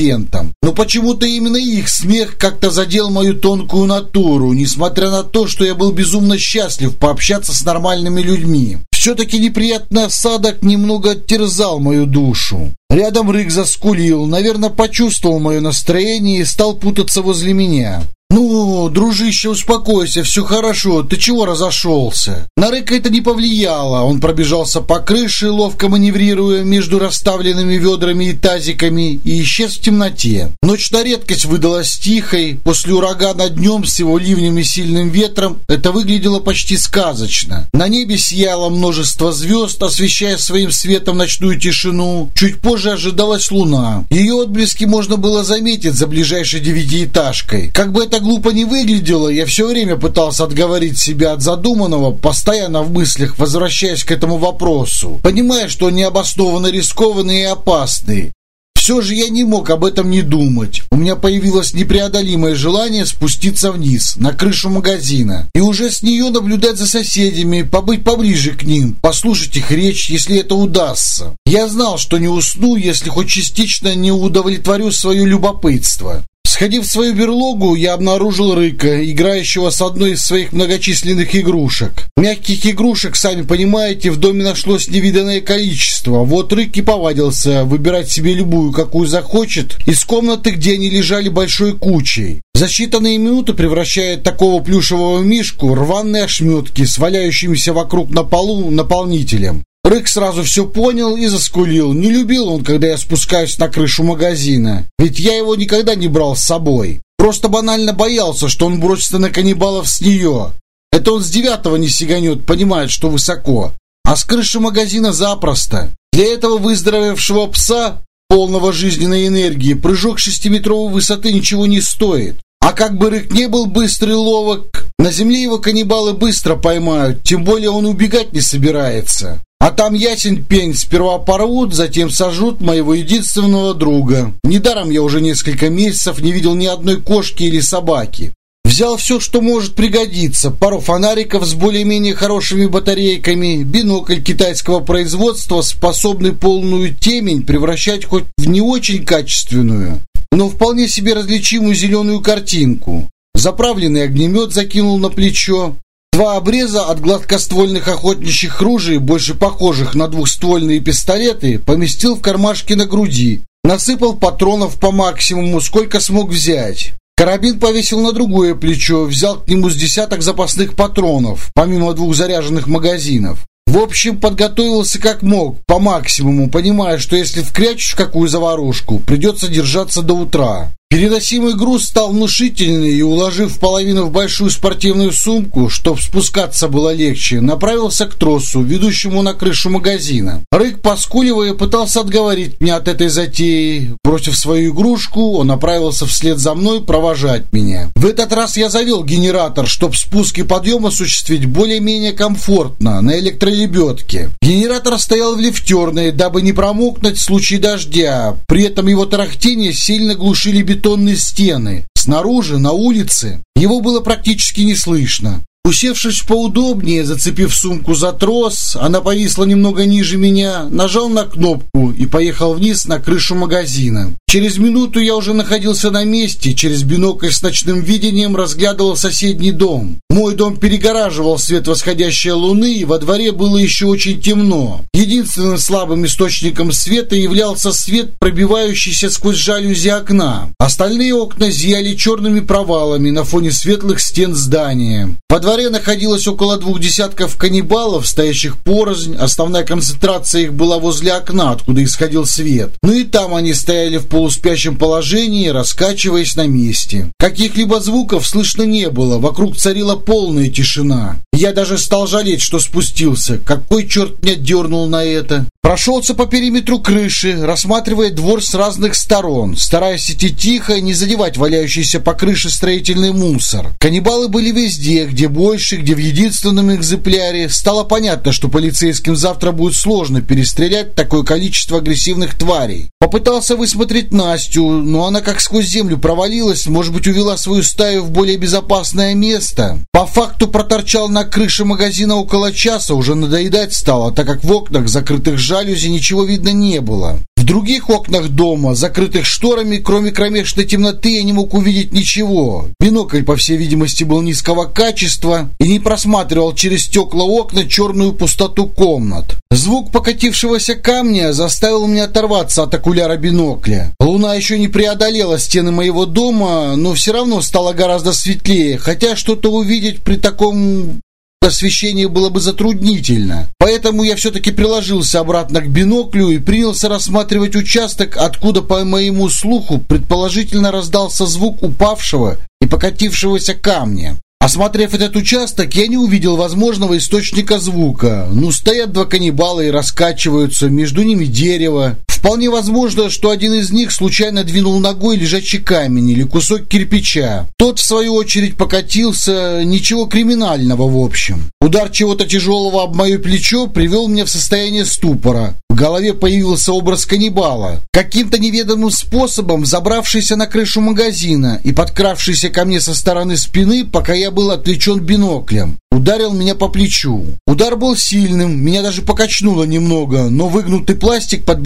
Но почему-то именно их смех как-то задел мою тонкую натуру, несмотря на то, что я был безумно счастлив пообщаться с нормальными людьми. Все-таки неприятный осадок немного терзал мою душу. Рядом Рык заскулил, наверное, почувствовал мое настроение и стал путаться возле меня. «Ну, дружище, успокойся, все хорошо, ты чего разошелся?» На Рыка это не повлияло, он пробежался по крыше, ловко маневрируя между расставленными ведрами и тазиками, и исчез в темноте. Ночь на редкость выдалась тихой, после урагана днем с его ливнем и сильным ветром это выглядело почти сказочно. На небе сияло множество звезд, освещая своим светом ночную тишину. Чуть позже ожидалась луна. Ее отблески можно было заметить за ближайшей девятиэтажкой. Как бы это это глупо не выглядело, я все время пытался отговорить себя от задуманного, постоянно в мыслях возвращаясь к этому вопросу, понимая, что он необоснованно рискованный и опасный. Все же я не мог об этом не думать. У меня появилось непреодолимое желание спуститься вниз, на крышу магазина, и уже с нее наблюдать за соседями, побыть поближе к ним, послушать их речь, если это удастся. Я знал, что не усну, если хоть частично не удовлетворю свое любопытство. Сходив в свою берлогу, я обнаружил Рыка, играющего с одной из своих многочисленных игрушек. Мягких игрушек, сами понимаете, в доме нашлось невиданное количество. Вот Рык и повадился выбирать себе любую, какую захочет, из комнаты, где они лежали большой кучей. За считанные минуты превращает такого плюшевого мишку рваные ошметки с валяющимися вокруг на полу наполнителем. Рык сразу все понял и заскулил. Не любил он, когда я спускаюсь на крышу магазина. Ведь я его никогда не брал с собой. Просто банально боялся, что он бросится на каннибалов с нее. Это он с девятого не сиганет, понимает, что высоко. а с крыши магазина запросто. Для этого выздоровевшего пса, полного жизненной энергии, прыжок шестиметровой высоты ничего не стоит. А как бы Рык не был быстрый ловок, на земле его каннибалы быстро поймают, тем более он убегать не собирается. А там ясен пень, сперва порвут, затем сожрут моего единственного друга. Недаром я уже несколько месяцев не видел ни одной кошки или собаки. Взял все, что может пригодиться. Пару фонариков с более-менее хорошими батарейками, бинокль китайского производства, способный полную темень превращать хоть в не очень качественную, но вполне себе различимую зеленую картинку. Заправленный огнемет закинул на плечо. Два обреза от гладкоствольных охотничьих ружей, больше похожих на двухствольные пистолеты, поместил в кармашки на груди. Насыпал патронов по максимуму, сколько смог взять. Карабин повесил на другое плечо, взял к нему с десяток запасных патронов, помимо двух заряженных магазинов. В общем, подготовился как мог, по максимуму, понимая, что если вкрячешь какую заварушку, придется держаться до утра. Переносимый груз стал внушительный и, уложив половину в большую спортивную сумку, чтобы спускаться было легче, направился к тросу, ведущему на крышу магазина. Рык, поскуливая, пытался отговорить меня от этой затеи. Бросив свою игрушку, он направился вслед за мной провожать меня. В этот раз я завел генератор, чтобы спуск и подъем осуществить более-менее комфортно, на электролебедке. Генератор стоял в лифтерной, дабы не промокнуть в случае дождя. При этом его тарахтение сильно глушили бетон бетонные стены. Снаружи, на улице, его было практически не слышно. Усевшись поудобнее, зацепив сумку за трос, она повисла немного ниже меня, нажал на кнопку и поехал вниз на крышу магазина. Через минуту я уже находился на месте, через бинокль с ночным видением разглядывал соседний дом. Мой дом перегораживал свет восходящей луны, и во дворе было еще очень темно. Единственным слабым источником света являлся свет, пробивающийся сквозь жалюзи окна. Остальные окна зияли черными провалами на фоне светлых стен здания. Во дворе дворе находилось около двух десятков каннибалов, стоящих порознь. Основная концентрация их была возле окна, откуда исходил свет. Ну и там они стояли в полуспящем положении, раскачиваясь на месте. Каких-либо звуков слышно не было, вокруг царила полная тишина. Я даже стал жалеть, что спустился. Какой черт меня дернул на это? Прошелся по периметру крыши, рассматривая двор с разных сторон, стараясь идти тихо и не задевать валяющийся по крыше строительный мусор. Каннибалы были везде, где больше, где в единственном экземпляре. Стало понятно, что полицейским завтра будет сложно перестрелять такое количество агрессивных тварей. Попытался высмотреть Настю, но она как сквозь землю провалилась, может быть, увела свою стаю в более безопасное место. По факту проторчал на крыше магазина около часа, уже надоедать стало, так как в окнах, закрытых жалюзи ничего видно не было. В других окнах дома, закрытых шторами, кроме кромешной темноты, я не мог увидеть ничего. Бинокль, по всей видимости, был низкого качества и не просматривал через стекла окна черную пустоту комнат. Звук покатившегося камня заставил меня оторваться от окуляра бинокля. Луна еще не преодолела стены моего дома, но все равно стало гораздо светлее, хотя что-то увидеть при таком освещение было бы затруднительно. Поэтому я все-таки приложился обратно к биноклю и принялся рассматривать участок, откуда, по моему слуху, предположительно раздался звук упавшего и покатившегося камня. Осмотрев этот участок, я не увидел возможного источника звука. Ну, стоят два каннибала и раскачиваются, между ними дерево. Вполне возможно, что один из них случайно двинул ногой лежачий камень или кусок кирпича. Тот, в свою очередь, покатился, ничего криминального в общем. Удар чего-то тяжелого об мое плечо привел меня в состояние ступора. В голове появился образ каннибала, каким-то неведомым способом забравшийся на крышу магазина и подкравшийся ко мне со стороны спины, пока я был отвлечен биноклем. Ударил меня по плечу. Удар был сильным, меня даже покачнуло немного, но выгнутый пластик под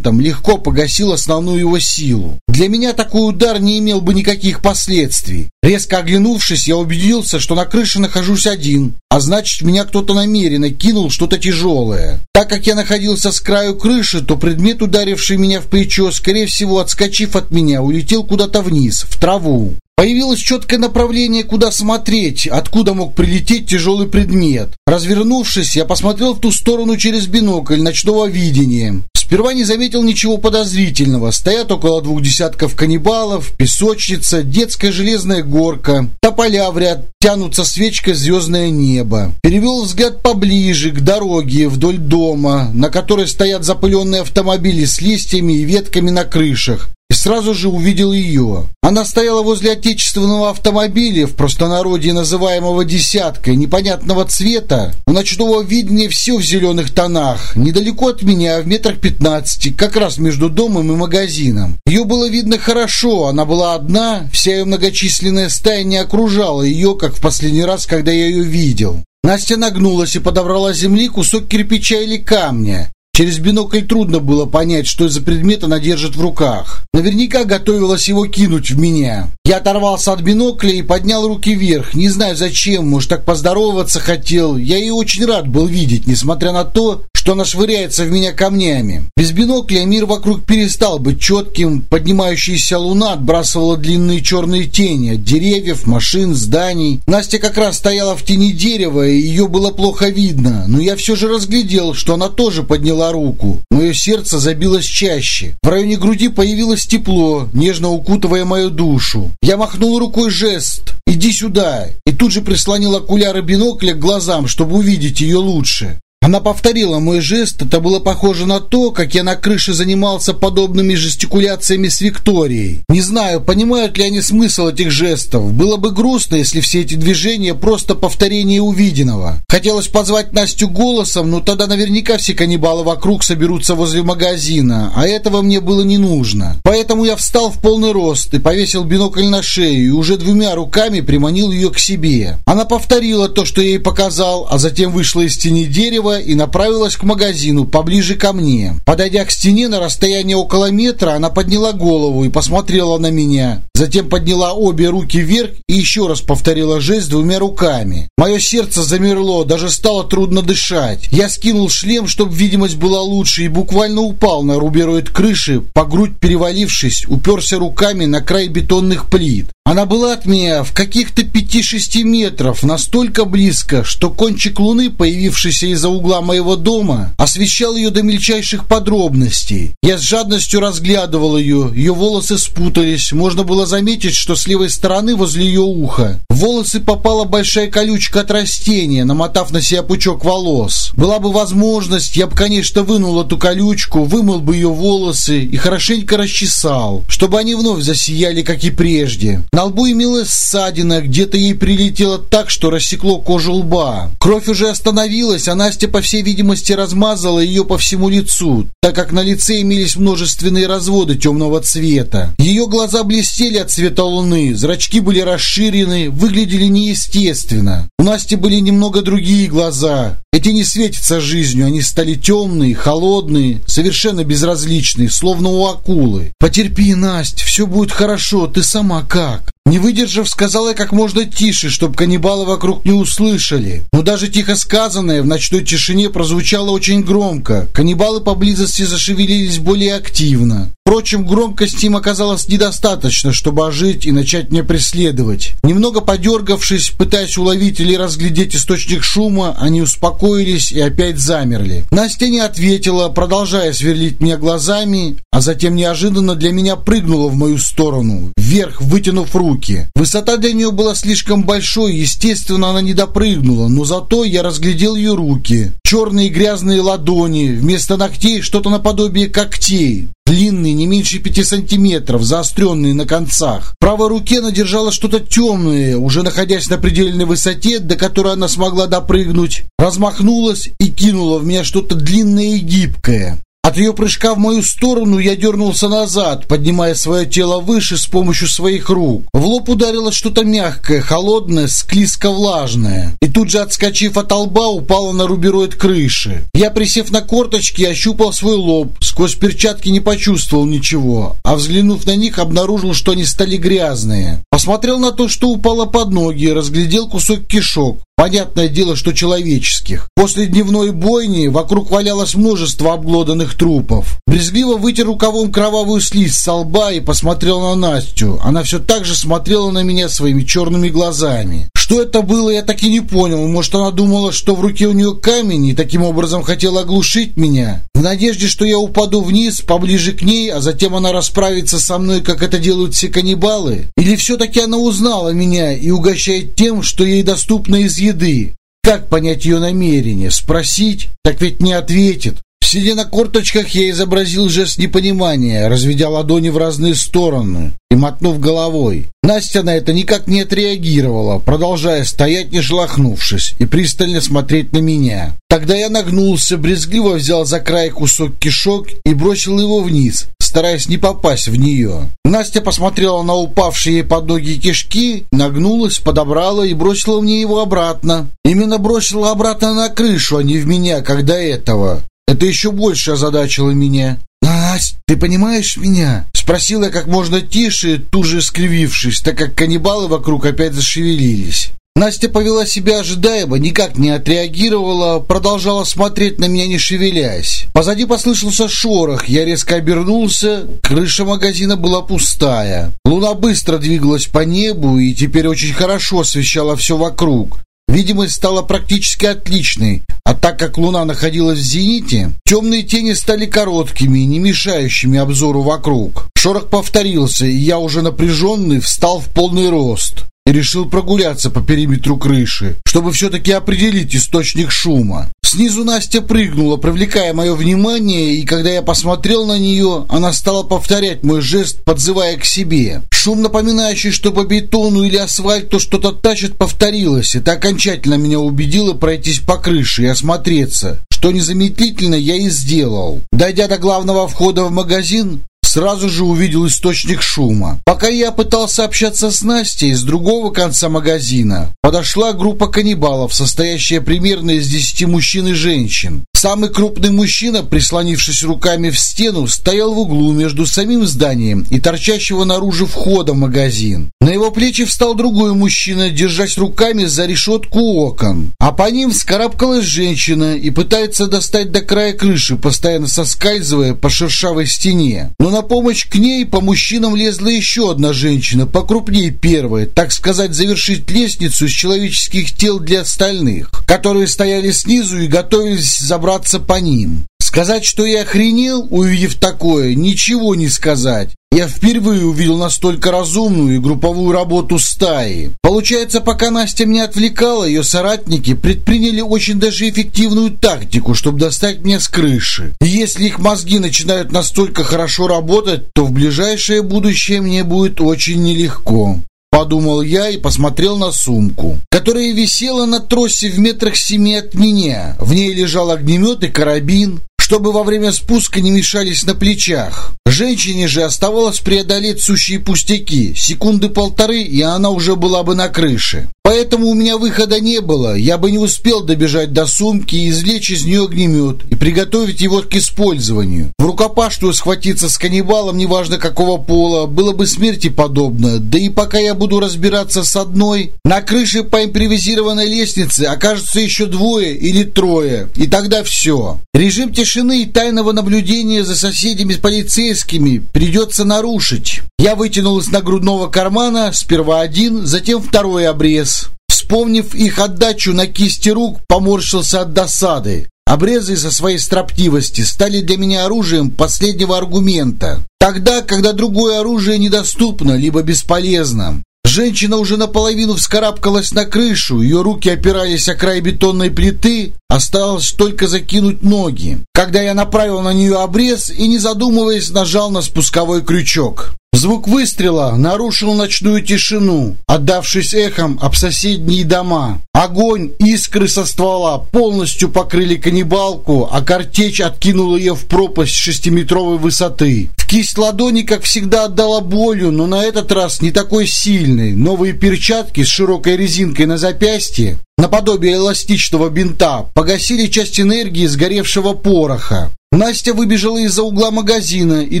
брезентом легко погасил основную его силу. Для меня такой удар не имел бы никаких последствий. Резко оглянувшись, я убедился, что на крыше нахожусь один, а значит, меня кто-то намеренно кинул что-то тяжелое. Так как я находился с краю крыши, то предмет, ударивший меня в плечо, скорее всего, отскочив от меня, улетел куда-то вниз, в траву. Появилось четкое направление, куда смотреть, откуда мог прилететь тяжелый предмет. Развернувшись, я посмотрел в ту сторону через бинокль ночного видения. Сперва не заметил ничего подозрительного. Стоят около двух десятков каннибалов, песочница, детская железная горка, тополя в ряд, тянутся свечкой звездное небо. Перевел взгляд поближе, к дороге, вдоль дома, на которой стоят запыленные автомобили с листьями и ветками на крышах сразу же увидел ее. Она стояла возле отечественного автомобиля, в простонародье называемого «десяткой», непонятного цвета. У ночного видения все в зеленых тонах, недалеко от меня, в метрах пятнадцати, как раз между домом и магазином. Ее было видно хорошо, она была одна, вся ее многочисленная стая не окружала ее, как в последний раз, когда я ее видел. Настя нагнулась и подобрала с земли кусок кирпича или камня. Через бинокль трудно было понять, что за предмет она держит в руках. Наверняка готовилась его кинуть в меня. Я оторвался от бинокля и поднял руки вверх. Не знаю зачем, может так поздороваться хотел. Я ее очень рад был видеть, несмотря на то, что она швыряется в меня камнями. Без бинокля мир вокруг перестал быть четким. Поднимающаяся луна отбрасывала длинные черные тени от деревьев, машин, зданий. Настя как раз стояла в тени дерева, и ее было плохо видно. Но я все же разглядел, что она тоже подняла руку. Мое сердце забилось чаще. В районе груди появилось тепло, нежно укутывая мою душу. Я махнул рукой жест «Иди сюда!» и тут же прислонил окуляры бинокля к глазам, чтобы увидеть ее лучше. Она повторила мой жест, это было похоже на то, как я на крыше занимался подобными жестикуляциями с Викторией. Не знаю, понимают ли они смысл этих жестов. Было бы грустно, если все эти движения просто повторение увиденного. Хотелось позвать Настю голосом, но тогда наверняка все каннибалы вокруг соберутся возле магазина, а этого мне было не нужно. Поэтому я встал в полный рост и повесил бинокль на шею и уже двумя руками приманил ее к себе. Она повторила то, что я ей показал, а затем вышла из тени дерева и направилась к магазину поближе ко мне. Подойдя к стене на расстояние около метра, она подняла голову и посмотрела на меня. Затем подняла обе руки вверх и еще раз повторила жест двумя руками. Мое сердце замерло, даже стало трудно дышать. Я скинул шлем, чтобы видимость была лучше, и буквально упал на рубероид крыши, по грудь перевалившись, уперся руками на край бетонных плит. Она была от меня в каких-то пяти-шести метров, настолько близко, что кончик луны, появившийся из-за угла моего дома, освещал ее до мельчайших подробностей. Я с жадностью разглядывал ее, ее волосы спутались, можно было заметить, что с левой стороны возле ее уха в волосы попала большая колючка от растения, намотав на себя пучок волос. Была бы возможность, я бы, конечно, вынул эту колючку, вымыл бы ее волосы и хорошенько расчесал, чтобы они вновь засияли, как и прежде. На лбу имелась ссадина, где-то ей прилетело так, что рассекло кожу лба. Кровь уже остановилась, а Настя, по всей видимости, размазала ее по всему лицу, так как на лице имелись множественные разводы темного цвета. Ее глаза блестели от цвета луны, зрачки были расширены, выглядели неестественно. У Насти были немного другие глаза. Эти не светятся жизнью, они стали темные, холодные, совершенно безразличные, словно у акулы. «Потерпи, Настя, все будет хорошо, ты сама как?» Не выдержав, сказала я как можно тише, чтобы каннибалы вокруг не услышали. Но даже тихо сказанное в ночной тишине прозвучало очень громко. Каннибалы поблизости зашевелились более активно. Впрочем, громкости им оказалось недостаточно, чтобы ожить и начать меня преследовать. Немного подергавшись, пытаясь уловить или разглядеть источник шума, они успокоились и опять замерли. Настя не ответила, продолжая сверлить меня глазами, а затем неожиданно для меня прыгнула в мою сторону, вверх, вытянув руки. Высота для нее была слишком большой, естественно, она не допрыгнула, но зато я разглядел ее руки. Черные грязные ладони, вместо ногтей что-то наподобие когтей. Длинные, не меньше пяти сантиметров, заостренные на концах. В правой руке она держала что-то темное, уже находясь на предельной высоте, до которой она смогла допрыгнуть. Размахнулась и кинула в меня что-то длинное и гибкое. От ее прыжка в мою сторону я дернулся назад, поднимая свое тело выше с помощью своих рук. В лоб ударило что-то мягкое, холодное, склизко-влажное. И тут же, отскочив от лба, упало на рубероид крыши. Я, присев на корточки, ощупал свой лоб. Сквозь перчатки не почувствовал ничего, а взглянув на них, обнаружил, что они стали грязные. Посмотрел на то, что упало под ноги, разглядел кусок кишок. Понятное дело, что человеческих. После дневной бойни вокруг валялось множество обглоданных трупов. Брезгливо вытер рукавом кровавую слизь со лба и посмотрел на Настю. Она все так же смотрела на меня своими черными глазами. Что это было, я так и не понял. Может, она думала, что в руке у нее камень и таким образом хотела оглушить меня? В надежде, что я упаду вниз, поближе к ней, а затем она расправится со мной, как это делают все каннибалы? Или все-таки она узнала меня и угощает тем, что ей доступно из еды? Как понять ее намерение? Спросить? Так ведь не ответит. Сидя на корточках, я изобразил жест непонимания, разведя ладони в разные стороны и мотнув головой. Настя на это никак не отреагировала, продолжая стоять, не шелохнувшись, и пристально смотреть на меня. Тогда я нагнулся, брезгливо взял за край кусок кишок и бросил его вниз, стараясь не попасть в нее. Настя посмотрела на упавшие ей под ноги кишки, нагнулась, подобрала и бросила мне его обратно. Именно бросила обратно на крышу, а не в меня, как до этого. Это еще больше озадачило меня. «Насть, ты понимаешь меня?» Спросила я как можно тише, туже скривившись, так как каннибалы вокруг опять зашевелились. Настя повела себя ожидаемо, никак не отреагировала, продолжала смотреть на меня, не шевелясь. Позади послышался шорох, я резко обернулся, крыша магазина была пустая. Луна быстро двигалась по небу и теперь очень хорошо освещала все вокруг. Видимость стала практически отличной, а так как луна находилась в зените, темные тени стали короткими, не мешающими обзору вокруг. Шорох повторился, и я уже напряженный встал в полный рост и решил прогуляться по периметру крыши, чтобы все-таки определить источник шума. Снизу Настя прыгнула, привлекая мое внимание, и когда я посмотрел на нее, она стала повторять мой жест, подзывая к себе. Шум, напоминающий, что по бетону или асфальту что-то тащит, повторилось. Это окончательно меня убедило пройтись по крыше и осмотреться, что незамедлительно я и сделал. Дойдя до главного входа в магазин, сразу же увидел источник шума. Пока я пытался общаться с Настей, с другого конца магазина подошла группа каннибалов, состоящая примерно из десяти мужчин и женщин. Самый крупный мужчина, прислонившись руками в стену, стоял в углу между самим зданием и торчащего наружу входа в магазин. На его плечи встал другой мужчина, держась руками за решетку окон. А по ним вскарабкалась женщина и пытается достать до края крыши, постоянно соскальзывая по шершавой стене. Но на помощь к ней по мужчинам лезла еще одна женщина, покрупнее первой, так сказать, завершить лестницу из человеческих тел для остальных, которые стояли снизу и готовились забраться по ним. Сказать, что я охренел, увидев такое, ничего не сказать. Я впервые увидел настолько разумную и групповую работу стаи. Получается, пока Настя меня отвлекала, ее соратники предприняли очень даже эффективную тактику, чтобы достать меня с крыши. И если их мозги начинают настолько хорошо работать, то в ближайшее будущее мне будет очень нелегко. Подумал я и посмотрел на сумку, которая висела на тросе в метрах семи от меня. В ней лежал огнемет и карабин, чтобы во время спуска не мешались на плечах. Женщине же оставалось преодолеть сущие пустяки. Секунды полторы, и она уже была бы на крыше. Поэтому у меня выхода не было. Я бы не успел добежать до сумки и извлечь из нее огнемет и приготовить его к использованию. В рукопашную схватиться с каннибалом, неважно какого пола, было бы смерти подобно. Да и пока я буду разбираться с одной, на крыше по импровизированной лестнице окажется еще двое или трое. И тогда все. Режим тишины и тайного наблюдения за соседями полицейскими придется нарушить. Я вытянул из нагрудного кармана сперва один, затем второй обрез Вспомнив их отдачу на кисти рук, поморщился от досады. Обрезы из-за своей строптивости стали для меня оружием последнего аргумента. Тогда, когда другое оружие недоступно, либо бесполезно. Женщина уже наполовину вскарабкалась на крышу, ее руки опирались о край бетонной плиты, осталось только закинуть ноги. Когда я направил на нее обрез и, не задумываясь, нажал на спусковой крючок. Звук выстрела нарушил ночную тишину, отдавшись эхом об соседние дома. Огонь, искры со ствола полностью покрыли каннибалку, а картечь откинула ее в пропасть шестиметровой высоты. В кисть ладони, как всегда, отдала болью, но на этот раз не такой сильной. Новые перчатки с широкой резинкой на запястье наподобие эластичного бинта, погасили часть энергии сгоревшего пороха. Настя выбежала из-за угла магазина и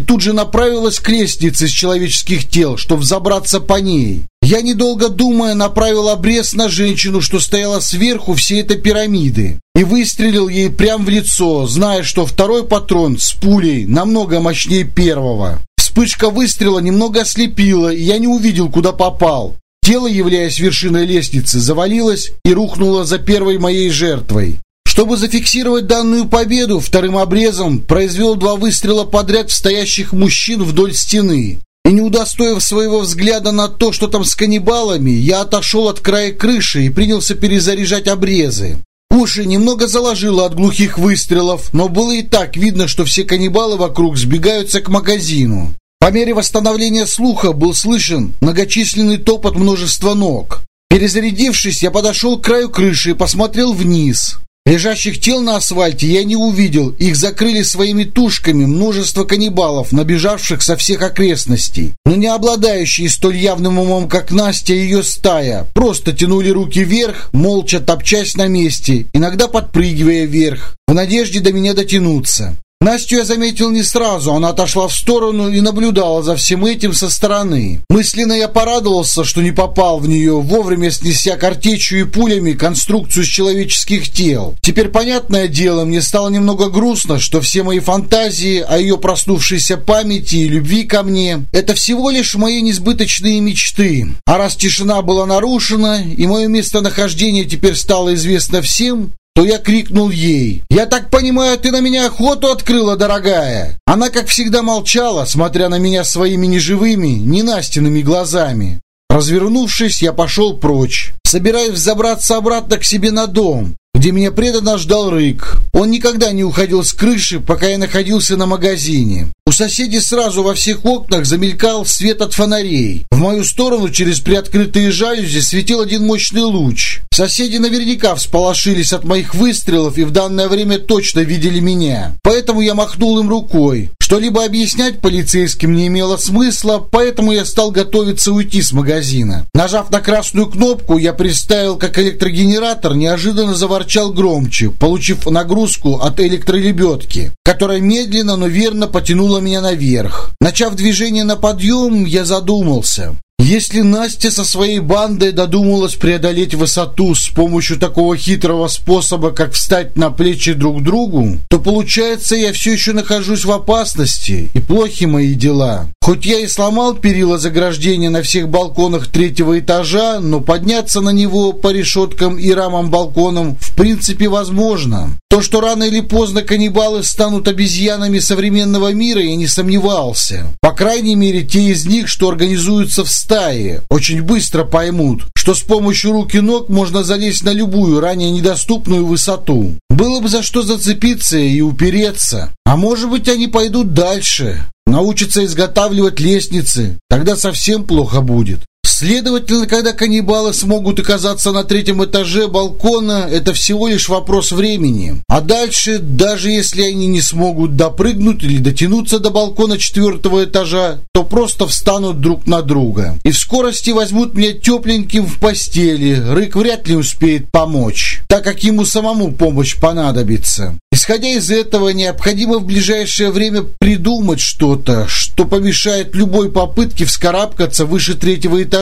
тут же направилась к лестнице из человеческих тел, чтобы взобраться по ней. Я, недолго думая, направил обрез на женщину, что стояла сверху всей этой пирамиды, и выстрелил ей прямо в лицо, зная, что второй патрон с пулей намного мощнее первого. Вспышка выстрела немного ослепила, и я не увидел, куда попал. Тело, являясь вершиной лестницы, завалилось и рухнуло за первой моей жертвой. Чтобы зафиксировать данную победу, вторым обрезом произвел два выстрела подряд в стоящих мужчин вдоль стены. И не удостоив своего взгляда на то, что там с каннибалами, я отошел от края крыши и принялся перезаряжать обрезы. Уши немного заложило от глухих выстрелов, но было и так видно, что все каннибалы вокруг сбегаются к магазину. По мере восстановления слуха был слышен многочисленный топот множества ног. Перезарядившись, я подошел к краю крыши и посмотрел вниз. Лежащих тел на асфальте я не увидел, их закрыли своими тушками множество каннибалов, набежавших со всех окрестностей. Но не обладающие столь явным умом, как Настя и ее стая, просто тянули руки вверх, молча топчась на месте, иногда подпрыгивая вверх, в надежде до меня дотянуться. Настю я заметил не сразу, она отошла в сторону и наблюдала за всем этим со стороны. Мысленно я порадовался, что не попал в нее, вовремя снеся картечью и пулями конструкцию из человеческих тел. Теперь, понятное дело, мне стало немного грустно, что все мои фантазии о ее проснувшейся памяти и любви ко мне – это всего лишь мои несбыточные мечты. А раз тишина была нарушена, и мое местонахождение теперь стало известно всем, то я крикнул ей. «Я так понимаю, ты на меня охоту открыла, дорогая?» Она, как всегда, молчала, смотря на меня своими неживыми, ненастенными глазами. Развернувшись, я пошел прочь, собираясь забраться обратно к себе на дом, где меня преданно ждал Рык. Он никогда не уходил с крыши, пока я находился на магазине. У соседей сразу во всех окнах замелькал свет от фонарей. В мою сторону через приоткрытые жалюзи светил один мощный луч. Соседи наверняка всполошились от моих выстрелов и в данное время точно видели меня. Поэтому я махнул им рукой. Что-либо объяснять полицейским не имело смысла, поэтому я стал готовиться уйти с магазина. Нажав на красную кнопку, я представил, как электрогенератор неожиданно заворчал громче, получив нагрузку от электролебедки, которая медленно, но верно потянула меня наверх. Начав движение на подъем, я задумался. Если Настя со своей бандой додумалась преодолеть высоту с помощью такого хитрого способа, как встать на плечи друг другу, то получается, я все еще нахожусь в опасности, и плохи мои дела. Хоть я и сломал перила заграждения на всех балконах третьего этажа, но подняться на него по решеткам и рамам балконам в принципе возможно. То, что рано или поздно каннибалы станут обезьянами современного мира, я не сомневался. По крайней мере, те из них, что организуются в стае, очень быстро поймут, что с помощью рук и ног можно залезть на любую ранее недоступную высоту. Было бы за что зацепиться и упереться. А может быть, они пойдут дальше, научатся изготавливать лестницы. Тогда совсем плохо будет. Следовательно, когда каннибалы смогут оказаться на третьем этаже балкона, это всего лишь вопрос времени. А дальше, даже если они не смогут допрыгнуть или дотянуться до балкона четвертого этажа, то просто встанут друг на друга. И в скорости возьмут меня тепленьким в постели. Рык вряд ли успеет помочь, так как ему самому помощь понадобится. Исходя из этого, необходимо в ближайшее время придумать что-то, что помешает любой попытке вскарабкаться выше третьего этажа.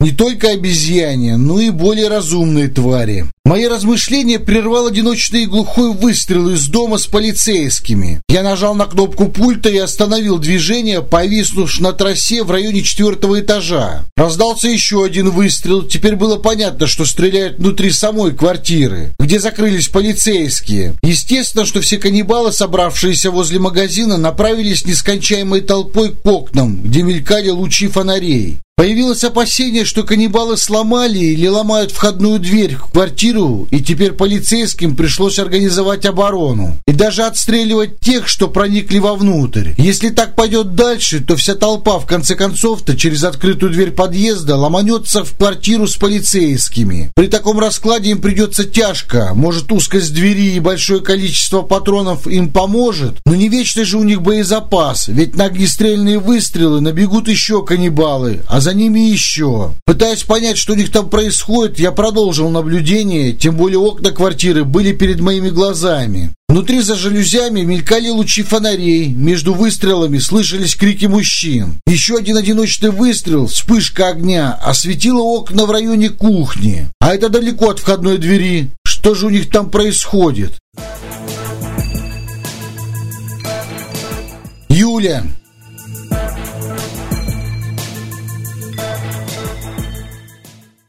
Не только обезьяне, но и более разумные твари. Мои размышления прервал одиночный и глухой выстрел из дома с полицейскими. Я нажал на кнопку пульта и остановил движение, повиснув на трассе в районе четвертого этажа. Раздался еще один выстрел. Теперь было понятно, что стреляют внутри самой квартиры, где закрылись полицейские. Естественно, что все каннибалы, собравшиеся возле магазина, направились нескончаемой толпой к окнам, где мелькали лучи фонарей. Появилось опасение, что каннибалы сломали или ломают входную дверь в квартиру, и теперь полицейским пришлось организовать оборону и даже отстреливать тех, что проникли вовнутрь. Если так пойдет дальше, то вся толпа в конце концов-то через открытую дверь подъезда ломанется в квартиру с полицейскими. При таком раскладе им придется тяжко. Может, узкость двери и большое количество патронов им поможет, но не вечный же у них боезапас, ведь на огнестрельные выстрелы набегут еще каннибалы, а за за ними еще. Пытаясь понять, что у них там происходит, я продолжил наблюдение, тем более окна квартиры были перед моими глазами. Внутри за жалюзями мелькали лучи фонарей, между выстрелами слышались крики мужчин. Еще один одиночный выстрел, вспышка огня, осветила окна в районе кухни. А это далеко от входной двери. Что же у них там происходит? Юля,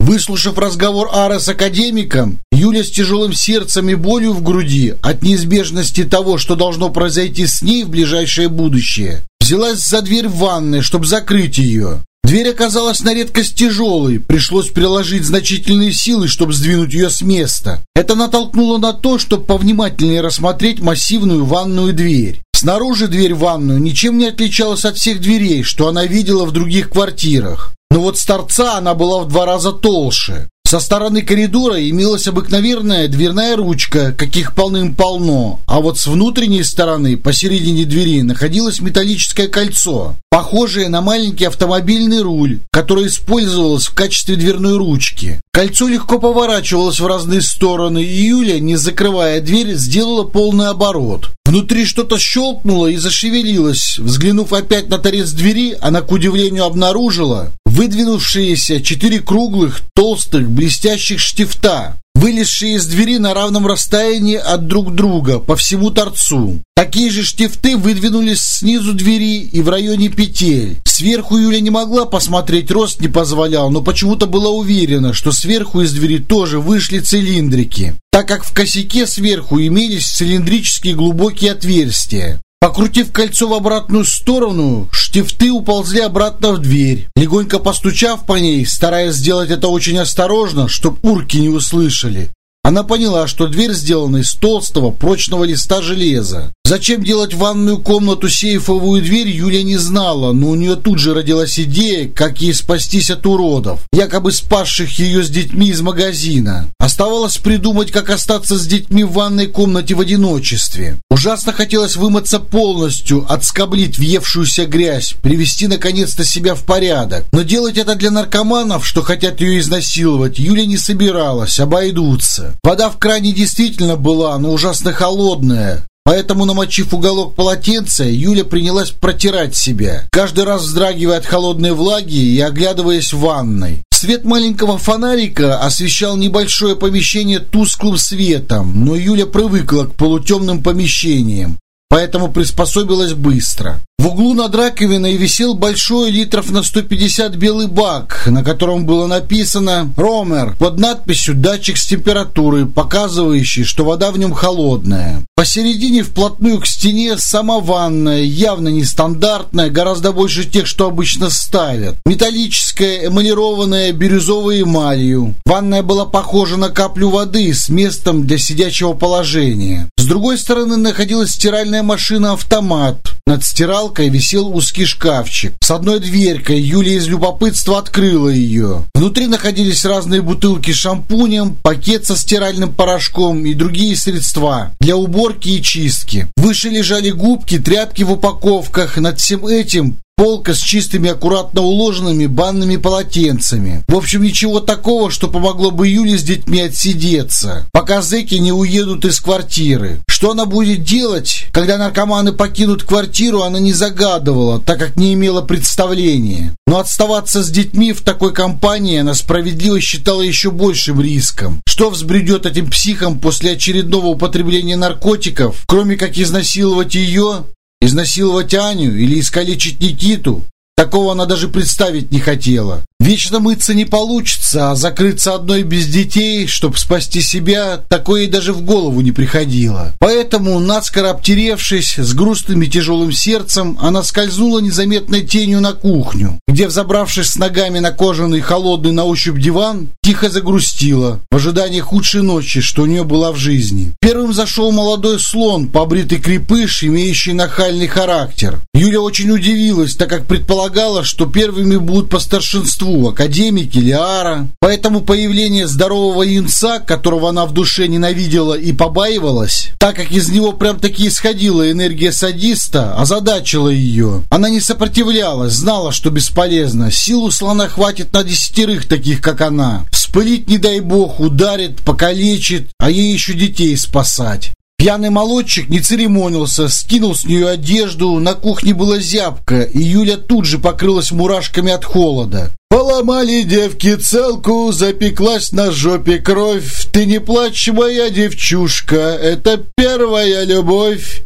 Выслушав разговор Ара с академиком, Юля с тяжелым сердцем и болью в груди от неизбежности того, что должно произойти с ней в ближайшее будущее, взялась за дверь в ванной, чтобы закрыть ее. Дверь оказалась на редкость тяжелой, пришлось приложить значительные силы, чтобы сдвинуть ее с места. Это натолкнуло на то, чтобы повнимательнее рассмотреть массивную ванную дверь. Снаружи дверь в ванную ничем не отличалась от всех дверей, что она видела в других квартирах. Но вот с торца она была в два раза толще. Со стороны коридора имелась обыкновенная дверная ручка, каких полным-полно, а вот с внутренней стороны, посередине двери, находилось металлическое кольцо, похожее на маленький автомобильный руль, который использовалось в качестве дверной ручки. Кольцо легко поворачивалось в разные стороны, и Юля, не закрывая дверь, сделала полный оборот. Внутри что-то щелкнуло и зашевелилось. Взглянув опять на торец двери, она, к удивлению, обнаружила выдвинувшиеся четыре круглых, толстых, блестящих штифта, вылезшие из двери на равном расстоянии от друг друга по всему торцу. Такие же штифты выдвинулись снизу двери и в районе петель. Сверху Юля не могла посмотреть, рост не позволял, но почему-то была уверена, что сверху из двери тоже вышли цилиндрики, так как в косяке сверху имелись цилиндрические глубокие отверстия. Покрутив кольцо в обратную сторону, штифты уползли обратно в дверь. Легонько постучав по ней, стараясь сделать это очень осторожно, чтоб урки не услышали, она поняла, что дверь сделана из толстого, прочного листа железа. Зачем делать ванную комнату сейфовую дверь, Юля не знала, но у нее тут же родилась идея, как ей спастись от уродов, якобы спасших ее с детьми из магазина. Оставалось придумать, как остаться с детьми в ванной комнате в одиночестве. Ужасно хотелось вымыться полностью, отскоблить въевшуюся грязь, привести наконец-то себя в порядок. Но делать это для наркоманов, что хотят ее изнасиловать, Юля не собиралась, обойдутся. Вода в кране действительно была, но ужасно холодная. Поэтому, намочив уголок полотенца, Юля принялась протирать себя, каждый раз вздрагивая от холодной влаги и оглядываясь в ванной. Свет маленького фонарика освещал небольшое помещение тусклым светом, но Юля привыкла к полутемным помещениям, поэтому приспособилась быстро. В углу над раковиной висел большой литров на 150 белый бак, на котором было написано «Ромер» под надписью «Датчик с температурой», показывающий, что вода в нем холодная. Посередине вплотную к стене сама ванная, явно нестандартная, гораздо больше тех, что обычно ставят. Металлическая, эмалированная бирюзовой эмалью. Ванная была похожа на каплю воды с местом для сидячего положения. С другой стороны находилась стиральная машина-автомат. Над стиралкой стиралкой висел узкий шкафчик. С одной дверкой Юлия из любопытства открыла ее. Внутри находились разные бутылки с шампунем, пакет со стиральным порошком и другие средства для уборки и чистки. Выше лежали губки, тряпки в упаковках. Над всем этим полка с чистыми, аккуратно уложенными банными полотенцами. В общем, ничего такого, что помогло бы Юле с детьми отсидеться, пока зэки не уедут из квартиры. Что она будет делать, когда наркоманы покинут квартиру, она не загадывала, так как не имела представления. Но отставаться с детьми в такой компании она справедливо считала еще большим риском. Что взбредет этим психом после очередного употребления наркотиков, кроме как изнасиловать ее, Изнасиловать Аню или искалечить Никиту? Такого она даже представить не хотела. Вечно мыться не получится, а закрыться одной без детей, чтобы спасти себя, такое ей даже в голову не приходило. Поэтому, наскоро обтеревшись, с грустным и тяжелым сердцем, она скользнула незаметной тенью на кухню, где, взобравшись с ногами на кожаный холодный на ощупь диван, тихо загрустила, в ожидании худшей ночи, что у нее была в жизни. Первым зашел молодой слон, побритый крепыш, имеющий нахальный характер. Юля очень удивилась, так как предполагала, что первыми будут по старшинству Москву, академики Лиара. Поэтому появление здорового юнца, которого она в душе ненавидела и побаивалась, так как из него прям-таки исходила энергия садиста, озадачила ее. Она не сопротивлялась, знала, что бесполезно. Силу слона хватит на десятерых таких, как она. Вспылить, не дай бог, ударит, покалечит, а ей еще детей спасать. Пьяный молодчик не церемонился, скинул с нее одежду, на кухне была зябко, и Юля тут же покрылась мурашками от холода. Поломали девки целку, запеклась на жопе кровь. Ты не плачь, моя девчушка, это первая любовь.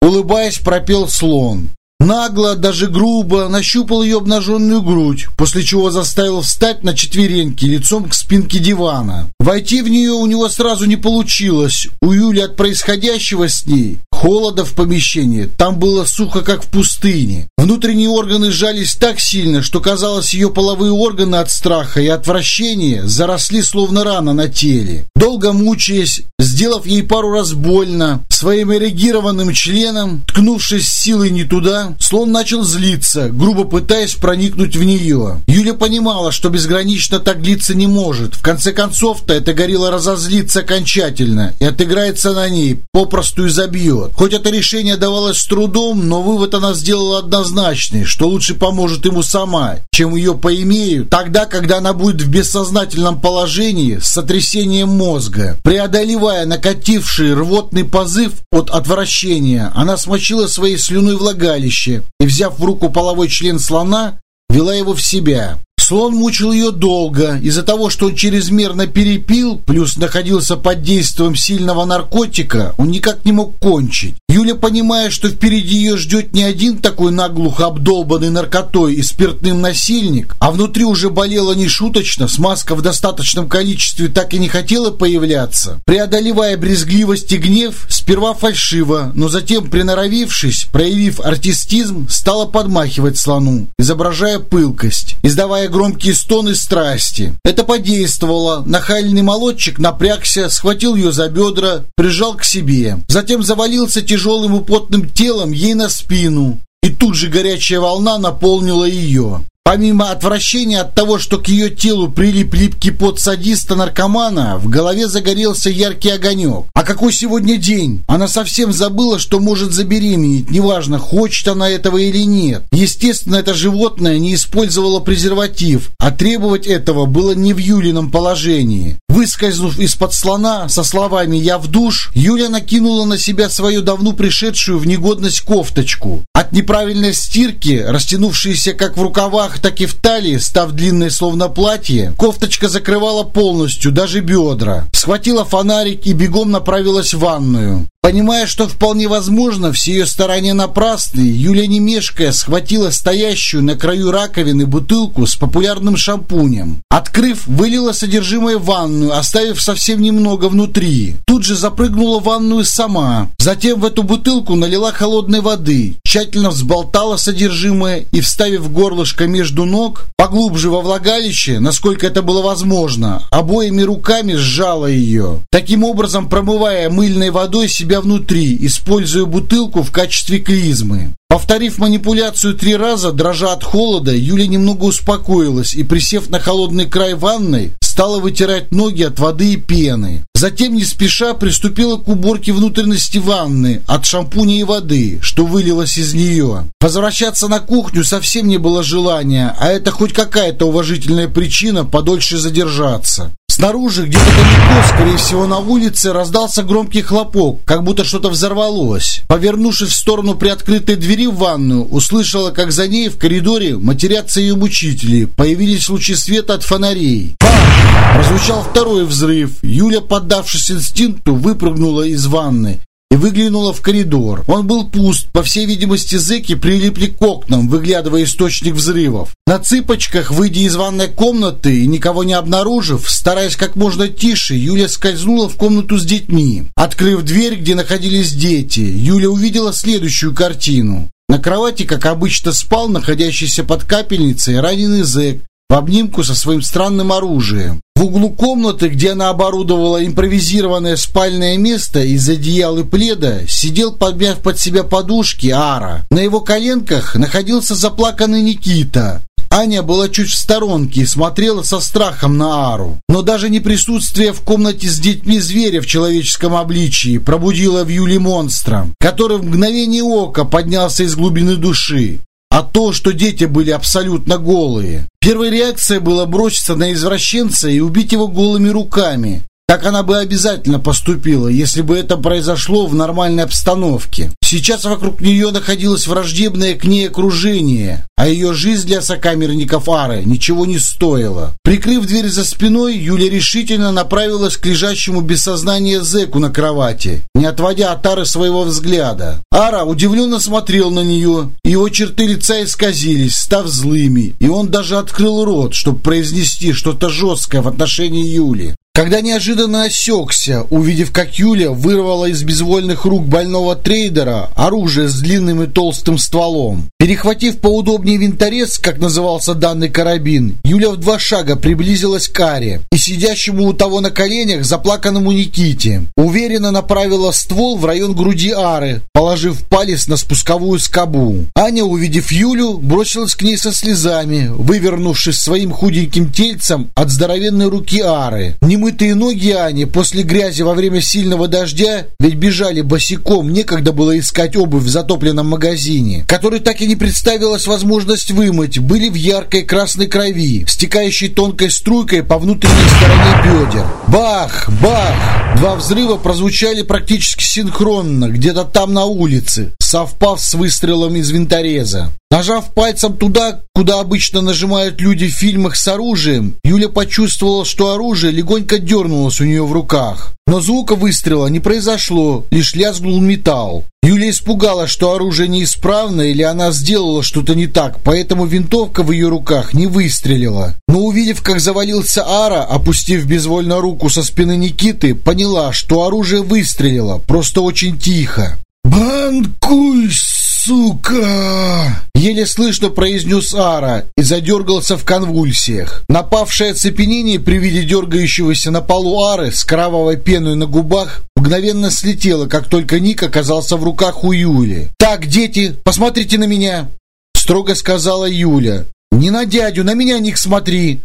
Улыбаясь, пропел слон. Нагло, даже грубо нащупал ее обнаженную грудь, после чего заставил встать на четвереньки лицом к спинке дивана. Войти в нее у него сразу не получилось. У Юли от происходящего с ней холода в помещении. Там было сухо, как в пустыне. Внутренние органы сжались так сильно, что казалось, ее половые органы от страха и отвращения заросли словно рана на теле. Долго мучаясь, сделав ей пару раз больно, своим эрегированным членом, ткнувшись силой не туда, слон начал злиться, грубо пытаясь проникнуть в нее. Юля понимала, что безгранично так длиться не может. В конце концов-то эта горилла разозлится окончательно и отыграется на ней, попросту и забьет. Хоть это решение давалось с трудом, но вывод она сделала однозначный, что лучше поможет ему сама, чем ее поимеют, тогда, когда она будет в бессознательном положении с сотрясением мозга. Преодолевая накативший рвотный позыв от отвращения, она смочила своей слюной влагалище и, взяв в руку половой член слона, вела его в себя. Слон мучил ее долго. Из-за того, что он чрезмерно перепил, плюс находился под действием сильного наркотика, он никак не мог кончить. Юля, понимая, что впереди ее ждет не один такой наглухо обдолбанный наркотой и спиртным насильник, а внутри уже болела нешуточно, смазка в достаточном количестве так и не хотела появляться, преодолевая брезгливость и гнев, сперва фальшиво, но затем, приноровившись, проявив артистизм, стала подмахивать слону, изображая пылкость, издавая громкие стоны страсти. Это подействовало. Нахальный молодчик напрягся, схватил ее за бедра, прижал к себе. Затем завалился тяжелым и потным телом ей на спину. И тут же горячая волна наполнила ее. Помимо отвращения от того, что к ее телу прилип липкий пот садиста-наркомана, в голове загорелся яркий огонек. А какой сегодня день? Она совсем забыла, что может забеременеть, неважно, хочет она этого или нет. Естественно, это животное не использовало презерватив, а требовать этого было не в Юлином положении. Выскользнув из-под слона со словами «я в душ», Юля накинула на себя свою давно пришедшую в негодность кофточку. От неправильной стирки, растянувшейся как в рукавах, так и в талии, став длинной словно платье, кофточка закрывала полностью, даже бедра. Схватила фонарик и бегом направилась в ванную. Понимая, что вполне возможно, все ее старания напрасны, Юля не мешкая схватила стоящую на краю раковины бутылку с популярным шампунем. Открыв, вылила содержимое в ванную, оставив совсем немного внутри. Тут же запрыгнула в ванную сама. Затем в эту бутылку налила холодной воды, тщательно взболтала содержимое и, вставив горлышко между ног, поглубже во влагалище, насколько это было возможно, обоими руками сжала ее. Таким образом, промывая мыльной водой себе себя внутри, используя бутылку в качестве клизмы. Повторив манипуляцию три раза, дрожа от холода, Юля немного успокоилась и, присев на холодный край ванной, стала вытирать ноги от воды и пены. Затем, не спеша, приступила к уборке внутренности ванны от шампуня и воды, что вылилось из нее. Возвращаться на кухню совсем не было желания, а это хоть какая-то уважительная причина подольше задержаться. Снаружи, где-то далеко, скорее всего на улице, раздался громкий хлопок, как будто что-то взорвалось. Повернувшись в сторону приоткрытой двери в ванную, услышала, как за ней в коридоре матерятся ее мучители. Появились лучи света от фонарей. Бам! Прозвучал второй взрыв. Юля, поддавшись инстинкту, выпрыгнула из ванны и выглянула в коридор. Он был пуст, по всей видимости, зэки прилипли к окнам, выглядывая источник взрывов. На цыпочках, выйдя из ванной комнаты и никого не обнаружив, стараясь как можно тише, Юля скользнула в комнату с детьми. Открыв дверь, где находились дети, Юля увидела следующую картину. На кровати, как обычно, спал находящийся под капельницей раненый зэк, в обнимку со своим странным оружием. В углу комнаты, где она оборудовала импровизированное спальное место из одеял и пледа, сидел, подмяв под себя подушки, Ара. На его коленках находился заплаканный Никита. Аня была чуть в сторонке и смотрела со страхом на Ару. Но даже не присутствие в комнате с детьми зверя в человеческом обличии пробудило в Юле монстра, который в мгновение ока поднялся из глубины души а то, что дети были абсолютно голые. Первая реакция была броситься на извращенца и убить его голыми руками. Так она бы обязательно поступила, если бы это произошло в нормальной обстановке. Сейчас вокруг нее находилось враждебное к ней окружение, а ее жизнь для сокамерников Ары ничего не стоила. Прикрыв дверь за спиной, Юля решительно направилась к лежащему без сознания зэку на кровати, не отводя от Ары своего взгляда. Ара удивленно смотрел на нее, его черты лица исказились, став злыми, и он даже открыл рот, чтобы произнести что-то жесткое в отношении Юли. Когда неожиданно осекся, увидев, как Юля вырвала из безвольных рук больного трейдера оружие с длинным и толстым стволом. Перехватив поудобнее винторез, как назывался данный карабин, Юля в два шага приблизилась к Аре и сидящему у того на коленях заплаканному Никите. Уверенно направила ствол в район груди Ары, положив палец на спусковую скобу. Аня, увидев Юлю, бросилась к ней со слезами, вывернувшись своим худеньким тельцем от здоровенной руки Ары. Немытые ноги Ани после грязи во время сильного дождя, ведь бежали босиком, некогда было искать обувь в затопленном магазине, который так и не представилась возможность вымыть, были в яркой красной крови, стекающей тонкой струйкой по внутренней стороне бедер. Бах! Бах! Два взрыва прозвучали практически синхронно, где-то там на улице, совпав с выстрелом из винтореза. Нажав пальцем туда, куда обычно нажимают люди в фильмах с оружием, Юля почувствовала, что оружие легонько дернулось у нее в руках. Но звука выстрела не произошло, лишь лязгнул металл. Юля испугалась, что оружие неисправно или она сделала что-то не так, поэтому винтовка в ее руках не выстрелила. Но увидев, как завалился Ара, опустив безвольно руку со спины Никиты, поняла, что оружие выстрелило, просто очень тихо. «Банкуйся!» Сука!» Еле слышно произнес Ара и задергался в конвульсиях. Напавшее оцепенение при виде дергающегося на полу Ары с кровавой пеной на губах мгновенно слетело, как только Ник оказался в руках у Юли. «Так, дети, посмотрите на меня!» Строго сказала Юля. «Не на дядю, на меня, Ник, смотри!»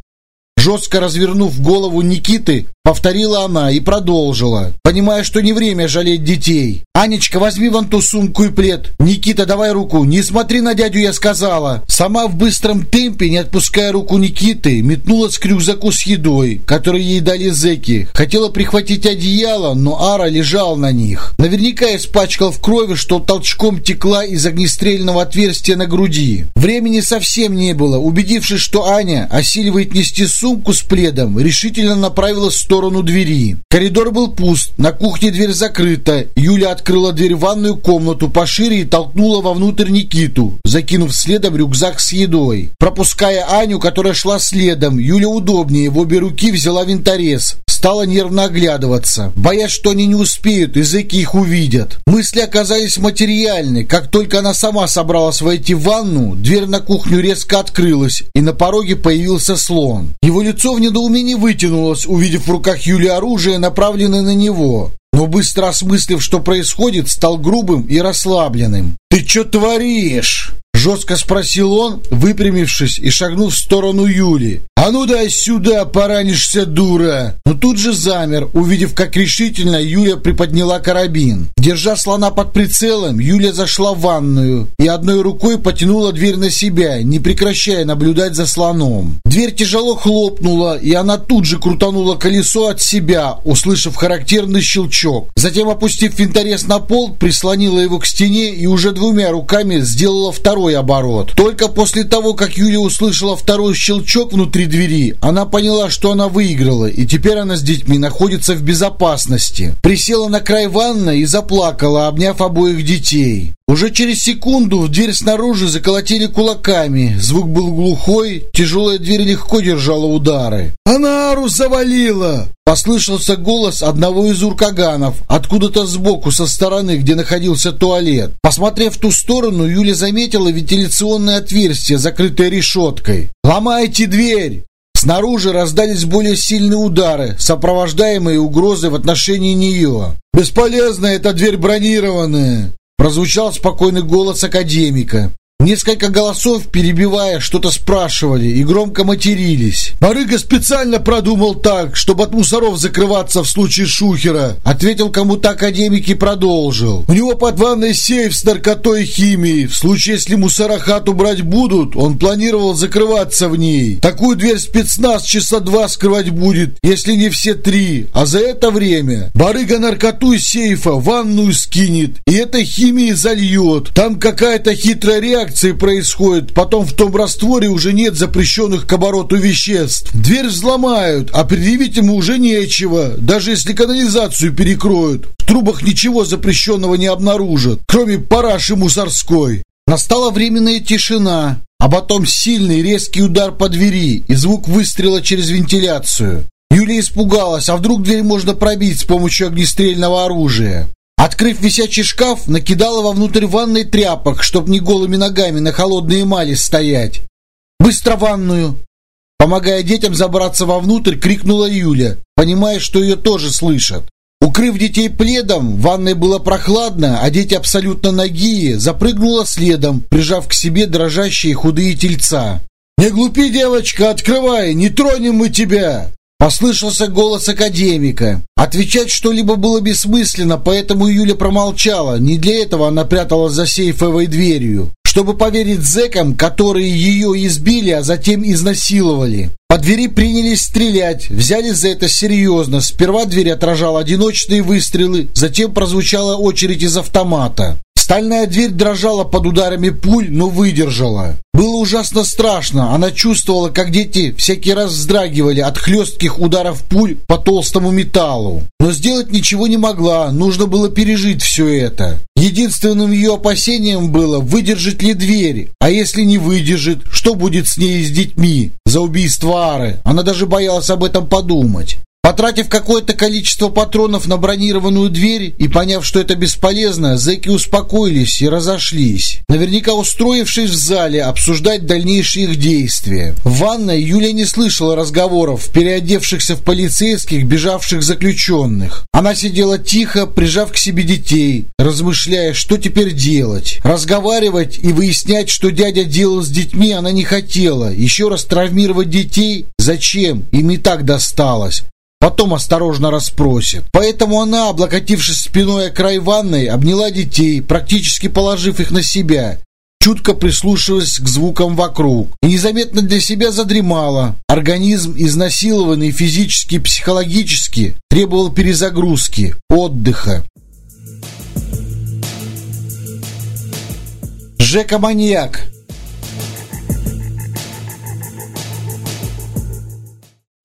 Жестко развернув голову Никиты, Повторила она и продолжила, понимая, что не время жалеть детей. «Анечка, возьми вон ту сумку и плед. Никита, давай руку. Не смотри на дядю, я сказала». Сама в быстром темпе, не отпуская руку Никиты, метнулась к рюкзаку с едой, который ей дали зэки. Хотела прихватить одеяло, но Ара лежал на них. Наверняка испачкал в крови, что толчком текла из огнестрельного отверстия на груди. Времени совсем не было. Убедившись, что Аня осиливает нести сумку с пледом, решительно направилась в сторону двери. Коридор был пуст, на кухне дверь закрыта. Юля открыла дверь в ванную комнату пошире и толкнула вовнутрь Никиту, закинув следом рюкзак с едой. Пропуская Аню, которая шла следом, Юля удобнее в обе руки взяла винторез. Стала нервно оглядываться, боясь, что они не успеют, языки их увидят. Мысли оказались материальны. Как только она сама собралась войти в ванну, дверь на кухню резко открылась, и на пороге появился слон. Его лицо в недоумении вытянулось, увидев в руках Юли оружие, направленное на него. Но быстро осмыслив, что происходит, стал грубым и расслабленным. «Ты что творишь?» Жестко спросил он, выпрямившись и шагнув в сторону Юли. «А ну дай сюда, поранишься, дура!» Но тут же замер, увидев, как решительно Юля приподняла карабин. Держа слона под прицелом, Юля зашла в ванную и одной рукой потянула дверь на себя, не прекращая наблюдать за слоном. Дверь тяжело хлопнула, и она тут же крутанула колесо от себя, услышав характерный щелчок. Затем, опустив винторез на пол, прислонила его к стене и уже двумя руками сделала второй оборот. Только после того, как Юля услышала второй щелчок внутри двери, она поняла, что она выиграла, и теперь она с детьми находится в безопасности. Присела на край ванны и заплакала, обняв обоих детей. Уже через секунду в дверь снаружи заколотили кулаками. Звук был глухой, тяжелая дверь легко держала удары. «Она Ару завалила!» Послышался голос одного из уркаганов, откуда-то сбоку, со стороны, где находился туалет. Посмотрев в ту сторону, Юля заметила вентиляционное отверстие, закрытое решеткой. «Ломайте дверь!» Снаружи раздались более сильные удары, сопровождаемые угрозой в отношении нее. «Бесполезно, эта дверь бронированная!» Прозвучал спокойный голос академика. Несколько голосов, перебивая, что-то спрашивали и громко матерились. «Барыга специально продумал так, чтобы от мусоров закрываться в случае шухера», ответил кому-то академик и продолжил. «У него под ванной сейф с наркотой и химией. В случае, если мусора хату брать будут, он планировал закрываться в ней. Такую дверь спецназ часа два скрывать будет, если не все три. А за это время барыга наркоту из сейфа в ванную скинет и этой химией зальет. Там какая-то хитрая реакция реакции происходит. Потом в том растворе уже нет запрещенных к обороту веществ. Дверь взломают, а предъявить ему уже нечего. Даже если канализацию перекроют. В трубах ничего запрещенного не обнаружат, кроме параши мусорской. Настала временная тишина, а потом сильный резкий удар по двери и звук выстрела через вентиляцию. Юлия испугалась, а вдруг дверь можно пробить с помощью огнестрельного оружия. Открыв висячий шкаф, накидала вовнутрь ванной тряпок, чтоб не голыми ногами на холодной эмали стоять. «Быстро ванную!» Помогая детям забраться вовнутрь, крикнула Юля, понимая, что ее тоже слышат. Укрыв детей пледом, в ванной было прохладно, а дети абсолютно нагие, запрыгнула следом, прижав к себе дрожащие худые тельца. «Не глупи, девочка, открывай, не тронем мы тебя!» Послышался голос академика. Отвечать что-либо было бессмысленно, поэтому Юля промолчала. Не для этого она пряталась за сейфовой дверью. Чтобы поверить зэкам, которые ее избили, а затем изнасиловали. По двери принялись стрелять, взяли за это серьезно. Сперва дверь отражала одиночные выстрелы, затем прозвучала очередь из автомата. Стальная дверь дрожала под ударами пуль, но выдержала. Было ужасно страшно. Она чувствовала, как дети всякий раз вздрагивали от хлестких ударов пуль по толстому металлу. Но сделать ничего не могла. Нужно было пережить все это. Единственным ее опасением было, выдержит ли дверь. А если не выдержит, что будет с ней и с детьми за убийство Ары? Она даже боялась об этом подумать. Потратив какое-то количество патронов на бронированную дверь и поняв, что это бесполезно, зэки успокоились и разошлись, наверняка устроившись в зале обсуждать дальнейшие их действия. В ванной Юля не слышала разговоров, переодевшихся в полицейских, бежавших заключенных. Она сидела тихо, прижав к себе детей, размышляя, что теперь делать. Разговаривать и выяснять, что дядя делал с детьми, она не хотела. Еще раз травмировать детей? Зачем? Им и так досталось потом осторожно расспросит. Поэтому она, облокотившись спиной о край ванной, обняла детей, практически положив их на себя, чутко прислушиваясь к звукам вокруг. И незаметно для себя задремала. Организм, изнасилованный физически и психологически, требовал перезагрузки, отдыха. Жека-маньяк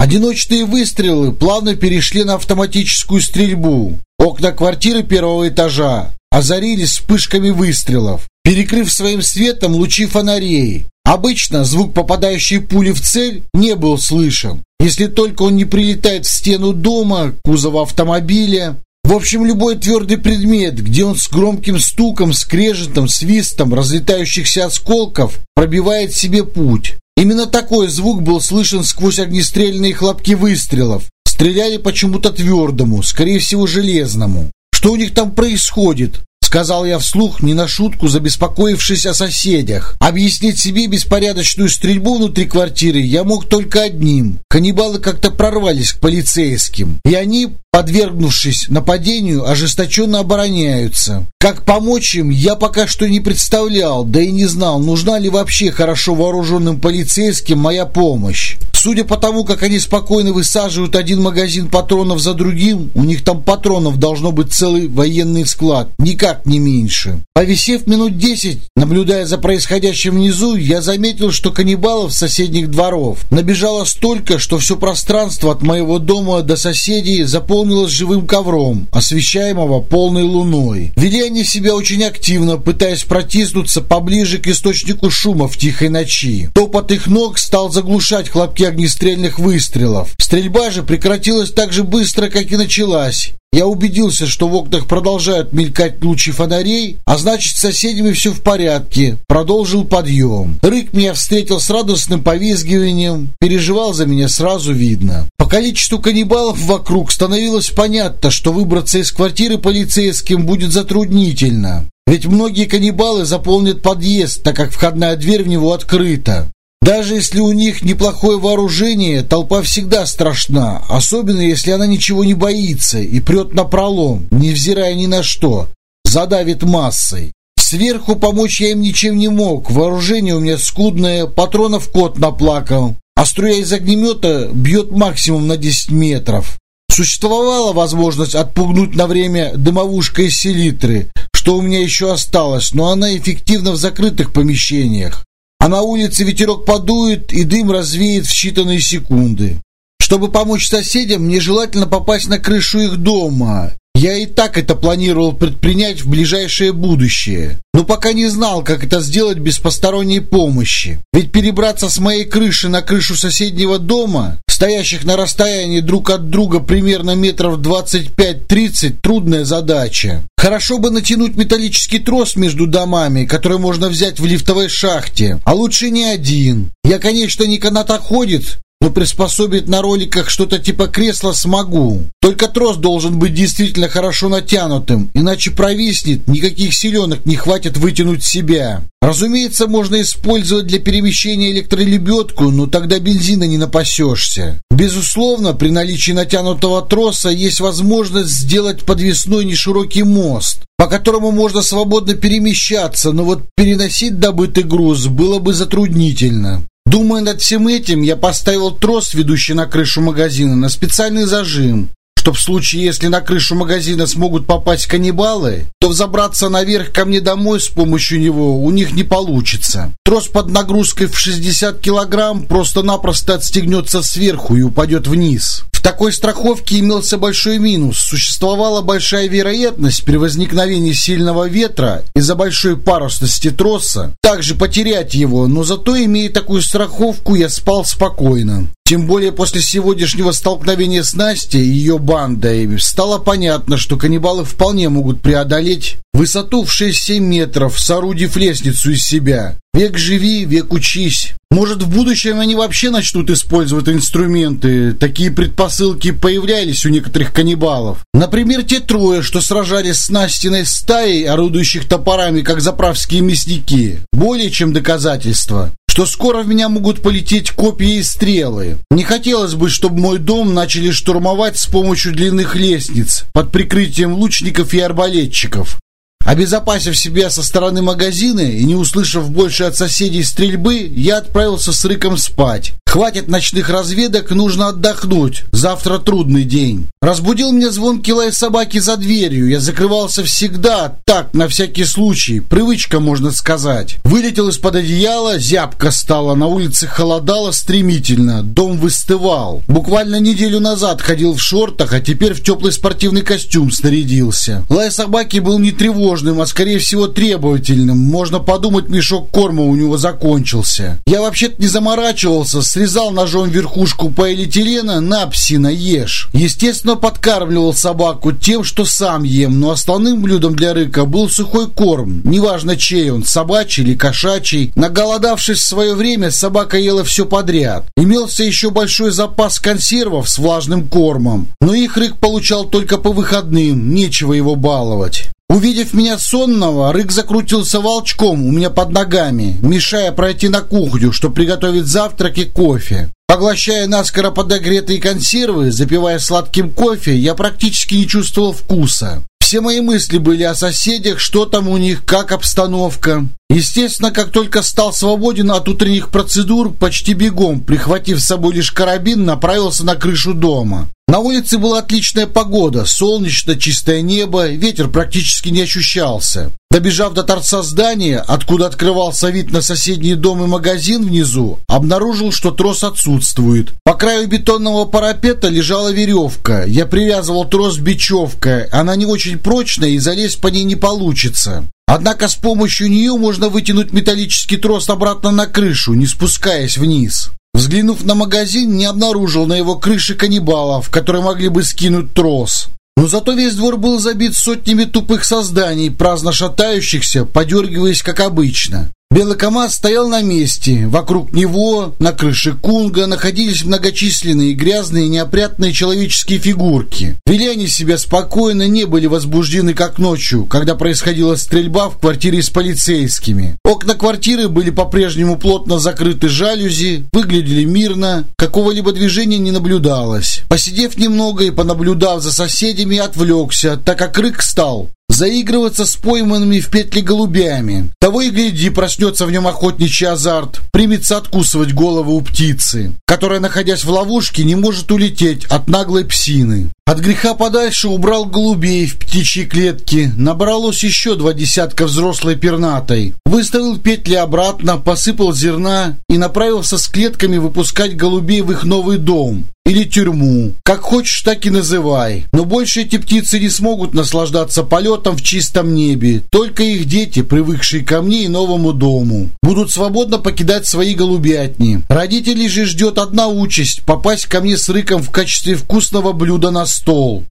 Одиночные выстрелы плавно перешли на автоматическую стрельбу. Окна квартиры первого этажа озарились вспышками выстрелов, перекрыв своим светом лучи фонарей. Обычно звук попадающей пули в цель не был слышен, если только он не прилетает в стену дома, кузова автомобиля. В общем, любой твердый предмет, где он с громким стуком, скрежетом, свистом разлетающихся осколков пробивает себе путь. Именно такой звук был слышен сквозь огнестрельные хлопки выстрелов. Стреляли почему-то твердому, скорее всего железному. Что у них там происходит? Сказал я вслух, не на шутку, забеспокоившись о соседях. Объяснить себе беспорядочную стрельбу внутри квартиры я мог только одним. Каннибалы как-то прорвались к полицейским. И они, подвергнувшись нападению, ожесточенно обороняются. Как помочь им, я пока что не представлял, да и не знал, нужна ли вообще хорошо вооруженным полицейским моя помощь. Судя по тому, как они спокойно высаживают один магазин патронов за другим, у них там патронов должно быть целый военный склад, никак не меньше. Повисев минут десять, наблюдая за происходящим внизу, я заметил, что каннибалов соседних дворов набежало столько, что все пространство от моего дома до соседей заполнилось живым ковром, освещаемого полной луной. Вели они себя очень активно, пытаясь протиснуться поближе к источнику шума в тихой ночи. Топот их ног стал заглушать хлопки огнестрельных выстрелов. Стрельба же прекратилась так же быстро, как и началась. Я убедился, что в окнах продолжают мелькать лучи фонарей, а значит, с соседями все в порядке. Продолжил подъем. Рык меня встретил с радостным повизгиванием. Переживал за меня сразу видно. Количеству каннибалов вокруг становилось понятно, что выбраться из квартиры полицейским будет затруднительно. Ведь многие каннибалы заполнят подъезд, так как входная дверь в него открыта. Даже если у них неплохое вооружение, толпа всегда страшна, особенно если она ничего не боится и прет на пролом, невзирая ни на что, задавит массой. Сверху помочь я им ничем не мог, вооружение у меня скудное, патронов кот наплакал, а струя из огнемета бьет максимум на 10 метров. Существовала возможность отпугнуть на время дымовушкой селитры, что у меня еще осталось, но она эффективна в закрытых помещениях. А на улице ветерок подует, и дым развеет в считанные секунды. Чтобы помочь соседям, мне желательно попасть на крышу их дома я и так это планировал предпринять в ближайшее будущее, но пока не знал, как это сделать без посторонней помощи. Ведь перебраться с моей крыши на крышу соседнего дома, стоящих на расстоянии друг от друга примерно метров 25-30, трудная задача. Хорошо бы натянуть металлический трос между домами, который можно взять в лифтовой шахте, а лучше не один. Я, конечно, не канатоходец, но приспособить на роликах что-то типа кресла смогу. Только трос должен быть действительно хорошо натянутым, иначе провиснет, никаких силенок не хватит вытянуть себя. Разумеется, можно использовать для перемещения электролебедку, но тогда бензина не напасешься. Безусловно, при наличии натянутого троса есть возможность сделать подвесной неширокий мост, по которому можно свободно перемещаться, но вот переносить добытый груз было бы затруднительно. Думая над всем этим, я поставил трос, ведущий на крышу магазина, на специальный зажим, что в случае, если на крышу магазина смогут попасть каннибалы, то взобраться наверх ко мне домой с помощью него у них не получится. Трос под нагрузкой в 60 килограмм просто-напросто отстегнется сверху и упадет вниз. Такой страховке имелся большой минус. Существовала большая вероятность при возникновении сильного ветра из-за большой парусности троса также потерять его, но зато, имея такую страховку, я спал спокойно. Тем более после сегодняшнего столкновения с Настей и ее бандой стало понятно, что каннибалы вполне могут преодолеть высоту в 6-7 метров, соорудив лестницу из себя. Век живи, век учись. Может, в будущем они вообще начнут использовать инструменты. Такие предпосылки появлялись у некоторых каннибалов. Например, те трое, что сражались с Настиной стаей, орудующих топорами, как заправские мясники. Более чем доказательство что скоро в меня могут полететь копья и стрелы. Не хотелось бы, чтобы мой дом начали штурмовать с помощью длинных лестниц под прикрытием лучников и арбалетчиков. Обезопасив себя со стороны магазина и не услышав больше от соседей стрельбы, я отправился с рыком спать. Хватит ночных разведок, нужно отдохнуть. Завтра трудный день. Разбудил меня звонкий лай собаки за дверью. Я закрывался всегда, так, на всякий случай. Привычка, можно сказать. Вылетел из-под одеяла, зябко стало, на улице холодало стремительно. Дом выстывал. Буквально неделю назад ходил в шортах, а теперь в теплый спортивный костюм снарядился. Лай собаки был не тревожным, а скорее всего требовательным. Можно подумать, мешок корма у него закончился. Я вообще-то не заморачивался, срезал ножом верхушку полиэтилена, на псина ешь. Естественно, подкармливал собаку тем, что сам ем, но основным блюдом для рыка был сухой корм. Неважно чей он, собачий или кошачий. Наголодавшись в свое время, собака ела все подряд. Имелся еще большой запас консервов с влажным кормом, но их рык получал только по выходным, нечего его баловать. Увидев меня сонного, Рык закрутился волчком у меня под ногами, мешая пройти на кухню, чтобы приготовить завтрак и кофе. Поглощая наскоро подогретые консервы, запивая сладким кофе, я практически не чувствовал вкуса. Все мои мысли были о соседях, что там у них, как обстановка. Естественно, как только стал свободен от утренних процедур, почти бегом, прихватив с собой лишь карабин, направился на крышу дома. На улице была отличная погода, солнечно, чистое небо, ветер практически не ощущался. Добежав до торца здания, откуда открывался вид на соседний дом и магазин внизу, обнаружил, что трос отсутствует. По краю бетонного парапета лежала веревка. Я привязывал трос бечевкой, она не очень прочная и залезть по ней не получится. Однако с помощью нее можно вытянуть металлический трос обратно на крышу, не спускаясь вниз. Взглянув на магазин, не обнаружил на его крыше каннибалов, которые могли бы скинуть трос. Но зато весь двор был забит сотнями тупых созданий, праздно шатающихся, подергиваясь как обычно. Белый КамАЗ стоял на месте. Вокруг него, на крыше Кунга, находились многочисленные грязные неопрятные человеческие фигурки. Вели они себя спокойно, не были возбуждены, как ночью, когда происходила стрельба в квартире с полицейскими. Окна квартиры были по-прежнему плотно закрыты жалюзи, выглядели мирно, какого-либо движения не наблюдалось. Посидев немного и понаблюдав за соседями, отвлекся, так как рык стал заигрываться с пойманными в петли голубями. Того и гляди, проснется в нем охотничий азарт, примется откусывать голову у птицы, которая, находясь в ловушке, не может улететь от наглой псины. От греха подальше убрал голубей в птичьи клетки. Набралось еще два десятка взрослой пернатой. Выставил петли обратно, посыпал зерна и направился с клетками выпускать голубей в их новый дом или тюрьму. Как хочешь, так и называй. Но больше эти птицы не смогут наслаждаться полетом в чистом небе. Только их дети, привыкшие ко мне и новому дому, будут свободно покидать свои голубятни. Родителей же ждет одна участь – попасть ко мне с рыком в качестве вкусного блюда на стол.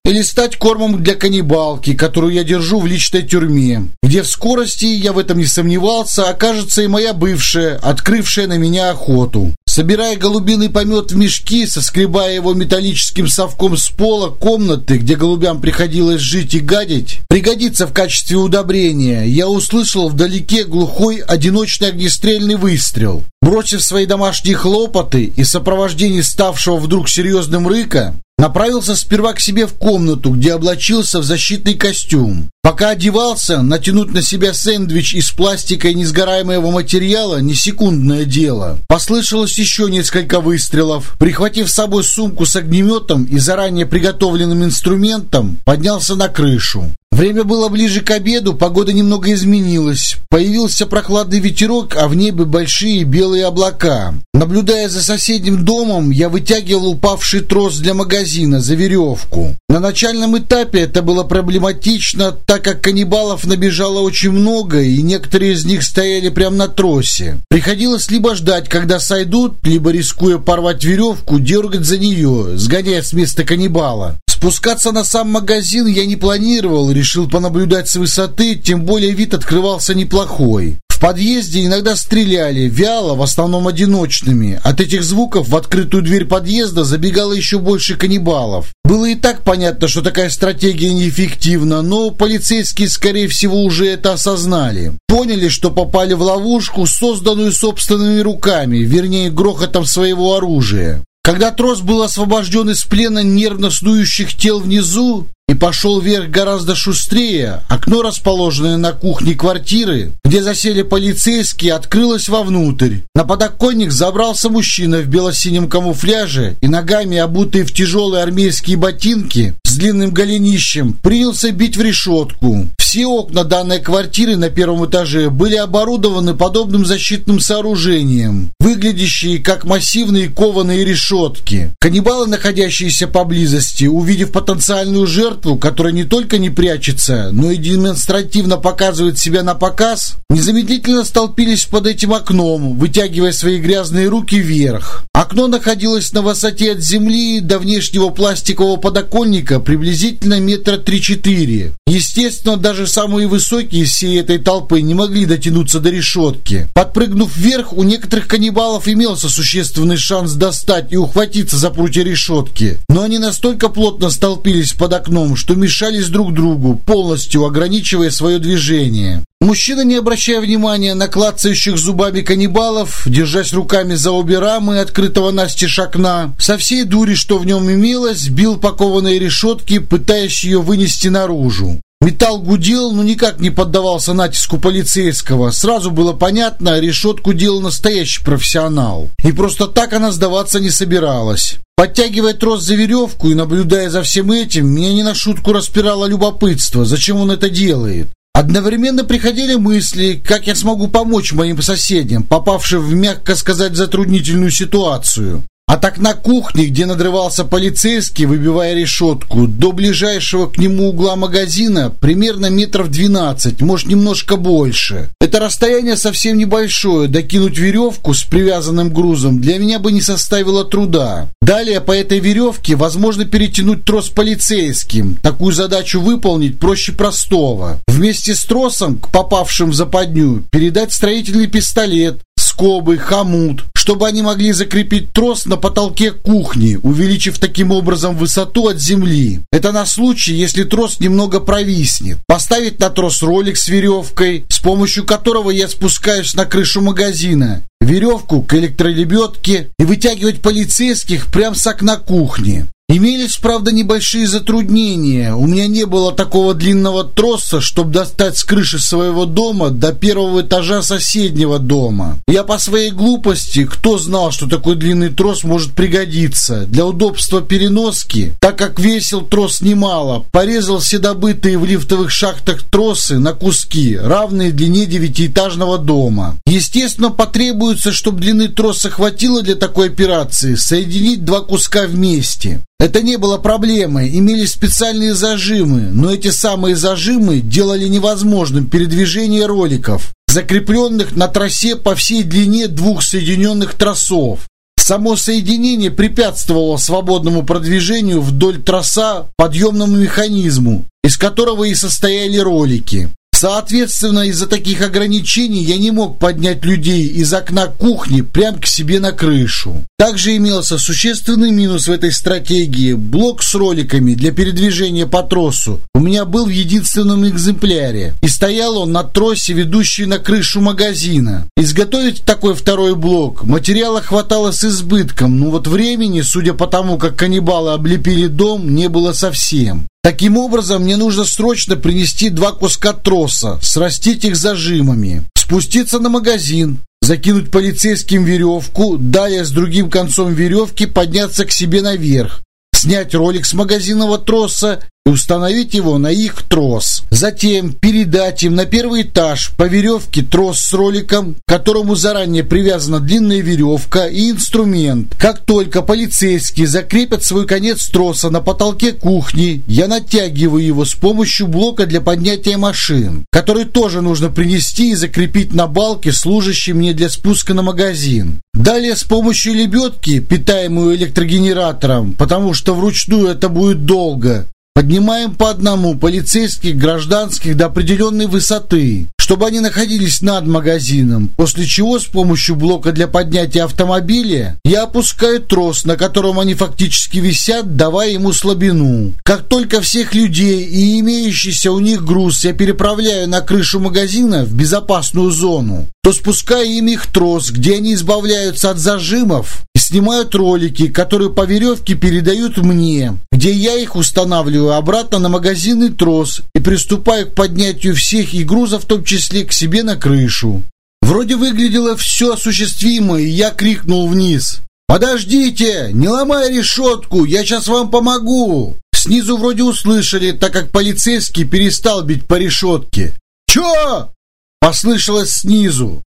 Или стать кормом для каннибалки, которую я держу в личной тюрьме. Где в скорости, я в этом не сомневался, окажется и моя бывшая, открывшая на меня охоту. Собирая голубиный помет в мешки, соскребая его металлическим совком с пола комнаты, где голубям приходилось жить и гадить, пригодится в качестве удобрения, я услышал вдалеке глухой одиночный огнестрельный выстрел. Бросив свои домашние хлопоты и сопровождение ставшего вдруг серьезным рыка, Направился сперва к себе в комнату, где облачился в защитный костюм. Пока одевался, натянуть на себя сэндвич из пластика и несгораемого материала не секундное дело. Послышалось еще несколько выстрелов. Прихватив с собой сумку с огнеметом и заранее приготовленным инструментом, поднялся на крышу. Время было ближе к обеду, погода немного изменилась. Появился прохладный ветерок, а в небе большие белые облака. Наблюдая за соседним домом, я вытягивал упавший трос для магазина за веревку. На начальном этапе это было проблематично, так как каннибалов набежало очень много, и некоторые из них стояли прямо на тросе. Приходилось либо ждать, когда сойдут, либо, рискуя порвать веревку, дергать за нее, сгоняя с места каннибала. Спускаться на сам магазин я не планировал, решил понаблюдать с высоты, тем более вид открывался неплохой. В подъезде иногда стреляли, вяло, в основном одиночными. От этих звуков в открытую дверь подъезда забегало еще больше каннибалов. Было и так понятно, что такая стратегия неэффективна, но полицейские, скорее всего, уже это осознали. Поняли, что попали в ловушку, созданную собственными руками, вернее, грохотом своего оружия. Когда трос был освобожден из плена нервно снующих тел внизу, и пошел вверх гораздо шустрее. Окно, расположенное на кухне квартиры, где засели полицейские, открылось вовнутрь. На подоконник забрался мужчина в бело-синем камуфляже и ногами, обутый в тяжелые армейские ботинки, с длинным голенищем, принялся бить в решетку. Все окна данной квартиры на первом этаже были оборудованы подобным защитным сооружением, выглядящие как массивные кованые решетки. Каннибалы, находящиеся поблизости, увидев потенциальную жертву, которая не только не прячется, но и демонстративно показывает себя на показ, незамедлительно столпились под этим окном, вытягивая свои грязные руки вверх. Окно находилось на высоте от земли до внешнего пластикового подоконника приблизительно метра три-четыре. Естественно, даже самые высокие из всей этой толпы не могли дотянуться до решетки. Подпрыгнув вверх, у некоторых каннибалов имелся существенный шанс достать и ухватиться за прутья решетки. Но они настолько плотно столпились под окном, что мешались друг другу, полностью ограничивая свое движение. Мужчина, не обращая внимания на клацающих зубами каннибалов, держась руками за обе рамы открытого настежь окна, со всей дури, что в нем имелось, бил пакованные решетки, пытаясь ее вынести наружу. Металл гудел, но никак не поддавался натиску полицейского. Сразу было понятно, решетку делал настоящий профессионал. И просто так она сдаваться не собиралась. Подтягивая трос за веревку и наблюдая за всем этим, меня не на шутку распирало любопытство, зачем он это делает. Одновременно приходили мысли, как я смогу помочь моим соседям, попавшим в, мягко сказать, затруднительную ситуацию. От окна кухни, где надрывался полицейский, выбивая решетку, до ближайшего к нему угла магазина примерно метров 12, может немножко больше. Это расстояние совсем небольшое, докинуть веревку с привязанным грузом для меня бы не составило труда. Далее по этой веревке возможно перетянуть трос полицейским. Такую задачу выполнить проще простого. Вместе с тросом, к попавшим в западню, передать строительный пистолет, скобы, хомут, чтобы они могли закрепить трос на потолке кухни, увеличив таким образом высоту от земли. Это на случай, если трос немного провиснет. Поставить на трос ролик с веревкой, с помощью которого я спускаюсь на крышу магазина, веревку к электролебедке и вытягивать полицейских прямо с окна кухни. Имелись, правда, небольшие затруднения. У меня не было такого длинного троса, чтобы достать с крыши своего дома до первого этажа соседнего дома. Я по своей глупости, кто знал, что такой длинный трос может пригодиться. Для удобства переноски, так как весил трос немало, порезал все добытые в лифтовых шахтах тросы на куски, равные длине девятиэтажного дома. Естественно, потребуется, чтобы длины троса хватило для такой операции, соединить два куска вместе. Это не было проблемой, имелись специальные зажимы, но эти самые зажимы делали невозможным передвижение роликов, закрепленных на тросе по всей длине двух соединенных тросов. Само соединение препятствовало свободному продвижению вдоль троса подъемному механизму, из которого и состояли ролики. Соответственно, из-за таких ограничений я не мог поднять людей из окна кухни прямо к себе на крышу. Также имелся существенный минус в этой стратегии. Блок с роликами для передвижения по тросу у меня был в единственном экземпляре. И стоял он на тросе, ведущей на крышу магазина. Изготовить такой второй блок материала хватало с избытком, но вот времени, судя по тому, как каннибалы облепили дом, не было совсем. Таким образом, мне нужно срочно принести два куска троса, срастить их зажимами, спуститься на магазин, закинуть полицейским веревку, далее с другим концом веревки подняться к себе наверх, снять ролик с магазинного троса установить его на их трос. Затем передать им на первый этаж по веревке трос с роликом, к которому заранее привязана длинная веревка и инструмент. Как только полицейские закрепят свой конец троса на потолке кухни, я натягиваю его с помощью блока для поднятия машин, который тоже нужно принести и закрепить на балке, служащей мне для спуска на магазин. Далее с помощью лебедки, питаемую электрогенератором, потому что вручную это будет долго, Поднимаем по одному полицейских, гражданских до определенной высоты, чтобы они находились над магазином, после чего с помощью блока для поднятия автомобиля я опускаю трос, на котором они фактически висят, давая ему слабину. Как только всех людей и имеющийся у них груз я переправляю на крышу магазина в безопасную зону, то спускаю им их трос, где они избавляются от зажимов снимают ролики, которые по веревке передают мне, где я их устанавливаю обратно на магазинный трос и приступаю к поднятию всех и грузов, в том числе к себе на крышу. Вроде выглядело все осуществимо, и я крикнул вниз. «Подождите! Не ломай решетку! Я сейчас вам помогу!» Снизу вроде услышали, так как полицейский перестал бить по решетке. «Чё?» Послышалось снизу.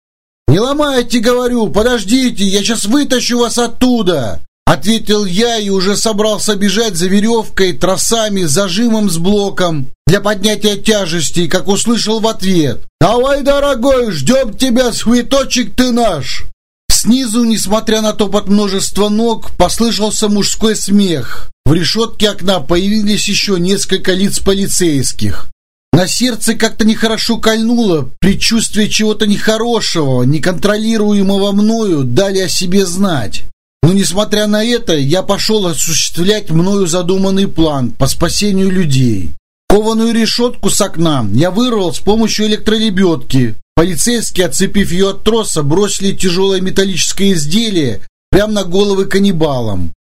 «Не ломайте, говорю, подождите, я сейчас вытащу вас оттуда!» Ответил я и уже собрался бежать за веревкой, тросами, зажимом с блоком для поднятия тяжести, как услышал в ответ. «Давай, дорогой, ждем тебя, цветочек ты наш!» Снизу, несмотря на топот множества ног, послышался мужской смех. В решетке окна появились еще несколько лиц полицейских. На сердце как-то нехорошо кольнуло, предчувствие чего-то нехорошего, неконтролируемого мною, дали о себе знать. Но, несмотря на это, я пошел осуществлять мною задуманный план по спасению людей. Кованую решетку с окна я вырвал с помощью электролебедки. Полицейские, отцепив ее от троса, бросили тяжелое металлическое изделие прямо на головы каннибалам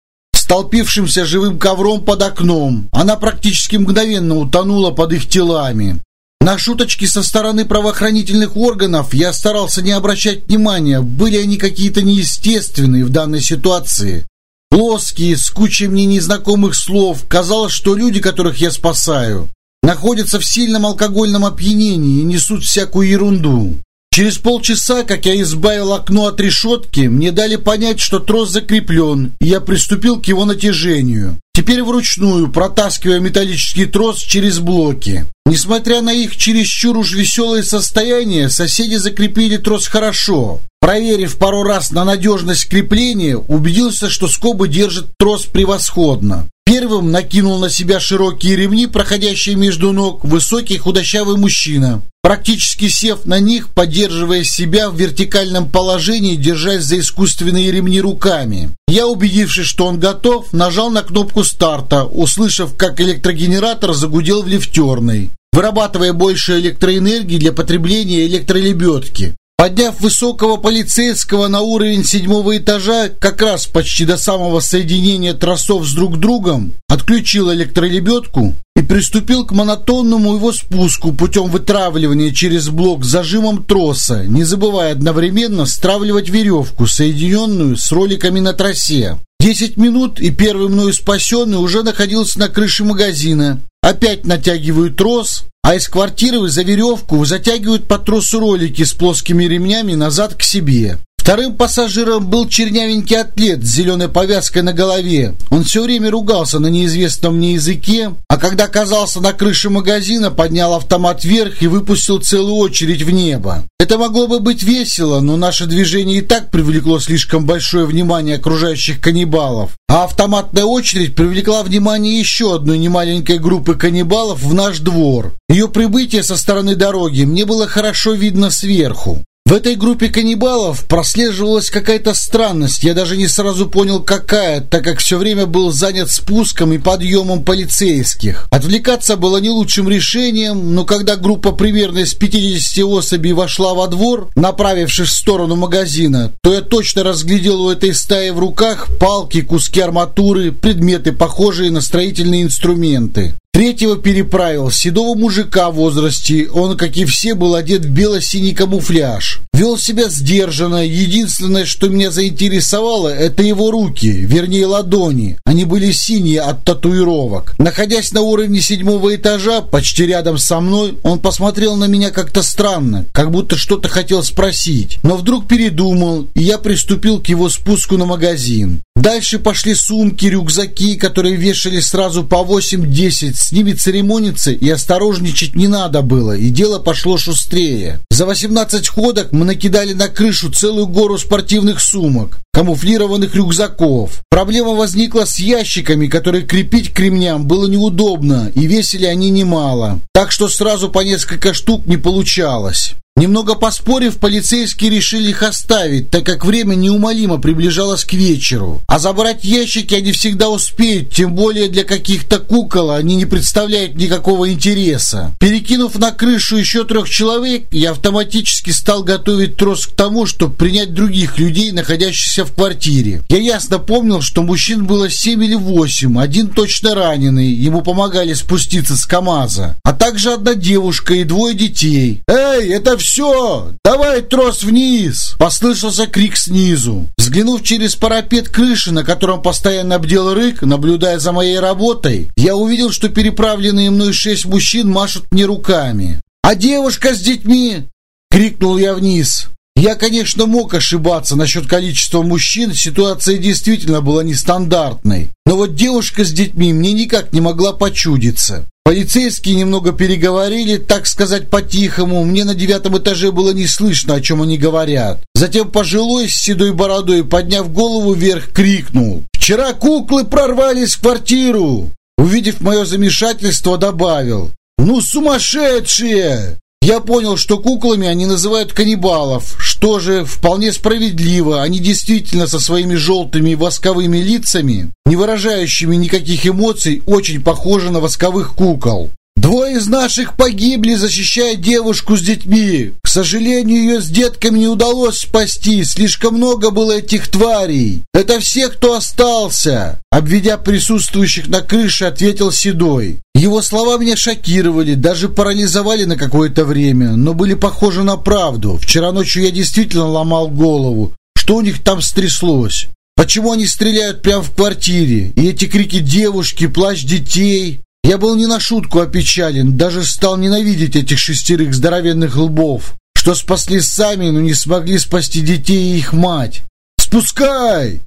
столпившимся живым ковром под окном. Она практически мгновенно утонула под их телами. На шуточки со стороны правоохранительных органов я старался не обращать внимания, были они какие-то неестественные в данной ситуации. Плоские, с кучей мне незнакомых слов. Казалось, что люди, которых я спасаю, находятся в сильном алкогольном опьянении и несут всякую ерунду. Через полчаса, как я избавил окно от решетки, мне дали понять, что трос закреплен, и я приступил к его натяжению. Теперь вручную, протаскивая металлический трос через блоки. Несмотря на их чересчур уж веселое состояние, соседи закрепили трос хорошо. Проверив пару раз на надежность крепления, убедился, что скобы держат трос превосходно. Первым накинул на себя широкие ремни, проходящие между ног, высокий худощавый мужчина. Практически сев на них, поддерживая себя в вертикальном положении, держась за искусственные ремни руками. Я, убедившись, что он готов, нажал на кнопку старта, услышав, как электрогенератор загудел в лифтерной вырабатывая больше электроэнергии для потребления электролебедки. Подняв высокого полицейского на уровень седьмого этажа, как раз почти до самого соединения тросов с друг другом, отключил электролебедку и приступил к монотонному его спуску путем вытравливания через блок зажимом троса, не забывая одновременно стравливать веревку, соединенную с роликами на тросе. Десять минут, и первый мною спасенный уже находился на крыше магазина. Опять натягиваю трос, а из квартиры за веревку затягивают по тросу ролики с плоскими ремнями назад к себе. Вторым пассажиром был чернявенький атлет с зеленой повязкой на голове. Он все время ругался на неизвестном мне языке, а когда оказался на крыше магазина, поднял автомат вверх и выпустил целую очередь в небо. Это могло бы быть весело, но наше движение и так привлекло слишком большое внимание окружающих каннибалов. А автоматная очередь привлекла внимание еще одной немаленькой группы каннибалов в наш двор. Ее прибытие со стороны дороги мне было хорошо видно сверху. В этой группе каннибалов прослеживалась какая-то странность. Я даже не сразу понял, какая, так как все время был занят спуском и подъемом полицейских. Отвлекаться было не лучшим решением, но когда группа примерно из 50 особей вошла во двор, направившись в сторону магазина, то я точно разглядел у этой стаи в руках палки, куски арматуры, предметы, похожие на строительные инструменты. Третьего переправил, седого мужика в возрасте. Он, как и все, был одет в бело-синий камуфляж. Вел себя сдержанно. Единственное, что меня заинтересовало, это его руки, вернее ладони. Они были синие от татуировок. Находясь на уровне седьмого этажа, почти рядом со мной, он посмотрел на меня как-то странно, как будто что-то хотел спросить. Но вдруг передумал, и я приступил к его спуску на магазин. Дальше пошли сумки, рюкзаки, которые вешали сразу по 8-10. С ними церемониться и осторожничать не надо было, и дело пошло шустрее. За 18 ходок мы накидали на крышу целую гору спортивных сумок, камуфлированных рюкзаков. Проблема возникла с ящиками, которые крепить к ремням было неудобно, и весили они немало. Так что сразу по несколько штук не получалось. Немного поспорив, полицейские решили их оставить, так как время неумолимо приближалось к вечеру. А забрать ящики они всегда успеют, тем более для каких-то кукол они не представляют никакого интереса. Перекинув на крышу еще трех человек, я автоматически стал готовить трос к тому, чтобы принять других людей, находящихся в квартире. Я ясно помнил, что мужчин было семь или восемь, один точно раненый, ему помогали спуститься с КамАЗа, а также одна девушка и двое детей. «Эй, это все!» Все! Давай трос вниз!» Послышался крик снизу. Взглянув через парапет крыши, на котором постоянно бдел рык, наблюдая за моей работой, я увидел, что переправленные мной шесть мужчин машут мне руками. «А девушка с детьми?» — крикнул я вниз. Я, конечно, мог ошибаться насчет количества мужчин, ситуация действительно была нестандартной. Но вот девушка с детьми мне никак не могла почудиться. Полицейские немного переговорили, так сказать, по-тихому. Мне на девятом этаже было не слышно, о чем они говорят. Затем пожилой с седой бородой, подняв голову вверх, крикнул. «Вчера куклы прорвались в квартиру!» Увидев мое замешательство, добавил. «Ну, сумасшедшие!» Я понял, что куклами они называют каннибалов, что же вполне справедливо. Они действительно со своими желтыми восковыми лицами, не выражающими никаких эмоций, очень похожи на восковых кукол. Двое из наших погибли, защищая девушку с детьми. К сожалению, ее с детками не удалось спасти. Слишком много было этих тварей. Это все, кто остался. Обведя присутствующих на крыше, ответил Седой. Его слова меня шокировали, даже парализовали на какое-то время, но были похожи на правду. Вчера ночью я действительно ломал голову. Что у них там стряслось? Почему они стреляют прямо в квартире? И эти крики девушки, плач детей... Я был не на шутку опечален, даже стал ненавидеть этих шестерых здоровенных лбов. что спасли сами, но не смогли спасти детей и их мать. «Спускай!»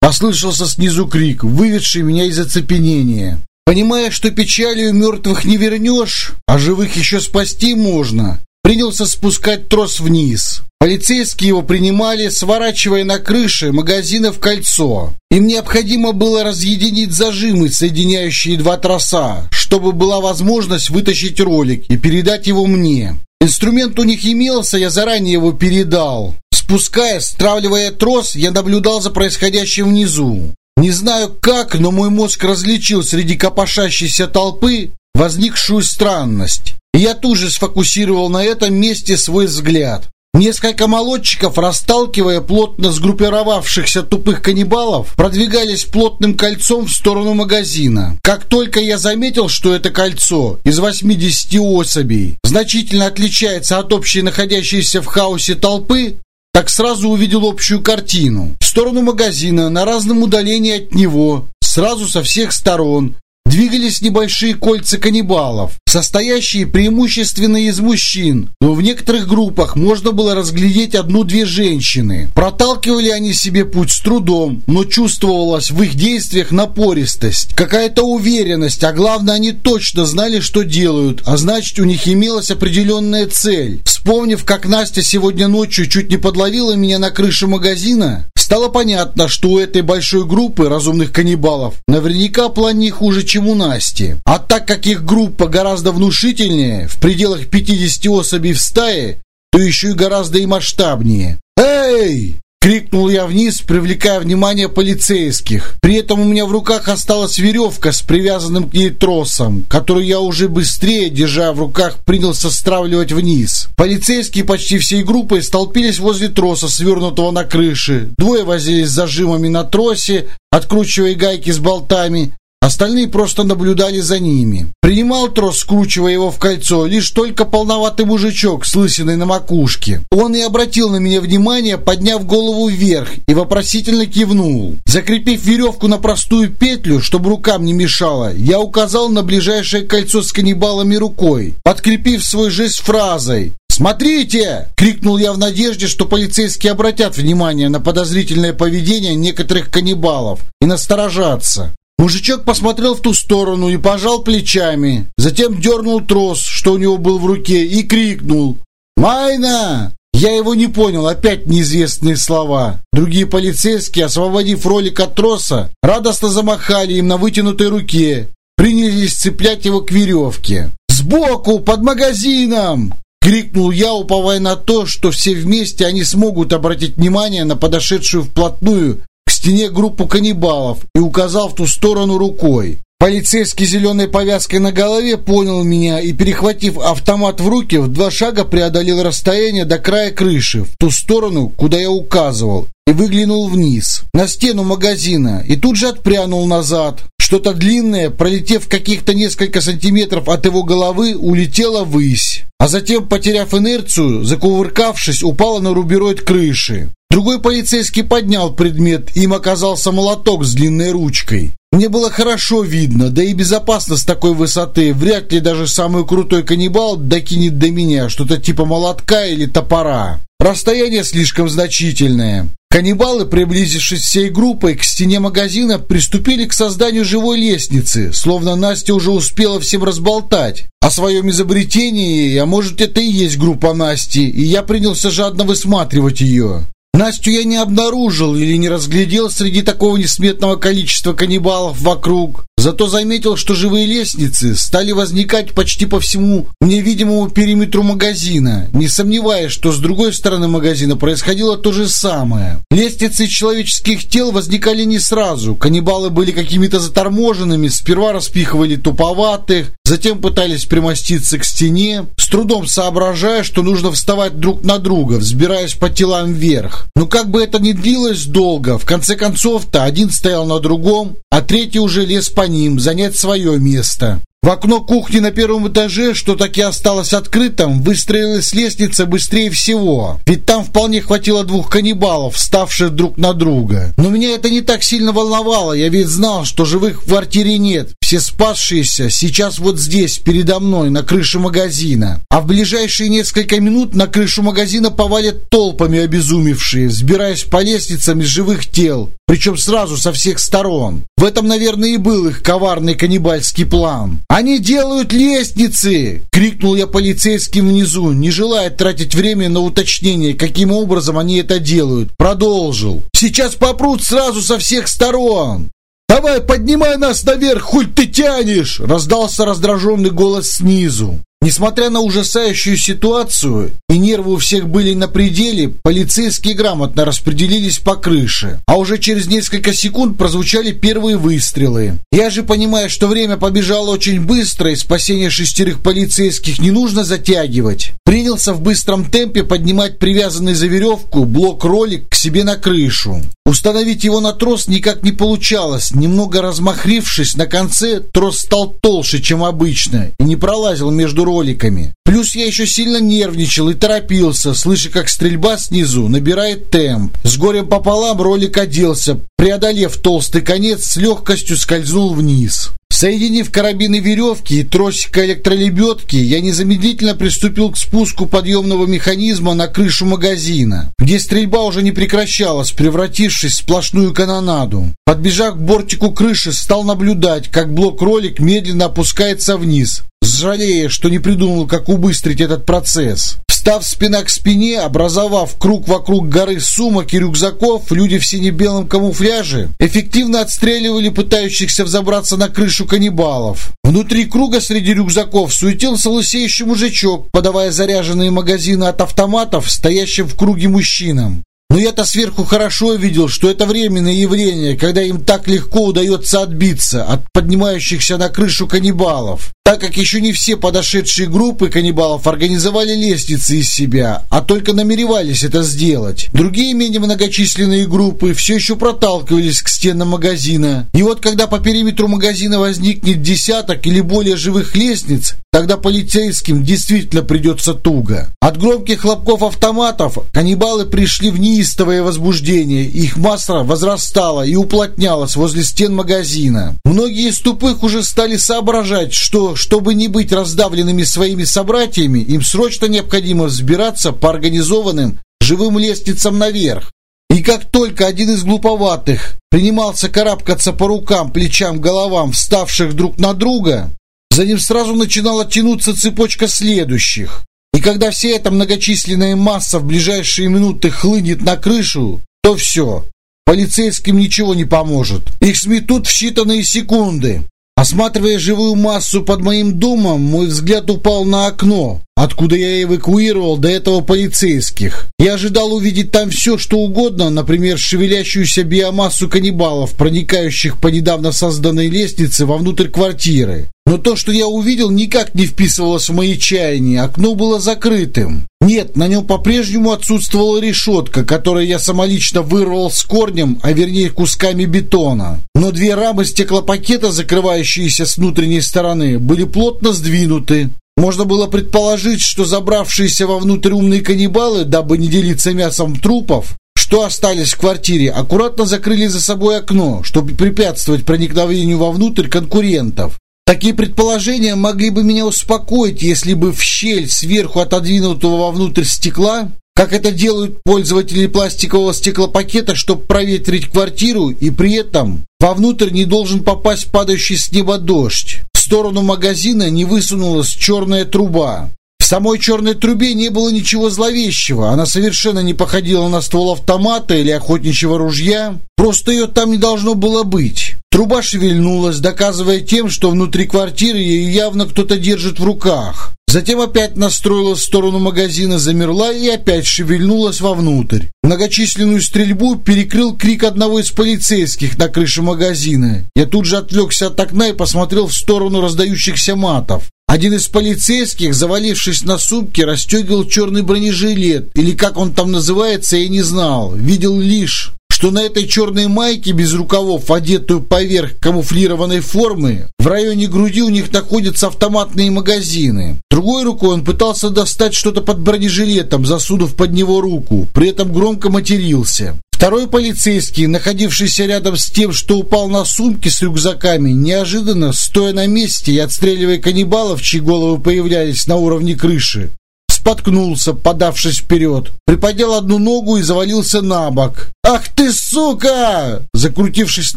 Послышался снизу крик, выведший меня из оцепенения. Понимая, что печалью мертвых не вернешь, а живых еще спасти можно, принялся спускать трос вниз. Полицейские его принимали, сворачивая на крыше магазина в кольцо. Им необходимо было разъединить зажимы, соединяющие два троса, чтобы была возможность вытащить ролик и передать его мне. Инструмент у них имелся, я заранее его передал. Спускаясь, стравливая трос, я наблюдал за происходящим внизу. Не знаю как, но мой мозг различил среди копошащейся толпы возникшую странность. Я тут же сфокусировал на этом месте свой взгляд. Несколько молодчиков, расталкивая плотно сгруппировавшихся тупых каннибалов, продвигались плотным кольцом в сторону магазина. Как только я заметил, что это кольцо из 80 особей значительно отличается от общей находящейся в хаосе толпы, так сразу увидел общую картину. В сторону магазина, на разном удалении от него, сразу со всех сторон, двигались небольшие кольца каннибалов, состоящие преимущественно из мужчин, но в некоторых группах можно было разглядеть одну-две женщины. Проталкивали они себе путь с трудом, но чувствовалась в их действиях напористость, какая-то уверенность, а главное, они точно знали, что делают, а значит, у них имелась определенная цель. Вспомнив, как Настя сегодня ночью чуть не подловила меня на крыше магазина, стало понятно, что у этой большой группы разумных каннибалов наверняка план не хуже, чем чем у Насти. А так как их группа гораздо внушительнее, в пределах 50 особей в стае, то еще и гораздо и масштабнее. «Эй!» — крикнул я вниз, привлекая внимание полицейских. При этом у меня в руках осталась веревка с привязанным к ней тросом, которую я уже быстрее, держа в руках, принялся стравливать вниз. Полицейские почти всей группой столпились возле троса, свернутого на крыше. Двое возились зажимами на тросе, откручивая гайки с болтами, Остальные просто наблюдали за ними. Принимал трос, скручивая его в кольцо, лишь только полноватый мужичок с лысиной на макушке. Он и обратил на меня внимание, подняв голову вверх и вопросительно кивнул. Закрепив веревку на простую петлю, чтобы рукам не мешало, я указал на ближайшее кольцо с каннибалами рукой, подкрепив свой жест фразой «Смотрите!» — крикнул я в надежде, что полицейские обратят внимание на подозрительное поведение некоторых каннибалов и насторожатся. Мужичок посмотрел в ту сторону и пожал плечами. Затем дернул трос, что у него был в руке, и крикнул «Майна!». Я его не понял, опять неизвестные слова. Другие полицейские, освободив ролик от троса, радостно замахали им на вытянутой руке, принялись цеплять его к веревке. «Сбоку, под магазином!» Крикнул я, уповая на то, что все вместе они смогут обратить внимание на подошедшую вплотную к стене группу каннибалов и указал в ту сторону рукой. Полицейский зеленой повязкой на голове понял меня и, перехватив автомат в руки, в два шага преодолел расстояние до края крыши, в ту сторону, куда я указывал, и выглянул вниз, на стену магазина, и тут же отпрянул назад. Что-то длинное, пролетев каких-то несколько сантиметров от его головы, улетело ввысь, а затем, потеряв инерцию, закувыркавшись, упало на рубероид крыши. Другой полицейский поднял предмет, им оказался молоток с длинной ручкой. Мне было хорошо видно, да и безопасно с такой высоты. Вряд ли даже самый крутой каннибал докинет до меня что-то типа молотка или топора. Расстояние слишком значительное. Каннибалы, приблизившись всей группой к стене магазина, приступили к созданию живой лестницы, словно Настя уже успела всем разболтать о своем изобретении, а может это и есть группа Насти, и я принялся жадно высматривать ее. Настю я не обнаружил или не разглядел среди такого несметного количества каннибалов вокруг. Зато заметил, что живые лестницы стали возникать почти по всему невидимому периметру магазина, не сомневаясь, что с другой стороны магазина происходило то же самое. Лестницы человеческих тел возникали не сразу. Каннибалы были какими-то заторможенными, сперва распихивали туповатых, затем пытались примоститься к стене, с трудом соображая, что нужно вставать друг на друга, взбираясь по телам вверх. Но как бы это ни длилось долго, в конце концов-то один стоял на другом, а третий уже лез по ним занять свое место. В окно кухни на первом этаже, что таки осталось открытым, выстроилась лестница быстрее всего. Ведь там вполне хватило двух каннибалов, вставших друг на друга. Но меня это не так сильно волновало, я ведь знал, что живых в квартире нет. Все спасшиеся сейчас вот здесь, передо мной, на крыше магазина. А в ближайшие несколько минут на крышу магазина повалят толпами обезумевшие, взбираясь по лестницам из живых тел, причем сразу со всех сторон. В этом, наверное, и был их коварный каннибальский план. «Они делают лестницы!» — крикнул я полицейским внизу, не желая тратить время на уточнение, каким образом они это делают. Продолжил. «Сейчас попрут сразу со всех сторон!» «Давай, поднимай нас наверх, хуй ты тянешь!» — раздался раздраженный голос снизу. Несмотря на ужасающую ситуацию, и нервы у всех были на пределе, полицейские грамотно распределились по крыше. А уже через несколько секунд прозвучали первые выстрелы. Я же, понимая, что время побежало очень быстро, и спасение шестерых полицейских не нужно затягивать, принялся в быстром темпе поднимать привязанный за веревку блок-ролик к себе на крышу. Установить его на трос никак не получалось. Немного размахрившись на конце, трос стал толще, чем обычно, и не пролазил между роликами. Плюс я еще сильно нервничал и торопился, слыша, как стрельба снизу набирает темп. С горем пополам ролик оделся, преодолев толстый конец, с легкостью скользнул вниз. Соединив карабины веревки и тросика электролебедки, я незамедлительно приступил к спуску подъемного механизма на крышу магазина, где стрельба уже не прекращалась, превратившись в сплошную канонаду. Подбежав к бортику крыши, стал наблюдать, как блок-ролик медленно опускается вниз, жалея, что не придумал, как убыстрить этот процесс. Встав спина к спине, образовав круг вокруг горы сумок и рюкзаков, люди в сине-белом камуфляже эффективно отстреливали пытающихся взобраться на крышу каннибалов. Внутри круга среди рюкзаков суетился лысеющий мужичок, подавая заряженные магазины от автоматов стоящим в круге мужчинам. Но я-то сверху хорошо видел, что это временное явление, когда им так легко удается отбиться от поднимающихся на крышу каннибалов так как еще не все подошедшие группы каннибалов организовали лестницы из себя, а только намеревались это сделать. Другие менее многочисленные группы все еще проталкивались к стенам магазина. И вот когда по периметру магазина возникнет десяток или более живых лестниц, тогда полицейским действительно придется туго. От громких хлопков автоматов каннибалы пришли в неистовое возбуждение, их масса возрастала и уплотнялась возле стен магазина. Многие из тупых уже стали соображать, что чтобы не быть раздавленными своими собратьями, им срочно необходимо взбираться по организованным живым лестницам наверх. И как только один из глуповатых принимался карабкаться по рукам, плечам, головам, вставших друг на друга, за ним сразу начинала тянуться цепочка следующих. И когда вся эта многочисленная масса в ближайшие минуты хлынет на крышу, то все, полицейским ничего не поможет. Их сметут в считанные секунды. Осматривая живую массу под моим домом, мой взгляд упал на окно, откуда я эвакуировал до этого полицейских. Я ожидал увидеть там все, что угодно, например, шевелящуюся биомассу каннибалов, проникающих по недавно созданной лестнице вовнутрь квартиры. Но то, что я увидел, никак не вписывалось в мои чаяния. Окно было закрытым. Нет, на нем по-прежнему отсутствовала решетка, которую я самолично вырвал с корнем, а вернее кусками бетона. Но две рамы стеклопакета, закрывающиеся с внутренней стороны, были плотно сдвинуты. Можно было предположить, что забравшиеся вовнутрь умные каннибалы, дабы не делиться мясом трупов, что остались в квартире, аккуратно закрыли за собой окно, чтобы препятствовать проникновению вовнутрь конкурентов. Такие предположения могли бы меня успокоить, если бы в щель сверху отодвинутого вовнутрь стекла, как это делают пользователи пластикового стеклопакета, чтобы проветрить квартиру, и при этом вовнутрь не должен попасть падающий с неба дождь сторону магазина не высунулась черная труба. В самой черной трубе не было ничего зловещего. Она совершенно не походила на ствол автомата или охотничьего ружья. Просто ее там не должно было быть. Труба шевельнулась, доказывая тем, что внутри квартиры ее явно кто-то держит в руках. Затем опять настроилась в сторону магазина, замерла и опять шевельнулась вовнутрь. Многочисленную стрельбу перекрыл крик одного из полицейских на крыше магазина. Я тут же отвлекся от окна и посмотрел в сторону раздающихся матов. Один из полицейских, завалившись на сумке, расстегивал черный бронежилет, или как он там называется, я не знал. Видел лишь, что на этой черной майке без рукавов, одетую поверх камуфлированной формы, в районе груди у них находятся автоматные магазины. Другой рукой он пытался достать что-то под бронежилетом, засунув под него руку, при этом громко матерился. Второй полицейский, находившийся рядом с тем, что упал на сумки с рюкзаками, неожиданно, стоя на месте и отстреливая каннибалов, чьи головы появлялись на уровне крыши, споткнулся, подавшись вперед, приподнял одну ногу и завалился на бок. «Ах ты, сука!» Закрутившись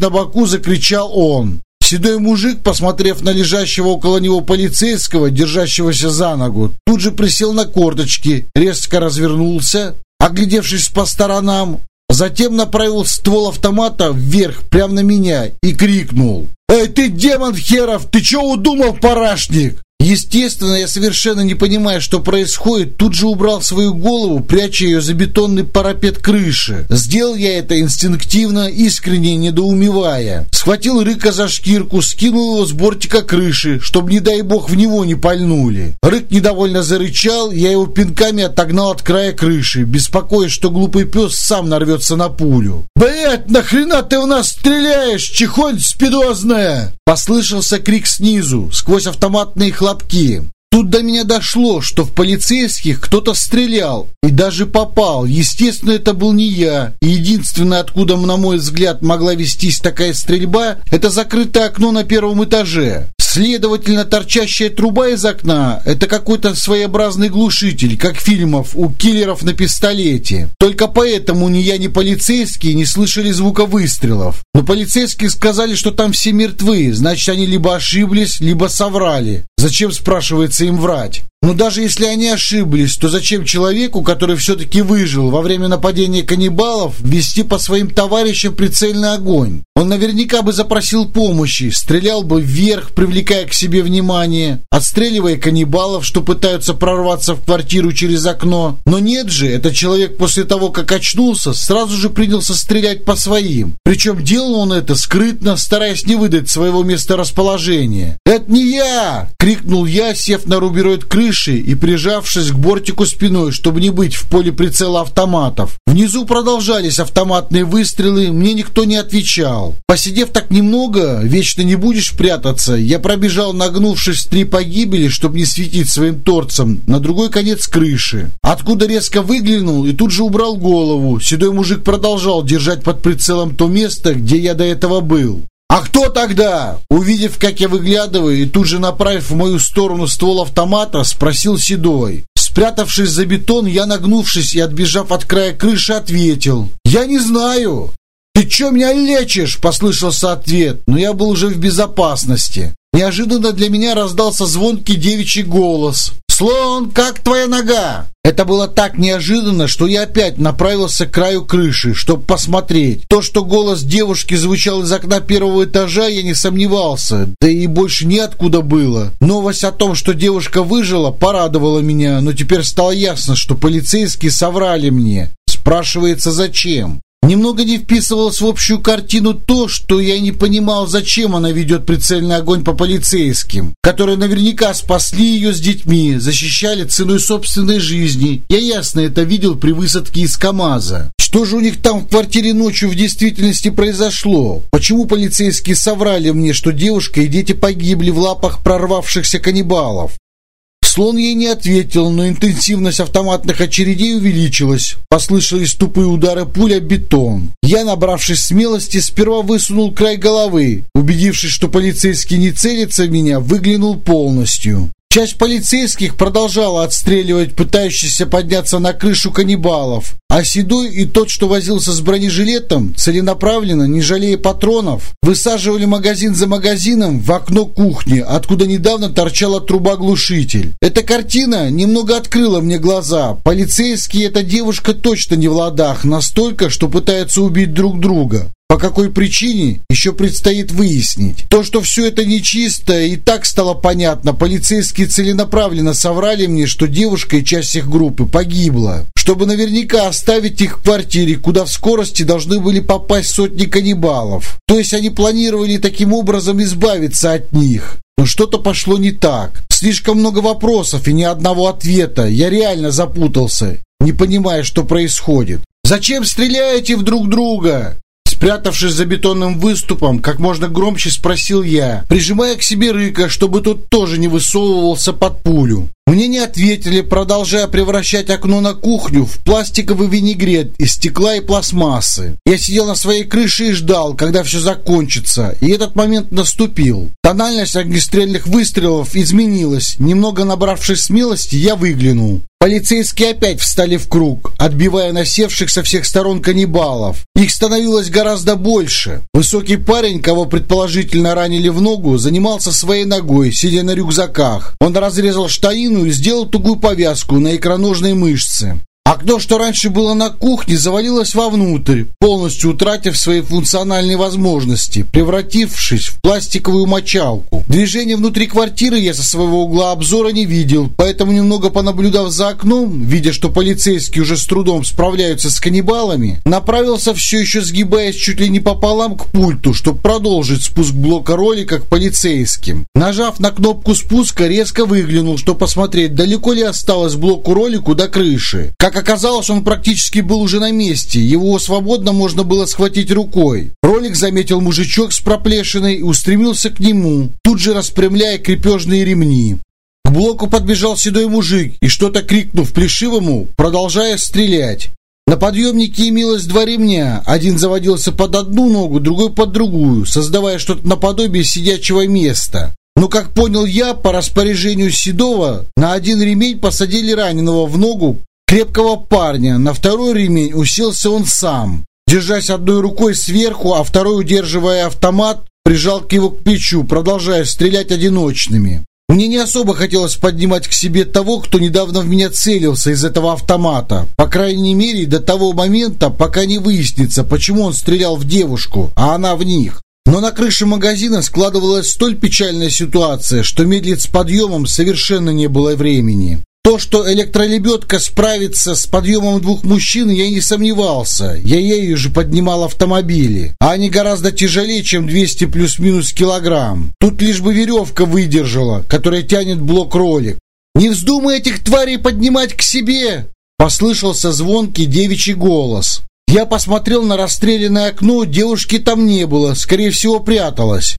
на боку, закричал он. Седой мужик, посмотрев на лежащего около него полицейского, держащегося за ногу, тут же присел на корточки, резко развернулся, оглядевшись по сторонам, затем направил ствол автомата вверх, прямо на меня, и крикнул. «Эй, ты демон херов, ты чего удумал, парашник?» Естественно, я совершенно не понимая, что происходит, тут же убрал свою голову, пряча ее за бетонный парапет крыши. Сделал я это инстинктивно, искренне недоумевая. Схватил Рыка за шкирку, скинул его с бортика крыши, чтобы, не дай бог, в него не пальнули. Рык недовольно зарычал, я его пинками отогнал от края крыши, беспокоясь, что глупый пес сам нарвется на пулю. «Блядь, нахрена ты в нас стреляешь, чехонь спидозная?» Послышался крик снизу, сквозь автоматные хлопки хлопки. Тут до меня дошло, что в полицейских кто-то стрелял и даже попал. Естественно, это был не я. Единственное, откуда, на мой взгляд, могла вестись такая стрельба, это закрытое окно на первом этаже. Следовательно, торчащая труба из окна – это какой-то своеобразный глушитель, как фильмов у киллеров на пистолете. Только поэтому ни я, ни полицейские не слышали звука выстрелов. Но полицейские сказали, что там все мертвы, значит, они либо ошиблись, либо соврали. Зачем, спрашивается, им врать? Но даже если они ошиблись, то зачем человеку, который все-таки выжил во время нападения каннибалов, вести по своим товарищам прицельный огонь? Он наверняка бы запросил помощи, стрелял бы вверх, привлекая к себе внимание, отстреливая каннибалов, что пытаются прорваться в квартиру через окно. Но нет же, этот человек после того, как очнулся, сразу же принялся стрелять по своим. Причем делал он это скрытно, стараясь не выдать своего месторасположения. «Это не я!» — крикнул я, сев на рубероид крыши, крыши и прижавшись к бортику спиной, чтобы не быть в поле прицела автоматов. Внизу продолжались автоматные выстрелы, мне никто не отвечал. Посидев так немного, вечно не будешь прятаться, я пробежал, нагнувшись три погибели, чтобы не светить своим торцем, на другой конец крыши. Откуда резко выглянул и тут же убрал голову. Седой мужик продолжал держать под прицелом то место, где я до этого был. «А кто тогда?» Увидев, как я выглядываю, и тут же направив в мою сторону ствол автомата, спросил Седой. Спрятавшись за бетон, я, нагнувшись и отбежав от края крыши, ответил. «Я не знаю». «Ты чё меня лечишь?» – послышался ответ, но я был уже в безопасности. Неожиданно для меня раздался звонкий девичий голос. «Слон, как твоя нога?» Это было так неожиданно, что я опять направился к краю крыши, чтобы посмотреть. То, что голос девушки звучал из окна первого этажа, я не сомневался, да и больше ниоткуда было. Новость о том, что девушка выжила, порадовала меня, но теперь стало ясно, что полицейские соврали мне. Спрашивается, зачем? Немного не вписывалось в общую картину то, что я не понимал, зачем она ведет прицельный огонь по полицейским, которые наверняка спасли ее с детьми, защищали ценой собственной жизни. Я ясно это видел при высадке из КамАЗа. Что же у них там в квартире ночью в действительности произошло? Почему полицейские соврали мне, что девушка и дети погибли в лапах прорвавшихся каннибалов? Слон ей не ответил, но интенсивность автоматных очередей увеличилась. Послышались тупые удары пуля бетон. Я, набравшись смелости, сперва высунул край головы. Убедившись, что полицейский не целится в меня, выглянул полностью. Часть полицейских продолжала отстреливать пытающихся подняться на крышу каннибалов, а Седой и тот, что возился с бронежилетом, целенаправленно, не жалея патронов, высаживали магазин за магазином в окно кухни, откуда недавно торчала труба-глушитель. Эта картина немного открыла мне глаза. Полицейские эта девушка точно не в ладах, настолько, что пытаются убить друг друга. По какой причине, еще предстоит выяснить. То, что все это нечисто, и так стало понятно. Полицейские целенаправленно соврали мне, что девушка и часть их группы погибла. Чтобы наверняка оставить их в квартире, куда в скорости должны были попасть сотни каннибалов. То есть они планировали таким образом избавиться от них. Но что-то пошло не так. Слишком много вопросов и ни одного ответа. Я реально запутался, не понимая, что происходит. Зачем стреляете в друг друга?» Спрятавшись за бетонным выступом, как можно громче спросил я, прижимая к себе Рыка, чтобы тот тоже не высовывался под пулю. Мне не ответили, продолжая превращать окно на кухню в пластиковый винегрет из стекла и пластмассы. Я сидел на своей крыше и ждал, когда все закончится, и этот момент наступил. Тональность огнестрельных выстрелов изменилась. Немного набравшись смелости, я выглянул. Полицейские опять встали в круг, отбивая насевших со всех сторон каннибалов. Их становилось гораздо больше. Высокий парень, кого предположительно ранили в ногу, занимался своей ногой, сидя на рюкзаках. Он разрезал штанину и сделал тугую повязку на икроножной мышце. Окно, что раньше было на кухне, завалилось вовнутрь, полностью утратив свои функциональные возможности, превратившись в пластиковую мочалку. Движение внутри квартиры я со своего угла обзора не видел, поэтому немного понаблюдав за окном, видя, что полицейские уже с трудом справляются с каннибалами, направился все еще сгибаясь чуть ли не пополам к пульту, чтобы продолжить спуск блока ролика к полицейским. Нажав на кнопку спуска, резко выглянул, чтобы посмотреть, далеко ли осталось блоку ролику до крыши. Как как оказалось, он практически был уже на месте. Его свободно можно было схватить рукой. Ролик заметил мужичок с проплешиной и устремился к нему, тут же распрямляя крепежные ремни. К блоку подбежал седой мужик и, что-то крикнув плешивому, продолжая стрелять. На подъемнике имелось два ремня. Один заводился под одну ногу, другой под другую, создавая что-то наподобие сидячего места. Но, как понял я, по распоряжению Седова, на один ремень посадили раненого в ногу крепкого парня. На второй ремень уселся он сам. Держась одной рукой сверху, а второй, удерживая автомат, прижал к его к плечу, продолжая стрелять одиночными. Мне не особо хотелось поднимать к себе того, кто недавно в меня целился из этого автомата. По крайней мере, до того момента, пока не выяснится, почему он стрелял в девушку, а она в них. Но на крыше магазина складывалась столь печальная ситуация, что медлить с подъемом совершенно не было времени. То, что электролебедка справится с подъемом двух мужчин, я не сомневался. Я ею же поднимал автомобили. А они гораздо тяжелее, чем 200 плюс-минус килограмм. Тут лишь бы веревка выдержала, которая тянет блок-ролик. «Не вздумай этих тварей поднимать к себе!» Послышался звонкий девичий голос. Я посмотрел на расстрелянное окно, девушки там не было, скорее всего, пряталась.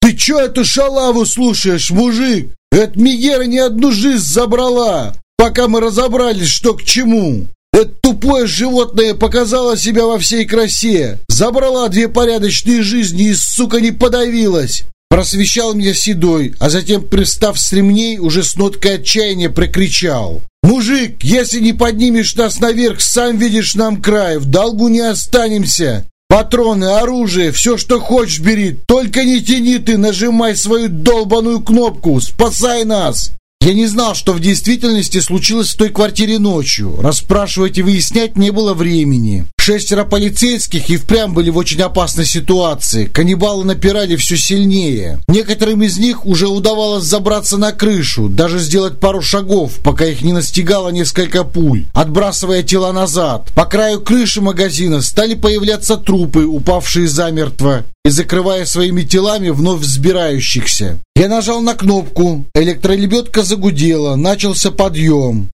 «Ты чё эту шалаву слушаешь, мужик?» Эта Мегера не одну жизнь забрала, пока мы разобрались, что к чему. Это тупое животное показало себя во всей красе. Забрала две порядочные жизни и, сука, не подавилась. Просвещал меня Седой, а затем, пристав с ремней, уже с ноткой отчаяния прокричал. «Мужик, если не поднимешь нас наверх, сам видишь нам край, в долгу не останемся. Патроны, оружие, все, что хочешь, бери. Только не тяни ты, нажимай свою долбаную кнопку. Спасай нас!» Я не знал, что в действительности случилось в той квартире ночью. Расспрашивать и выяснять не было времени. Шестеро полицейских и впрямь были в очень опасной ситуации. Каннибалы напирали все сильнее. Некоторым из них уже удавалось забраться на крышу, даже сделать пару шагов, пока их не настигало несколько пуль, отбрасывая тела назад. По краю крыши магазина стали появляться трупы, упавшие замертво и закрывая своими телами вновь взбирающихся. Я нажал на кнопку, электролебедка загудела, начался подъем.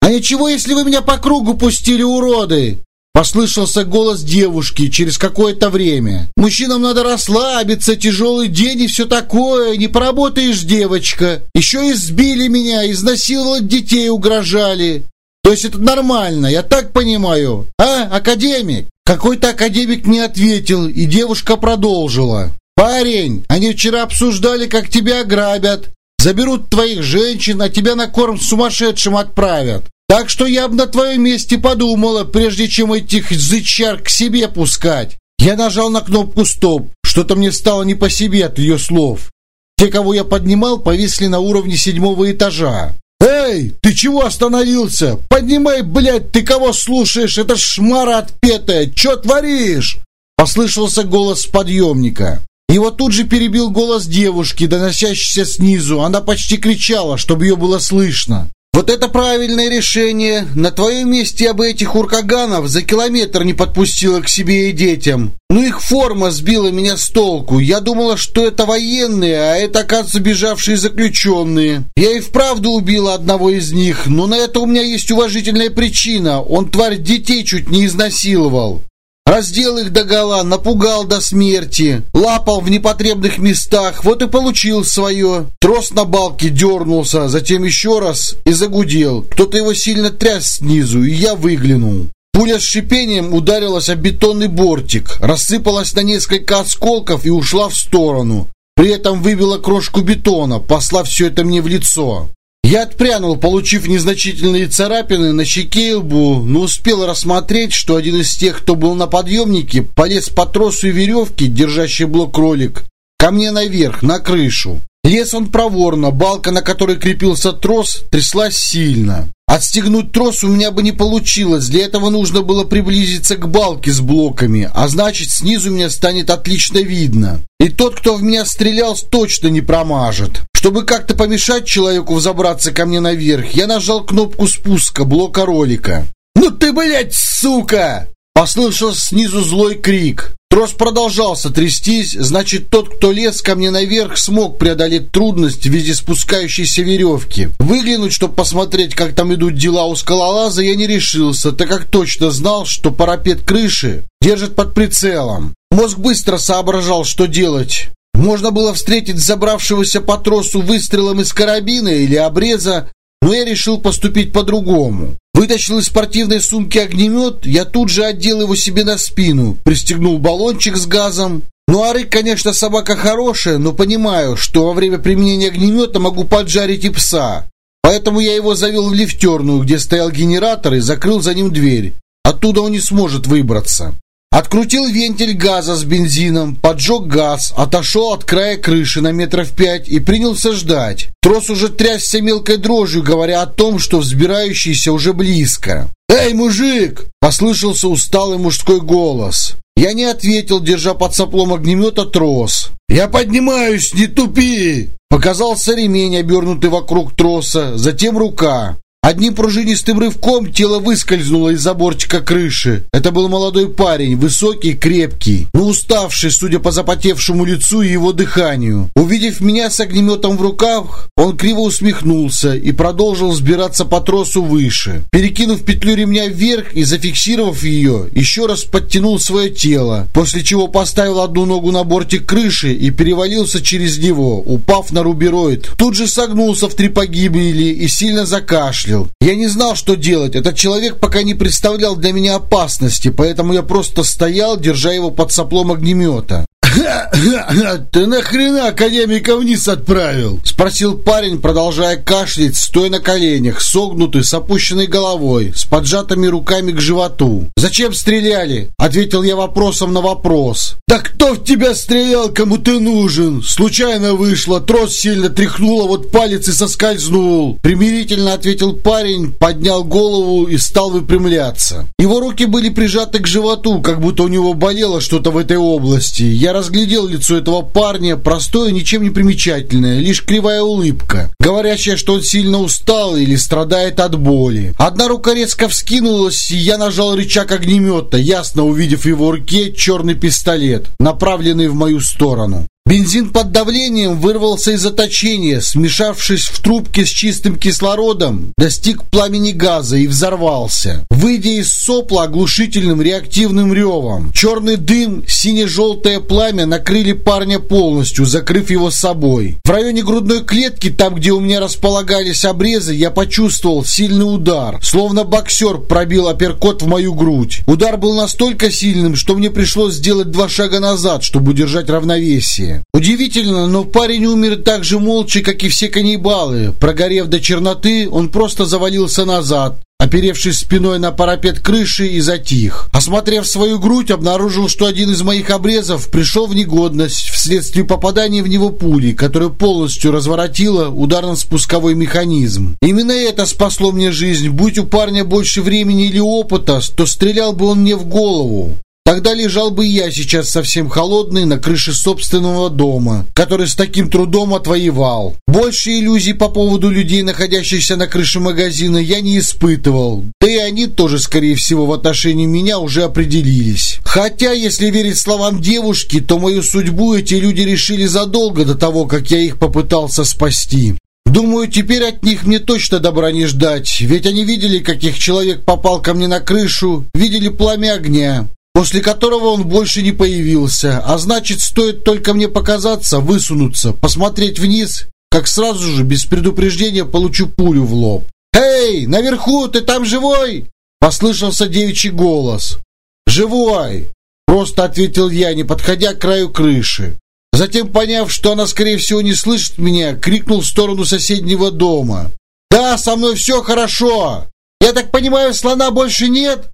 «А ничего, если вы меня по кругу пустили, уроды?» Послышался голос девушки через какое-то время. «Мужчинам надо расслабиться, тяжелый день и все такое, не поработаешь, девочка. Еще и сбили меня, изнасиловать детей угрожали. То есть это нормально, я так понимаю. А, академик?» Какой-то академик не ответил, и девушка продолжила. «Парень, они вчера обсуждали, как тебя ограбят. Заберут твоих женщин, а тебя на корм сумасшедшим отправят. Так что я бы на твоем месте подумала, прежде чем этих зычар к себе пускать. Я нажал на кнопку «Стоп». Что-то мне стало не по себе от ее слов. Те, кого я поднимал, повисли на уровне седьмого этажа. «Эй, ты чего остановился? Поднимай, блядь, ты кого слушаешь? Это шмара отпетая! Чё творишь?» Послышался голос подъемника. Его тут же перебил голос девушки, доносящийся снизу. Она почти кричала, чтобы ее было слышно. Вот это правильное решение. На твоем месте я бы этих уркаганов за километр не подпустила к себе и детям. Ну их форма сбила меня с толку. Я думала, что это военные, а это, оказывается, бежавшие заключенные. Я и вправду убила одного из них, но на это у меня есть уважительная причина. Он, тварь, детей чуть не изнасиловал. Раздел их догола, напугал до смерти, лапал в непотребных местах, вот и получил свое. Трос на балке дернулся, затем еще раз и загудел. Кто-то его сильно тряс снизу, и я выглянул. Пуля с шипением ударилась о бетонный бортик, рассыпалась на несколько осколков и ушла в сторону. При этом выбила крошку бетона, послав все это мне в лицо. Я отпрянул, получив незначительные царапины на щеке и лбу, но успел рассмотреть, что один из тех, кто был на подъемнике, полез по тросу и веревке, держащий блок ролик, ко мне наверх, на крышу. Лез он проворно, балка, на которой крепился трос, тряслась сильно. Отстегнуть трос у меня бы не получилось, для этого нужно было приблизиться к балке с блоками, а значит снизу меня станет отлично видно. И тот, кто в меня стрелял, точно не промажет. Чтобы как-то помешать человеку взобраться ко мне наверх, я нажал кнопку спуска блока ролика. «Ну ты, блядь, сука!» Послышался снизу злой крик. Трос продолжался трястись, значит, тот, кто лез ко мне наверх, смог преодолеть трудность в виде спускающейся веревки. Выглянуть, чтобы посмотреть, как там идут дела у скалолаза, я не решился, так как точно знал, что парапет крыши держит под прицелом. Мозг быстро соображал, что делать. Можно было встретить забравшегося по тросу выстрелом из карабина или обреза, но я решил поступить по-другому. Вытащил из спортивной сумки огнемет, я тут же одел его себе на спину, пристегнул баллончик с газом. Ну, а рык, конечно, собака хорошая, но понимаю, что во время применения огнемета могу поджарить и пса. Поэтому я его завел в лифтерную, где стоял генератор, и закрыл за ним дверь. Оттуда он не сможет выбраться. Открутил вентиль газа с бензином, поджег газ, отошел от края крыши на метров пять и принялся ждать. Трос уже трясся мелкой дрожью, говоря о том, что взбирающийся уже близко. «Эй, мужик!» – послышался усталый мужской голос. Я не ответил, держа под соплом огнемета трос. «Я поднимаюсь, не тупи!» Показался ремень, обернутый вокруг троса, затем рука. Одним пружинистым рывком тело выскользнуло из заборчика крыши. Это был молодой парень, высокий, крепкий, но уставший, судя по запотевшему лицу и его дыханию. Увидев меня с огнеметом в руках, он криво усмехнулся и продолжил взбираться по тросу выше. Перекинув петлю ремня вверх и зафиксировав ее, еще раз подтянул свое тело, после чего поставил одну ногу на бортик крыши и перевалился через него, упав на рубероид. Тут же согнулся в три погибели и сильно закашлял покашлял. Я не знал, что делать. Этот человек пока не представлял для меня опасности, поэтому я просто стоял, держа его под соплом огнемета. «Ты нахрена академика вниз отправил?» Спросил парень, продолжая кашлять, стоя на коленях, согнутый, с опущенной головой, с поджатыми руками к животу. «Зачем стреляли?» Ответил я вопросом на вопрос. «Да кто в тебя стрелял, кому ты нужен? Случайно вышло, трос сильно тряхнуло, вот палец и соскользнул». Примирительно ответил парень, поднял голову и стал выпрямляться. Его руки были прижаты к животу, как будто у него болело что-то в этой области. Я разглядел лицо этого парня, простое, ничем не примечательное, лишь кривая улыбка, говорящая, что он сильно устал или страдает от боли. Одна рука резко вскинулась, и я нажал рычаг огнемета, ясно увидев в его руке черный пистолет, направленный в мою сторону. Бензин под давлением вырвался из заточения, смешавшись в трубке с чистым кислородом, достиг пламени газа и взорвался, выйдя из сопла оглушительным реактивным ревом. Черный дым, сине-желтое пламя накрыли парня полностью, закрыв его собой. В районе грудной клетки, там, где у меня располагались обрезы, я почувствовал сильный удар, словно боксер пробил апперкот в мою грудь. Удар был настолько сильным, что мне пришлось сделать два шага назад, чтобы удержать равновесие. Удивительно, но парень умер так же молча, как и все каннибалы. Прогорев до черноты, он просто завалился назад, оперевшись спиной на парапет крыши и затих. Осмотрев свою грудь, обнаружил, что один из моих обрезов пришел в негодность вследствие попадания в него пули, которая полностью разворотила ударно-спусковой механизм. Именно это спасло мне жизнь. Будь у парня больше времени или опыта, то стрелял бы он мне в голову. Тогда лежал бы я сейчас совсем холодный на крыше собственного дома, который с таким трудом отвоевал. Больше иллюзий по поводу людей, находящихся на крыше магазина, я не испытывал. Да и они тоже, скорее всего, в отношении меня уже определились. Хотя, если верить словам девушки, то мою судьбу эти люди решили задолго до того, как я их попытался спасти. Думаю, теперь от них мне точно добра не ждать, ведь они видели, каких человек попал ко мне на крышу, видели пламя огня после которого он больше не появился, а значит, стоит только мне показаться, высунуться, посмотреть вниз, как сразу же, без предупреждения, получу пулю в лоб. «Эй, наверху, ты там живой?» Послышался девичий голос. «Живой!» Просто ответил я, не подходя к краю крыши. Затем, поняв, что она, скорее всего, не слышит меня, крикнул в сторону соседнего дома. «Да, со мной все хорошо! Я так понимаю, слона больше нет?»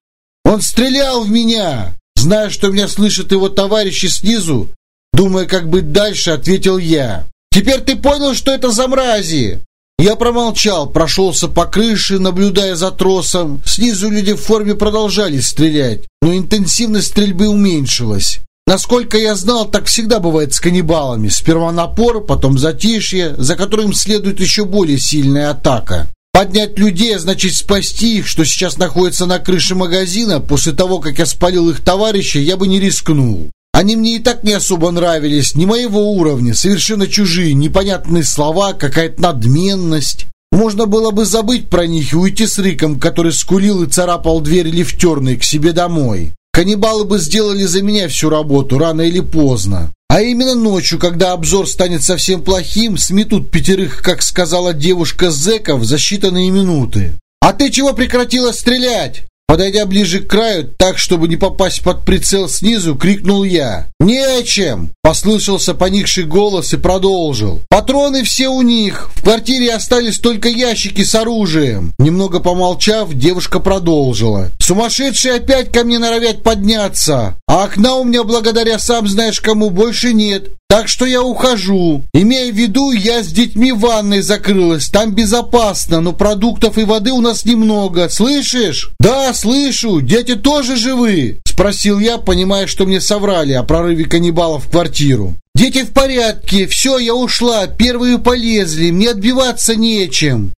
Он стрелял в меня! Зная, что меня слышат его товарищи снизу, думая, как быть дальше, ответил я. Теперь ты понял, что это за мрази? Я промолчал, прошелся по крыше, наблюдая за тросом. Снизу люди в форме продолжали стрелять, но интенсивность стрельбы уменьшилась. Насколько я знал, так всегда бывает с каннибалами. Сперва напор, потом затишье, за которым следует еще более сильная атака. Поднять людей, а значит спасти их, что сейчас находится на крыше магазина, после того, как я спалил их товарища, я бы не рискнул. Они мне и так не особо нравились, не моего уровня, совершенно чужие, непонятные слова, какая-то надменность. Можно было бы забыть про них и уйти с Риком, который скулил и царапал дверь лифтерной к себе домой. Каннибалы бы сделали за меня всю работу, рано или поздно. А именно ночью, когда обзор станет совсем плохим, сметут пятерых, как сказала девушка зэков, за считанные минуты. «А ты чего прекратила стрелять?» Подойдя ближе к краю, так, чтобы не попасть под прицел снизу, крикнул я. «Нечем!» – послышался поникший голос и продолжил. «Патроны все у них. В квартире остались только ящики с оружием». Немного помолчав, девушка продолжила. «Сумасшедшие опять ко мне норовят подняться, а окна у меня благодаря сам знаешь кому больше нет. Так что я ухожу. Имея в виду, я с детьми в ванной закрылась. Там безопасно, но продуктов и воды у нас немного. Слышишь? Да, слышу. Дети тоже живы? Спросил я, понимая, что мне соврали о прорыве каннибалов в квартиру. Дети в порядке. Все, я ушла. Первые полезли. Мне отбиваться нечем.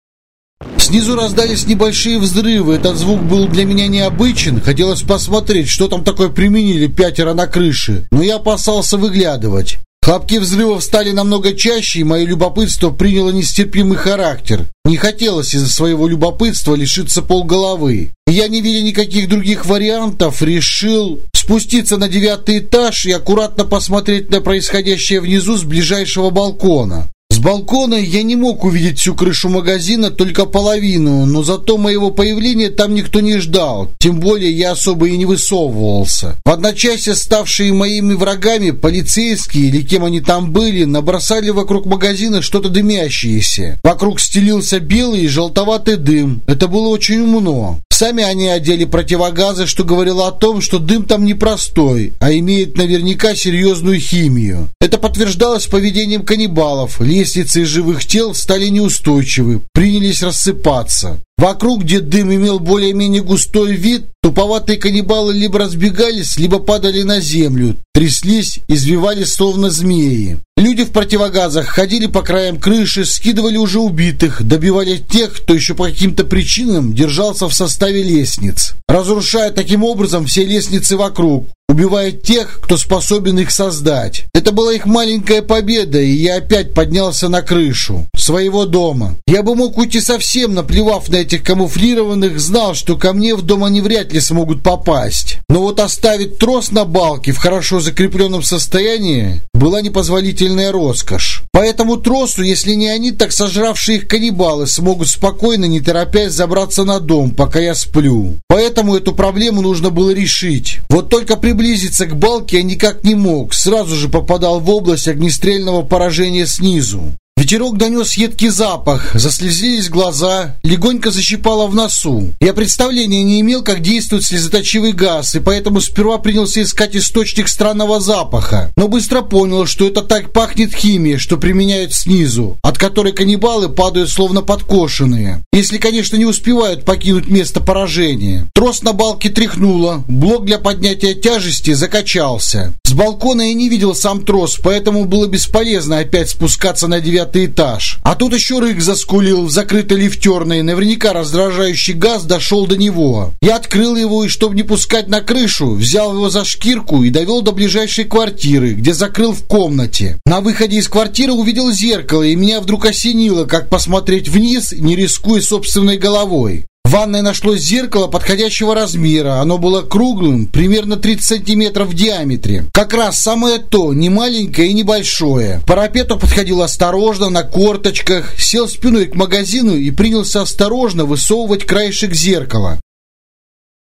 Снизу раздались небольшие взрывы. Этот звук был для меня необычен. Хотелось посмотреть, что там такое применили пятеро на крыше. Но я опасался выглядывать. Хлопки взрывов стали намного чаще, и мое любопытство приняло нестерпимый характер. Не хотелось из-за своего любопытства лишиться полголовы. Я, не видя никаких других вариантов, решил спуститься на девятый этаж и аккуратно посмотреть на происходящее внизу с ближайшего балкона. С балкона я не мог увидеть всю крышу магазина, только половину, но зато моего появления там никто не ждал, тем более я особо и не высовывался. В одночасье ставшие моими врагами полицейские или кем они там были, набросали вокруг магазина что-то дымящееся. Вокруг стелился белый и желтоватый дым. Это было очень умно. Сами они одели противогазы, что говорило о том, что дым там непростой, а имеет наверняка серьезную химию. Это подтверждалось поведением каннибалов. Лестницы из живых тел стали неустойчивы, принялись рассыпаться. Вокруг, где дым имел более-менее густой вид, туповатые каннибалы либо разбегались, либо падали на землю, тряслись, извивались словно змеи. Люди в противогазах ходили по краям крыши, скидывали уже убитых, добивали тех, кто еще по каким-то причинам держался в составе лестниц, разрушая таким образом все лестницы вокруг, убивая тех, кто способен их создать. Это была их маленькая победа, и я опять поднялся на крышу своего дома. Я бы мог уйти совсем, наплевав на этих камуфлированных, знал, что ко мне в дом они вряд ли смогут попасть. Но вот оставить трос на балке в хорошо закрепленном состоянии была непозволительная роскошь. По этому тросу, если не они, так сожравшие их каннибалы смогут спокойно, не торопясь, забраться на дом, пока я сплю. Поэтому эту проблему нужно было решить. Вот только приблизиться к балке я никак не мог, сразу же попадал в область огнестрельного поражения снизу. Ветерок донес едкий запах, заслезились глаза, легонько защипало в носу. Я представления не имел, как действует слезоточивый газ, и поэтому сперва принялся искать источник странного запаха. Но быстро понял, что это так пахнет химией, что применяют снизу, от которой каннибалы падают словно подкошенные. Если, конечно, не успевают покинуть место поражения. Трос на балке тряхнуло, блок для поднятия тяжести закачался. С балкона я не видел сам трос, поэтому было бесполезно опять спускаться на девятый этаж. А тут еще рык заскулил в закрытой лифтерной, наверняка раздражающий газ дошел до него. Я открыл его и, чтобы не пускать на крышу, взял его за шкирку и довел до ближайшей квартиры, где закрыл в комнате. На выходе из квартиры увидел зеркало, и меня вдруг осенило, как посмотреть вниз, не рискуя собственной головой. В ванной нашлось зеркало подходящего размера. Оно было круглым, примерно 30 сантиметров в диаметре. Как раз самое то, не маленькое и не большое. парапету подходил осторожно, на корточках, сел спиной к магазину и принялся осторожно высовывать краешек зеркала.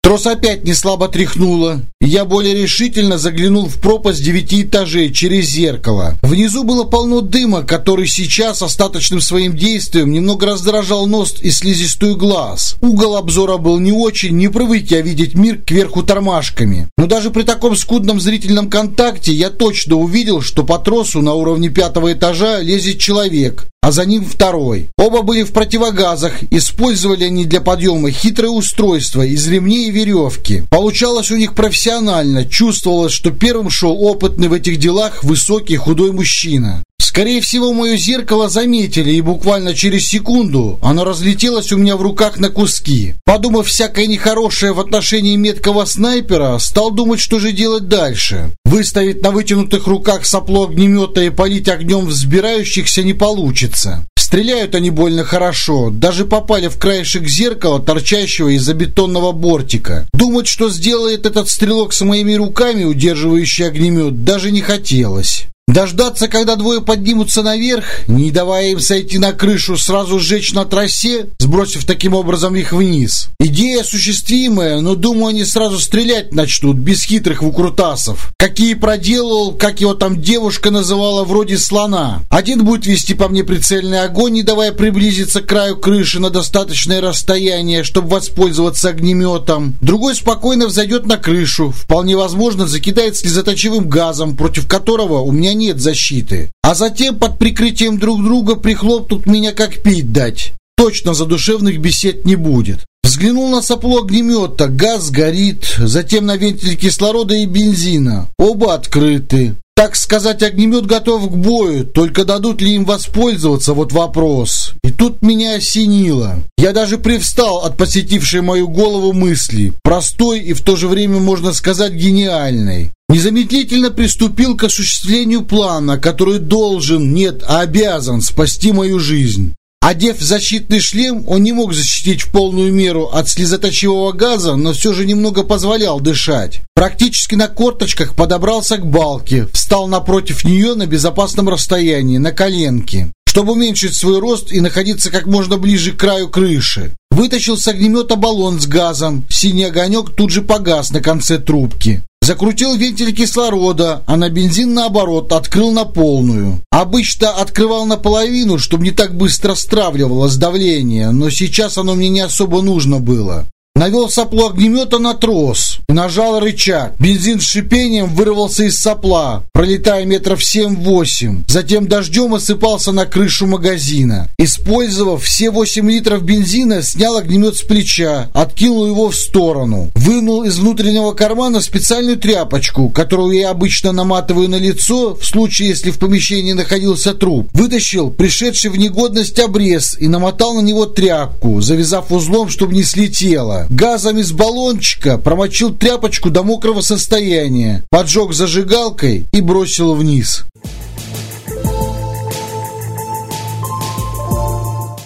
Трос опять не слабо тряхнуло. Я более решительно заглянул в пропасть девяти этажей через зеркало. Внизу было полно дыма, который сейчас остаточным своим действием немного раздражал нос и слизистую глаз. Угол обзора был не очень, не привык я видеть мир кверху тормашками. Но даже при таком скудном зрительном контакте я точно увидел, что по тросу на уровне пятого этажа лезет человек а за ним второй. Оба были в противогазах, использовали они для подъема хитрое устройство из ремней и веревки. Получалось у них профессионально, чувствовалось, что первым шел опытный в этих делах высокий худой мужчина. Скорее всего, мое зеркало заметили, и буквально через секунду оно разлетелось у меня в руках на куски. Подумав всякое нехорошее в отношении меткого снайпера, стал думать, что же делать дальше. Выставить на вытянутых руках сопло огнемета и полить огнем взбирающихся не получится. Стреляют они больно хорошо, даже попали в краешек зеркала, торчащего из-за бетонного бортика. Думать, что сделает этот стрелок с моими руками, удерживающий огнемет, даже не хотелось. Дождаться, когда двое поднимутся наверх, не давая им сойти на крышу, сразу сжечь на трассе, сбросив таким образом их вниз. Идея осуществимая, но думаю, они сразу стрелять начнут, без хитрых выкрутасов. Какие проделал, как его там девушка называла, вроде слона. Один будет вести по мне прицельный огонь, не давая приблизиться к краю крыши на достаточное расстояние, чтобы воспользоваться огнеметом. Другой спокойно взойдет на крышу, вполне возможно закидает слезоточивым газом, против которого у меня нет защиты. А затем под прикрытием друг друга прихлопнут меня как пить дать. Точно задушевных бесед не будет. Взглянул на сопло огнемета, газ горит, затем на вентиль кислорода и бензина. Оба открыты. Так сказать, огнемет готов к бою, только дадут ли им воспользоваться, вот вопрос. И тут меня осенило. Я даже привстал от посетившей мою голову мысли, простой и в то же время, можно сказать, гениальной. Незамедлительно приступил к осуществлению плана, который должен, нет, а обязан спасти мою жизнь. Одев защитный шлем, он не мог защитить в полную меру от слезоточивого газа, но все же немного позволял дышать. Практически на корточках подобрался к балке, встал напротив нее на безопасном расстоянии, на коленке, чтобы уменьшить свой рост и находиться как можно ближе к краю крыши. Вытащил с огнемета баллон с газом, синий огонек тут же погас на конце трубки. Закрутил вентиль кислорода, а на бензин, наоборот, открыл на полную. Обычно открывал наполовину, чтобы не так быстро стравливалось давление, но сейчас оно мне не особо нужно было. Навел сопло огнемета на трос и нажал рычаг. Бензин с шипением вырвался из сопла, пролетая метров 7-8. Затем дождем осыпался на крышу магазина. Использовав все 8 литров бензина, снял огнемет с плеча, откинул его в сторону. Вынул из внутреннего кармана специальную тряпочку, которую я обычно наматываю на лицо, в случае, если в помещении находился труп. Вытащил пришедший в негодность обрез и намотал на него тряпку, завязав узлом, чтобы не слетело газом из баллончика, промочил тряпочку до мокрого состояния, поджег зажигалкой и бросил вниз.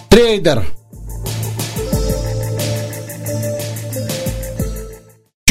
Трейдер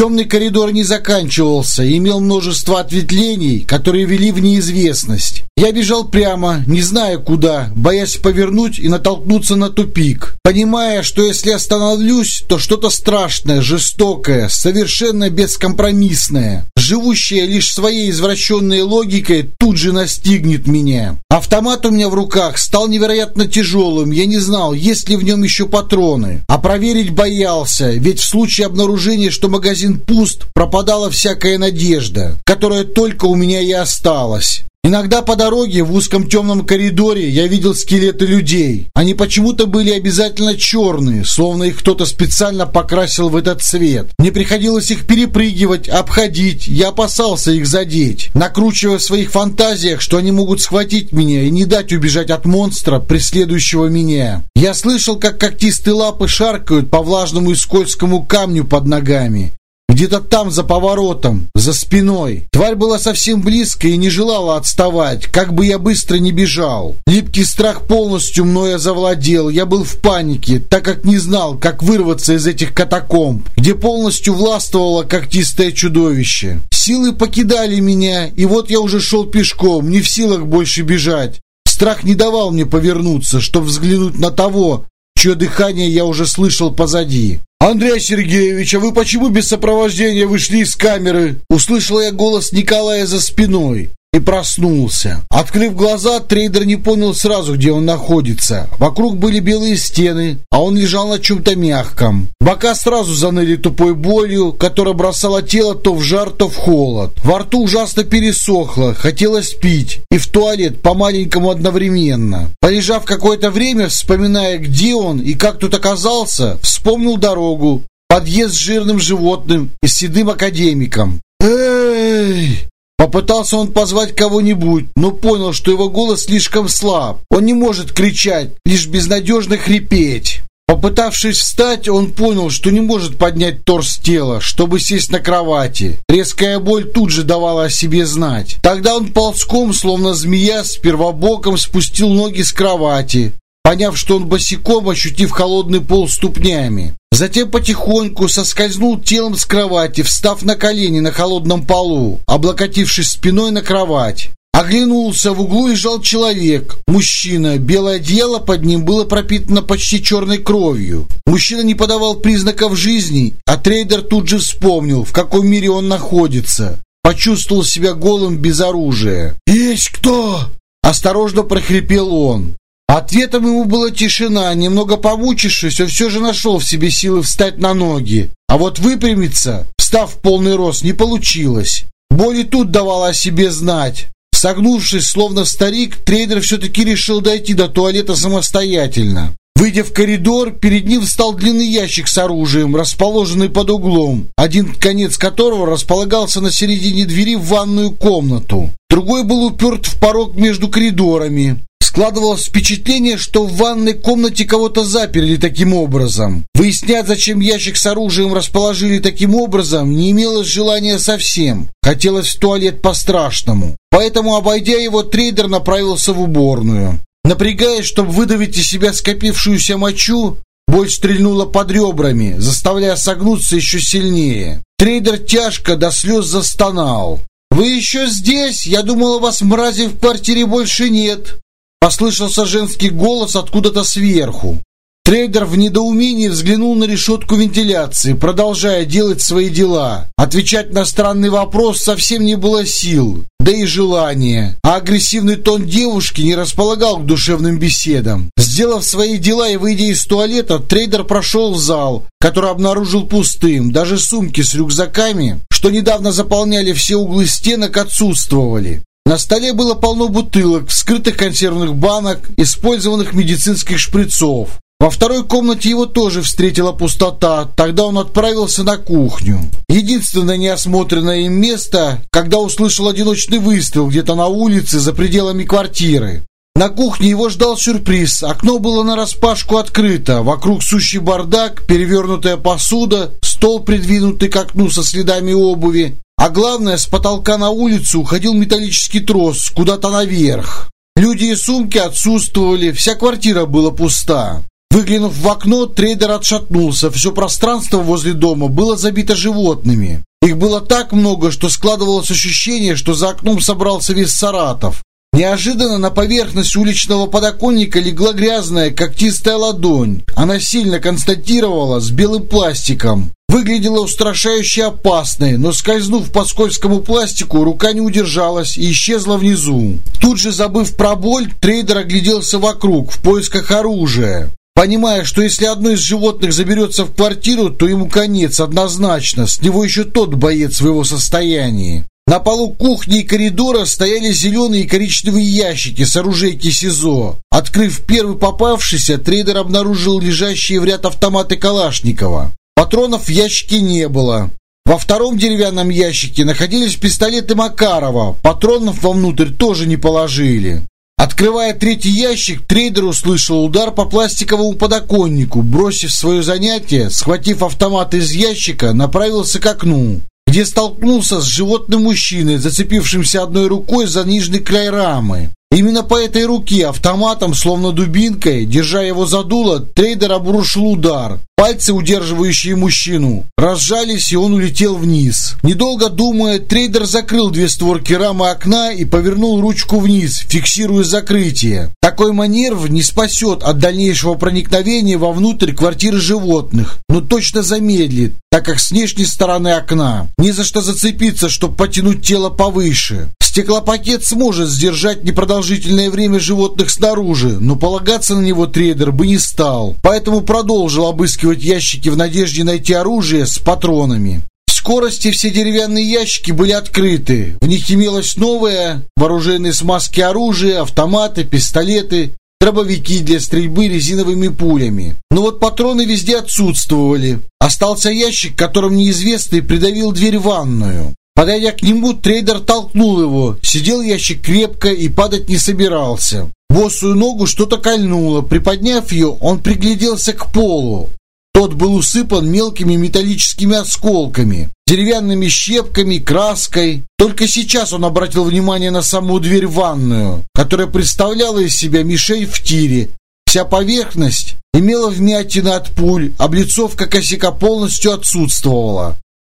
Темный коридор не заканчивался, имел множество ответвлений, которые вели в неизвестность. Я бежал прямо, не зная куда, боясь повернуть и натолкнуться на тупик, понимая, что если остановлюсь, то что-то страшное, жестокое, совершенно бескомпромиссное, живущее лишь своей извращенной логикой, тут же настигнет меня. Автомат у меня в руках стал невероятно тяжелым, я не знал, есть ли в нем еще патроны, а проверить боялся, ведь в случае обнаружения, что магазин пуст, пропадала всякая надежда, которая только у меня и осталась. Иногда по дороге в узком темном коридоре я видел скелеты людей. Они почему-то были обязательно черные, словно их кто-то специально покрасил в этот цвет. Мне приходилось их перепрыгивать, обходить, я опасался их задеть, накручивая в своих фантазиях, что они могут схватить меня и не дать убежать от монстра, преследующего меня. Я слышал, как когтистые лапы шаркают по влажному и скользкому камню под ногами. Где-то там, за поворотом, за спиной. Тварь была совсем близко и не желала отставать, как бы я быстро не бежал. Липкий страх полностью мною завладел. Я был в панике, так как не знал, как вырваться из этих катакомб, где полностью властвовало когтистое чудовище. Силы покидали меня, и вот я уже шел пешком, не в силах больше бежать. Страх не давал мне повернуться, чтобы взглянуть на того, чье дыхание я уже слышал позади. «Андрей Сергеевич, а вы почему без сопровождения вышли из камеры?» Услышал я голос Николая за спиной и проснулся. Открыв глаза, трейдер не понял сразу, где он находится. Вокруг были белые стены, а он лежал на чем-то мягком. Бока сразу заныли тупой болью, которая бросала тело то в жар, то в холод. Во рту ужасно пересохло, хотелось пить, и в туалет по-маленькому одновременно. Полежав какое-то время, вспоминая, где он и как тут оказался, вспомнил дорогу, подъезд с жирным животным и седым академиком. «Эй!» Попытался он позвать кого-нибудь, но понял, что его голос слишком слаб. Он не может кричать, лишь безнадежно хрипеть. Попытавшись встать, он понял, что не может поднять торс тела, чтобы сесть на кровати. Резкая боль тут же давала о себе знать. Тогда он ползком, словно змея, с первобоком спустил ноги с кровати, поняв, что он босиком, ощутив холодный пол ступнями. Затем потихоньку соскользнул телом с кровати, встав на колени на холодном полу, облокотившись спиной на кровать. Оглянулся, в углу лежал человек, мужчина. Белое одеяло под ним было пропитано почти черной кровью. Мужчина не подавал признаков жизни, а трейдер тут же вспомнил, в каком мире он находится. Почувствовал себя голым без оружия. «Есть кто?» Осторожно прохрипел он. Ответом ему была тишина. Немного помучившись, он все же нашел в себе силы встать на ноги. А вот выпрямиться, встав в полный рост, не получилось. Боль и тут давала о себе знать. Согнувшись, словно старик, трейдер все-таки решил дойти до туалета самостоятельно. Выйдя в коридор, перед ним встал длинный ящик с оружием, расположенный под углом, один конец которого располагался на середине двери в ванную комнату. Другой был уперт в порог между коридорами. Складывалось впечатление, что в ванной комнате кого-то заперли таким образом. Выяснять, зачем ящик с оружием расположили таким образом, не имелось желания совсем. Хотелось в туалет по-страшному. Поэтому, обойдя его, трейдер направился в уборную. Напрягаясь, чтобы выдавить из себя скопившуюся мочу, боль стрельнула под ребрами, заставляя согнуться еще сильнее. Трейдер тяжко до слез застонал. «Вы еще здесь? Я думала, вас, мрази, в квартире больше нет!» Послышался женский голос откуда-то сверху. Трейдер в недоумении взглянул на решетку вентиляции, продолжая делать свои дела. Отвечать на странный вопрос совсем не было сил, да и желания. А агрессивный тон девушки не располагал к душевным беседам. Сделав свои дела и выйдя из туалета, трейдер прошел в зал, который обнаружил пустым. Даже сумки с рюкзаками, что недавно заполняли все углы стенок, отсутствовали. На столе было полно бутылок, вскрытых консервных банок, использованных медицинских шприцов. Во второй комнате его тоже встретила пустота. Тогда он отправился на кухню. Единственное неосмотренное им место, когда услышал одиночный выстрел где-то на улице за пределами квартиры. На кухне его ждал сюрприз. Окно было нараспашку открыто. Вокруг сущий бардак, перевернутая посуда, стол, придвинутый к окну со следами обуви. А главное, с потолка на улицу уходил металлический трос куда-то наверх. Люди и сумки отсутствовали, вся квартира была пуста. Выглянув в окно, трейдер отшатнулся. Все пространство возле дома было забито животными. Их было так много, что складывалось ощущение, что за окном собрался весь Саратов. Неожиданно на поверхность уличного подоконника легла грязная, когтистая ладонь. Она сильно констатировала с белым пластиком. Выглядела устрашающе опасной, но скользнув по скользкому пластику, рука не удержалась и исчезла внизу. Тут же, забыв про боль, трейдер огляделся вокруг в поисках оружия. Понимая, что если одно из животных заберется в квартиру, то ему конец однозначно, с него еще тот боец в его состоянии. На полу кухни и коридора стояли зеленые и коричневые ящики с оружейки СИЗО. Открыв первый попавшийся, трейдер обнаружил лежащие в ряд автоматы Калашникова. Патронов в ящике не было. Во втором деревянном ящике находились пистолеты Макарова. Патронов вовнутрь тоже не положили. Открывая третий ящик, трейдер услышал удар по пластиковому подоконнику. Бросив свое занятие, схватив автомат из ящика, направился к окну где столкнулся с животным мужчиной, зацепившимся одной рукой за нижний край рамы. Именно по этой руке автоматом, словно дубинкой, держа его за дуло, трейдер обрушил удар. Пальцы, удерживающие мужчину, разжались, и он улетел вниз. Недолго думая, трейдер закрыл две створки рамы окна и повернул ручку вниз, фиксируя закрытие. Такой маневр не спасет от дальнейшего проникновения вовнутрь квартиры животных, но точно замедлит, так как с внешней стороны окна не за что зацепиться, чтобы потянуть тело повыше. Стеклопакет сможет сдержать непродолжительное время животных снаружи, но полагаться на него трейдер бы не стал, поэтому продолжил обыскивать ящики в надежде найти оружие с патронами. В скорости все деревянные ящики были открыты. В них имелось новое, вооруженные смазки оружия, автоматы, пистолеты, дробовики для стрельбы резиновыми пулями. Но вот патроны везде отсутствовали. Остался ящик, которым неизвестный придавил дверь в ванную. Подойдя к нему, трейдер толкнул его. Сидел ящик крепко и падать не собирался. Босую ногу что-то кольнуло. Приподняв ее, он пригляделся к полу. Тот был усыпан мелкими металлическими осколками, деревянными щепками, краской. Только сейчас он обратил внимание на саму дверь в ванную, которая представляла из себя мишень в тире. Вся поверхность имела вмятины от пуль, облицовка косяка полностью отсутствовала.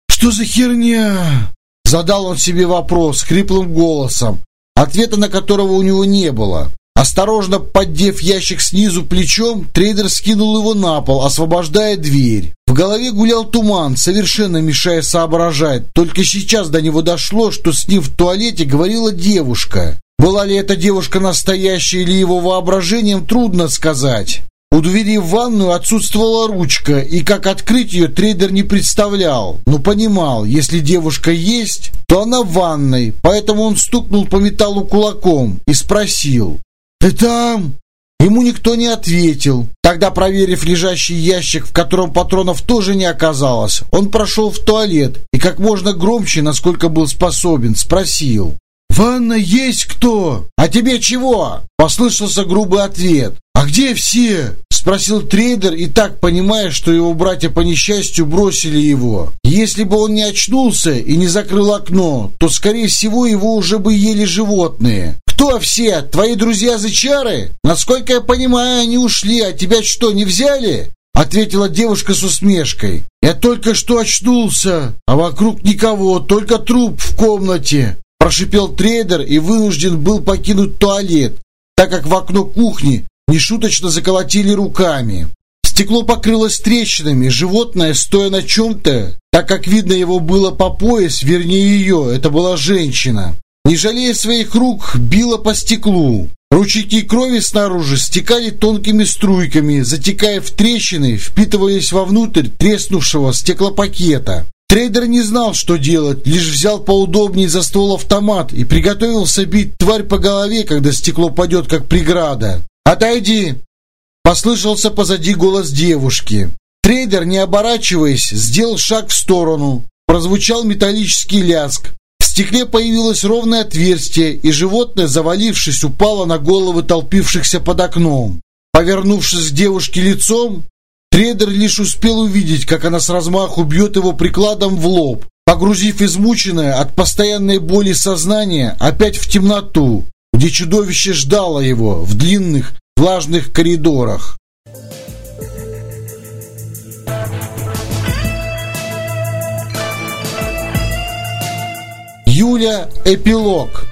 «Что за херня?» Задал он себе вопрос хриплым голосом, ответа на которого у него не было. Осторожно поддев ящик снизу плечом, трейдер скинул его на пол, освобождая дверь. В голове гулял туман, совершенно мешая соображать. Только сейчас до него дошло, что с ним в туалете говорила девушка. Была ли эта девушка настоящая или его воображением, трудно сказать. У двери в ванную отсутствовала ручка, и как открыть ее трейдер не представлял, но понимал, если девушка есть, то она в ванной, поэтому он стукнул по металлу кулаком и спросил «Ты там?» Ему никто не ответил. Тогда, проверив лежащий ящик, в котором патронов тоже не оказалось, он прошел в туалет и как можно громче, насколько был способен, спросил «Ванна есть кто?» «А тебе чего?» Послышался грубый ответ. «А где все?» Спросил трейдер и так понимая, что его братья по несчастью бросили его. Если бы он не очнулся и не закрыл окно, то, скорее всего, его уже бы ели животные. «Кто все? Твои друзья-зычары? Насколько я понимаю, они ушли, а тебя что, не взяли?» Ответила девушка с усмешкой. «Я только что очнулся, а вокруг никого, только труп в комнате. Прошипел трейдер и вынужден был покинуть туалет, так как в окно кухни нешуточно заколотили руками. Стекло покрылось трещинами, животное, стоя на чем-то, так как видно его было по пояс, вернее ее, это была женщина. Не жалея своих рук, била по стеклу. Ручейки крови снаружи стекали тонкими струйками, затекая в трещины, впитываясь вовнутрь треснувшего стеклопакета. Трейдер не знал, что делать, лишь взял поудобнее за ствол автомат и приготовился бить тварь по голове, когда стекло падет, как преграда. «Отойди!» Послышался позади голос девушки. Трейдер, не оборачиваясь, сделал шаг в сторону. Прозвучал металлический лязг. В стекле появилось ровное отверстие, и животное, завалившись, упало на головы толпившихся под окном. Повернувшись к девушке лицом, Трейдер лишь успел увидеть, как она с размаху бьет его прикладом в лоб, погрузив измученное от постоянной боли сознание опять в темноту, где чудовище ждало его в длинных влажных коридорах. Юля. Эпилог.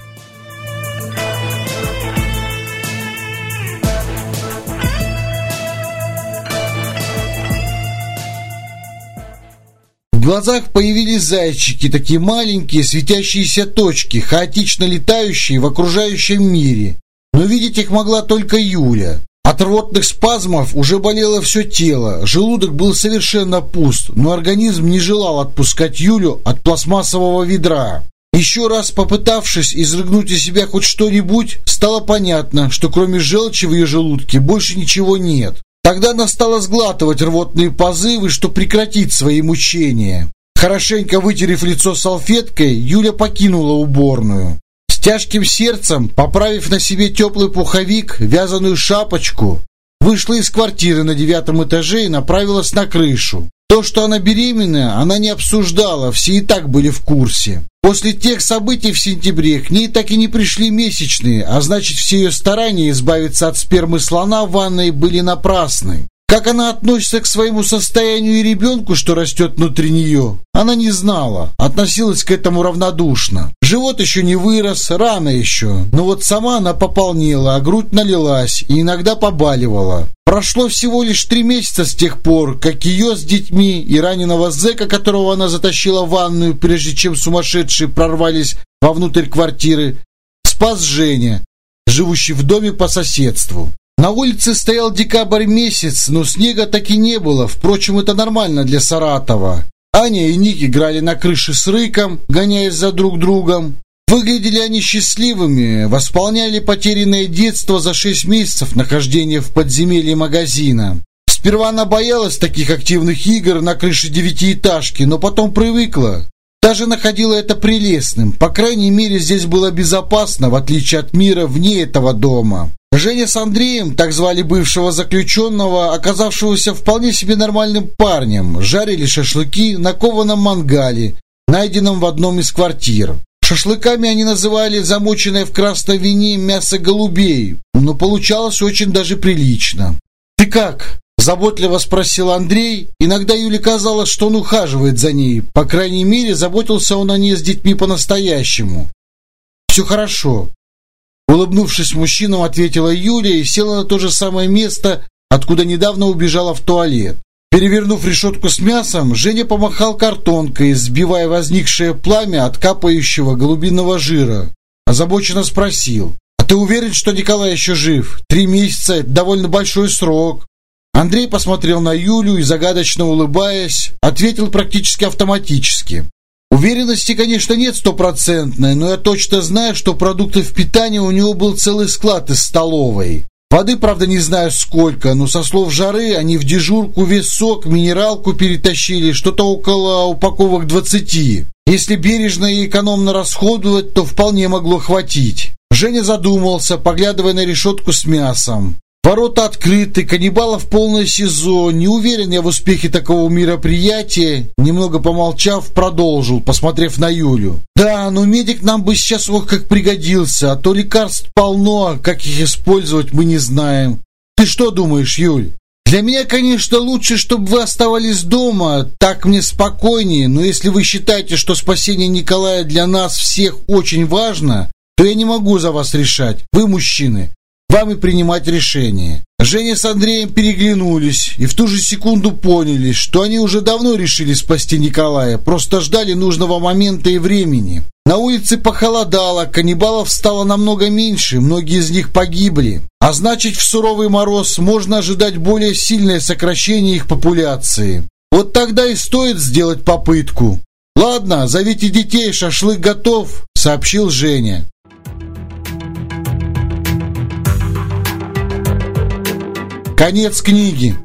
В глазах появились зайчики, такие маленькие светящиеся точки, хаотично летающие в окружающем мире. Но видеть их могла только Юля. От рвотных спазмов уже болело все тело, желудок был совершенно пуст, но организм не желал отпускать Юлю от пластмассового ведра. Еще раз попытавшись изрыгнуть из себя хоть что-нибудь, стало понятно, что кроме желчи в ее желудке больше ничего нет. Тогда она стала сглатывать рвотные позывы, чтобы прекратить свои мучения. Хорошенько вытерев лицо салфеткой, Юля покинула уборную тяжким сердцем, поправив на себе теплый пуховик, вязаную шапочку, вышла из квартиры на девятом этаже и направилась на крышу. То, что она беременная, она не обсуждала, все и так были в курсе. После тех событий в сентябре к ней так и не пришли месячные, а значит все ее старания избавиться от спермы слона в ванной были напрасны. Как она относится к своему состоянию и ребенку, что растет внутри нее, она не знала, относилась к этому равнодушно. Живот еще не вырос, рано еще, но вот сама она пополнела, а грудь налилась и иногда побаливала. Прошло всего лишь три месяца с тех пор, как ее с детьми и раненого зэка, которого она затащила в ванную, прежде чем сумасшедшие прорвались вовнутрь квартиры, спас Женя, живущий в доме по соседству. На улице стоял декабрь месяц, но снега так и не было. Впрочем, это нормально для Саратова. Аня и Ник играли на крыше с Рыком, гоняясь за друг другом. Выглядели они счастливыми, восполняли потерянное детство за шесть месяцев нахождения в подземелье магазина. Сперва она боялась таких активных игр на крыше девятиэтажки, но потом привыкла. Даже находила это прелестным. По крайней мере, здесь было безопасно, в отличие от мира вне этого дома. Женя с Андреем, так звали бывшего заключенного, оказавшегося вполне себе нормальным парнем, жарили шашлыки на кованом мангале, найденном в одном из квартир. Шашлыками они называли замоченное в красной вине мясо голубей, но получалось очень даже прилично. «Ты как?» – заботливо спросил Андрей. Иногда Юле казалось, что он ухаживает за ней. По крайней мере, заботился он о ней с детьми по-настоящему. «Все хорошо. Улыбнувшись мужчинам, ответила Юлия и села на то же самое место, откуда недавно убежала в туалет. Перевернув решетку с мясом, Женя помахал картонкой, сбивая возникшее пламя от капающего голубиного жира. Озабоченно спросил. «А ты уверен, что Николай еще жив? Три месяца – это довольно большой срок». Андрей посмотрел на Юлю и, загадочно улыбаясь, ответил практически автоматически. Уверенности, конечно, нет стопроцентной, но я точно знаю, что продуктов питания у него был целый склад из столовой. Воды, правда, не знаю сколько, но со слов жары они в дежурку весь сок, минералку перетащили, что-то около упаковок 20. Если бережно и экономно расходовать, то вполне могло хватить. Женя задумался, поглядывая на решетку с мясом. Ворота открыты, каннибалов полное СИЗО. Не уверен я в успехе такого мероприятия. Немного помолчав, продолжил, посмотрев на Юлю. Да, но медик нам бы сейчас ох как пригодился, а то лекарств полно, а как их использовать мы не знаем. Ты что думаешь, Юль? Для меня, конечно, лучше, чтобы вы оставались дома, так мне спокойнее, но если вы считаете, что спасение Николая для нас всех очень важно, то я не могу за вас решать. Вы мужчины вам и принимать решение. Женя с Андреем переглянулись и в ту же секунду поняли, что они уже давно решили спасти Николая, просто ждали нужного момента и времени. На улице похолодало, каннибалов стало намного меньше, многие из них погибли. А значит, в суровый мороз можно ожидать более сильное сокращение их популяции. Вот тогда и стоит сделать попытку. «Ладно, зовите детей, шашлык готов», — сообщил Женя. Конец книги.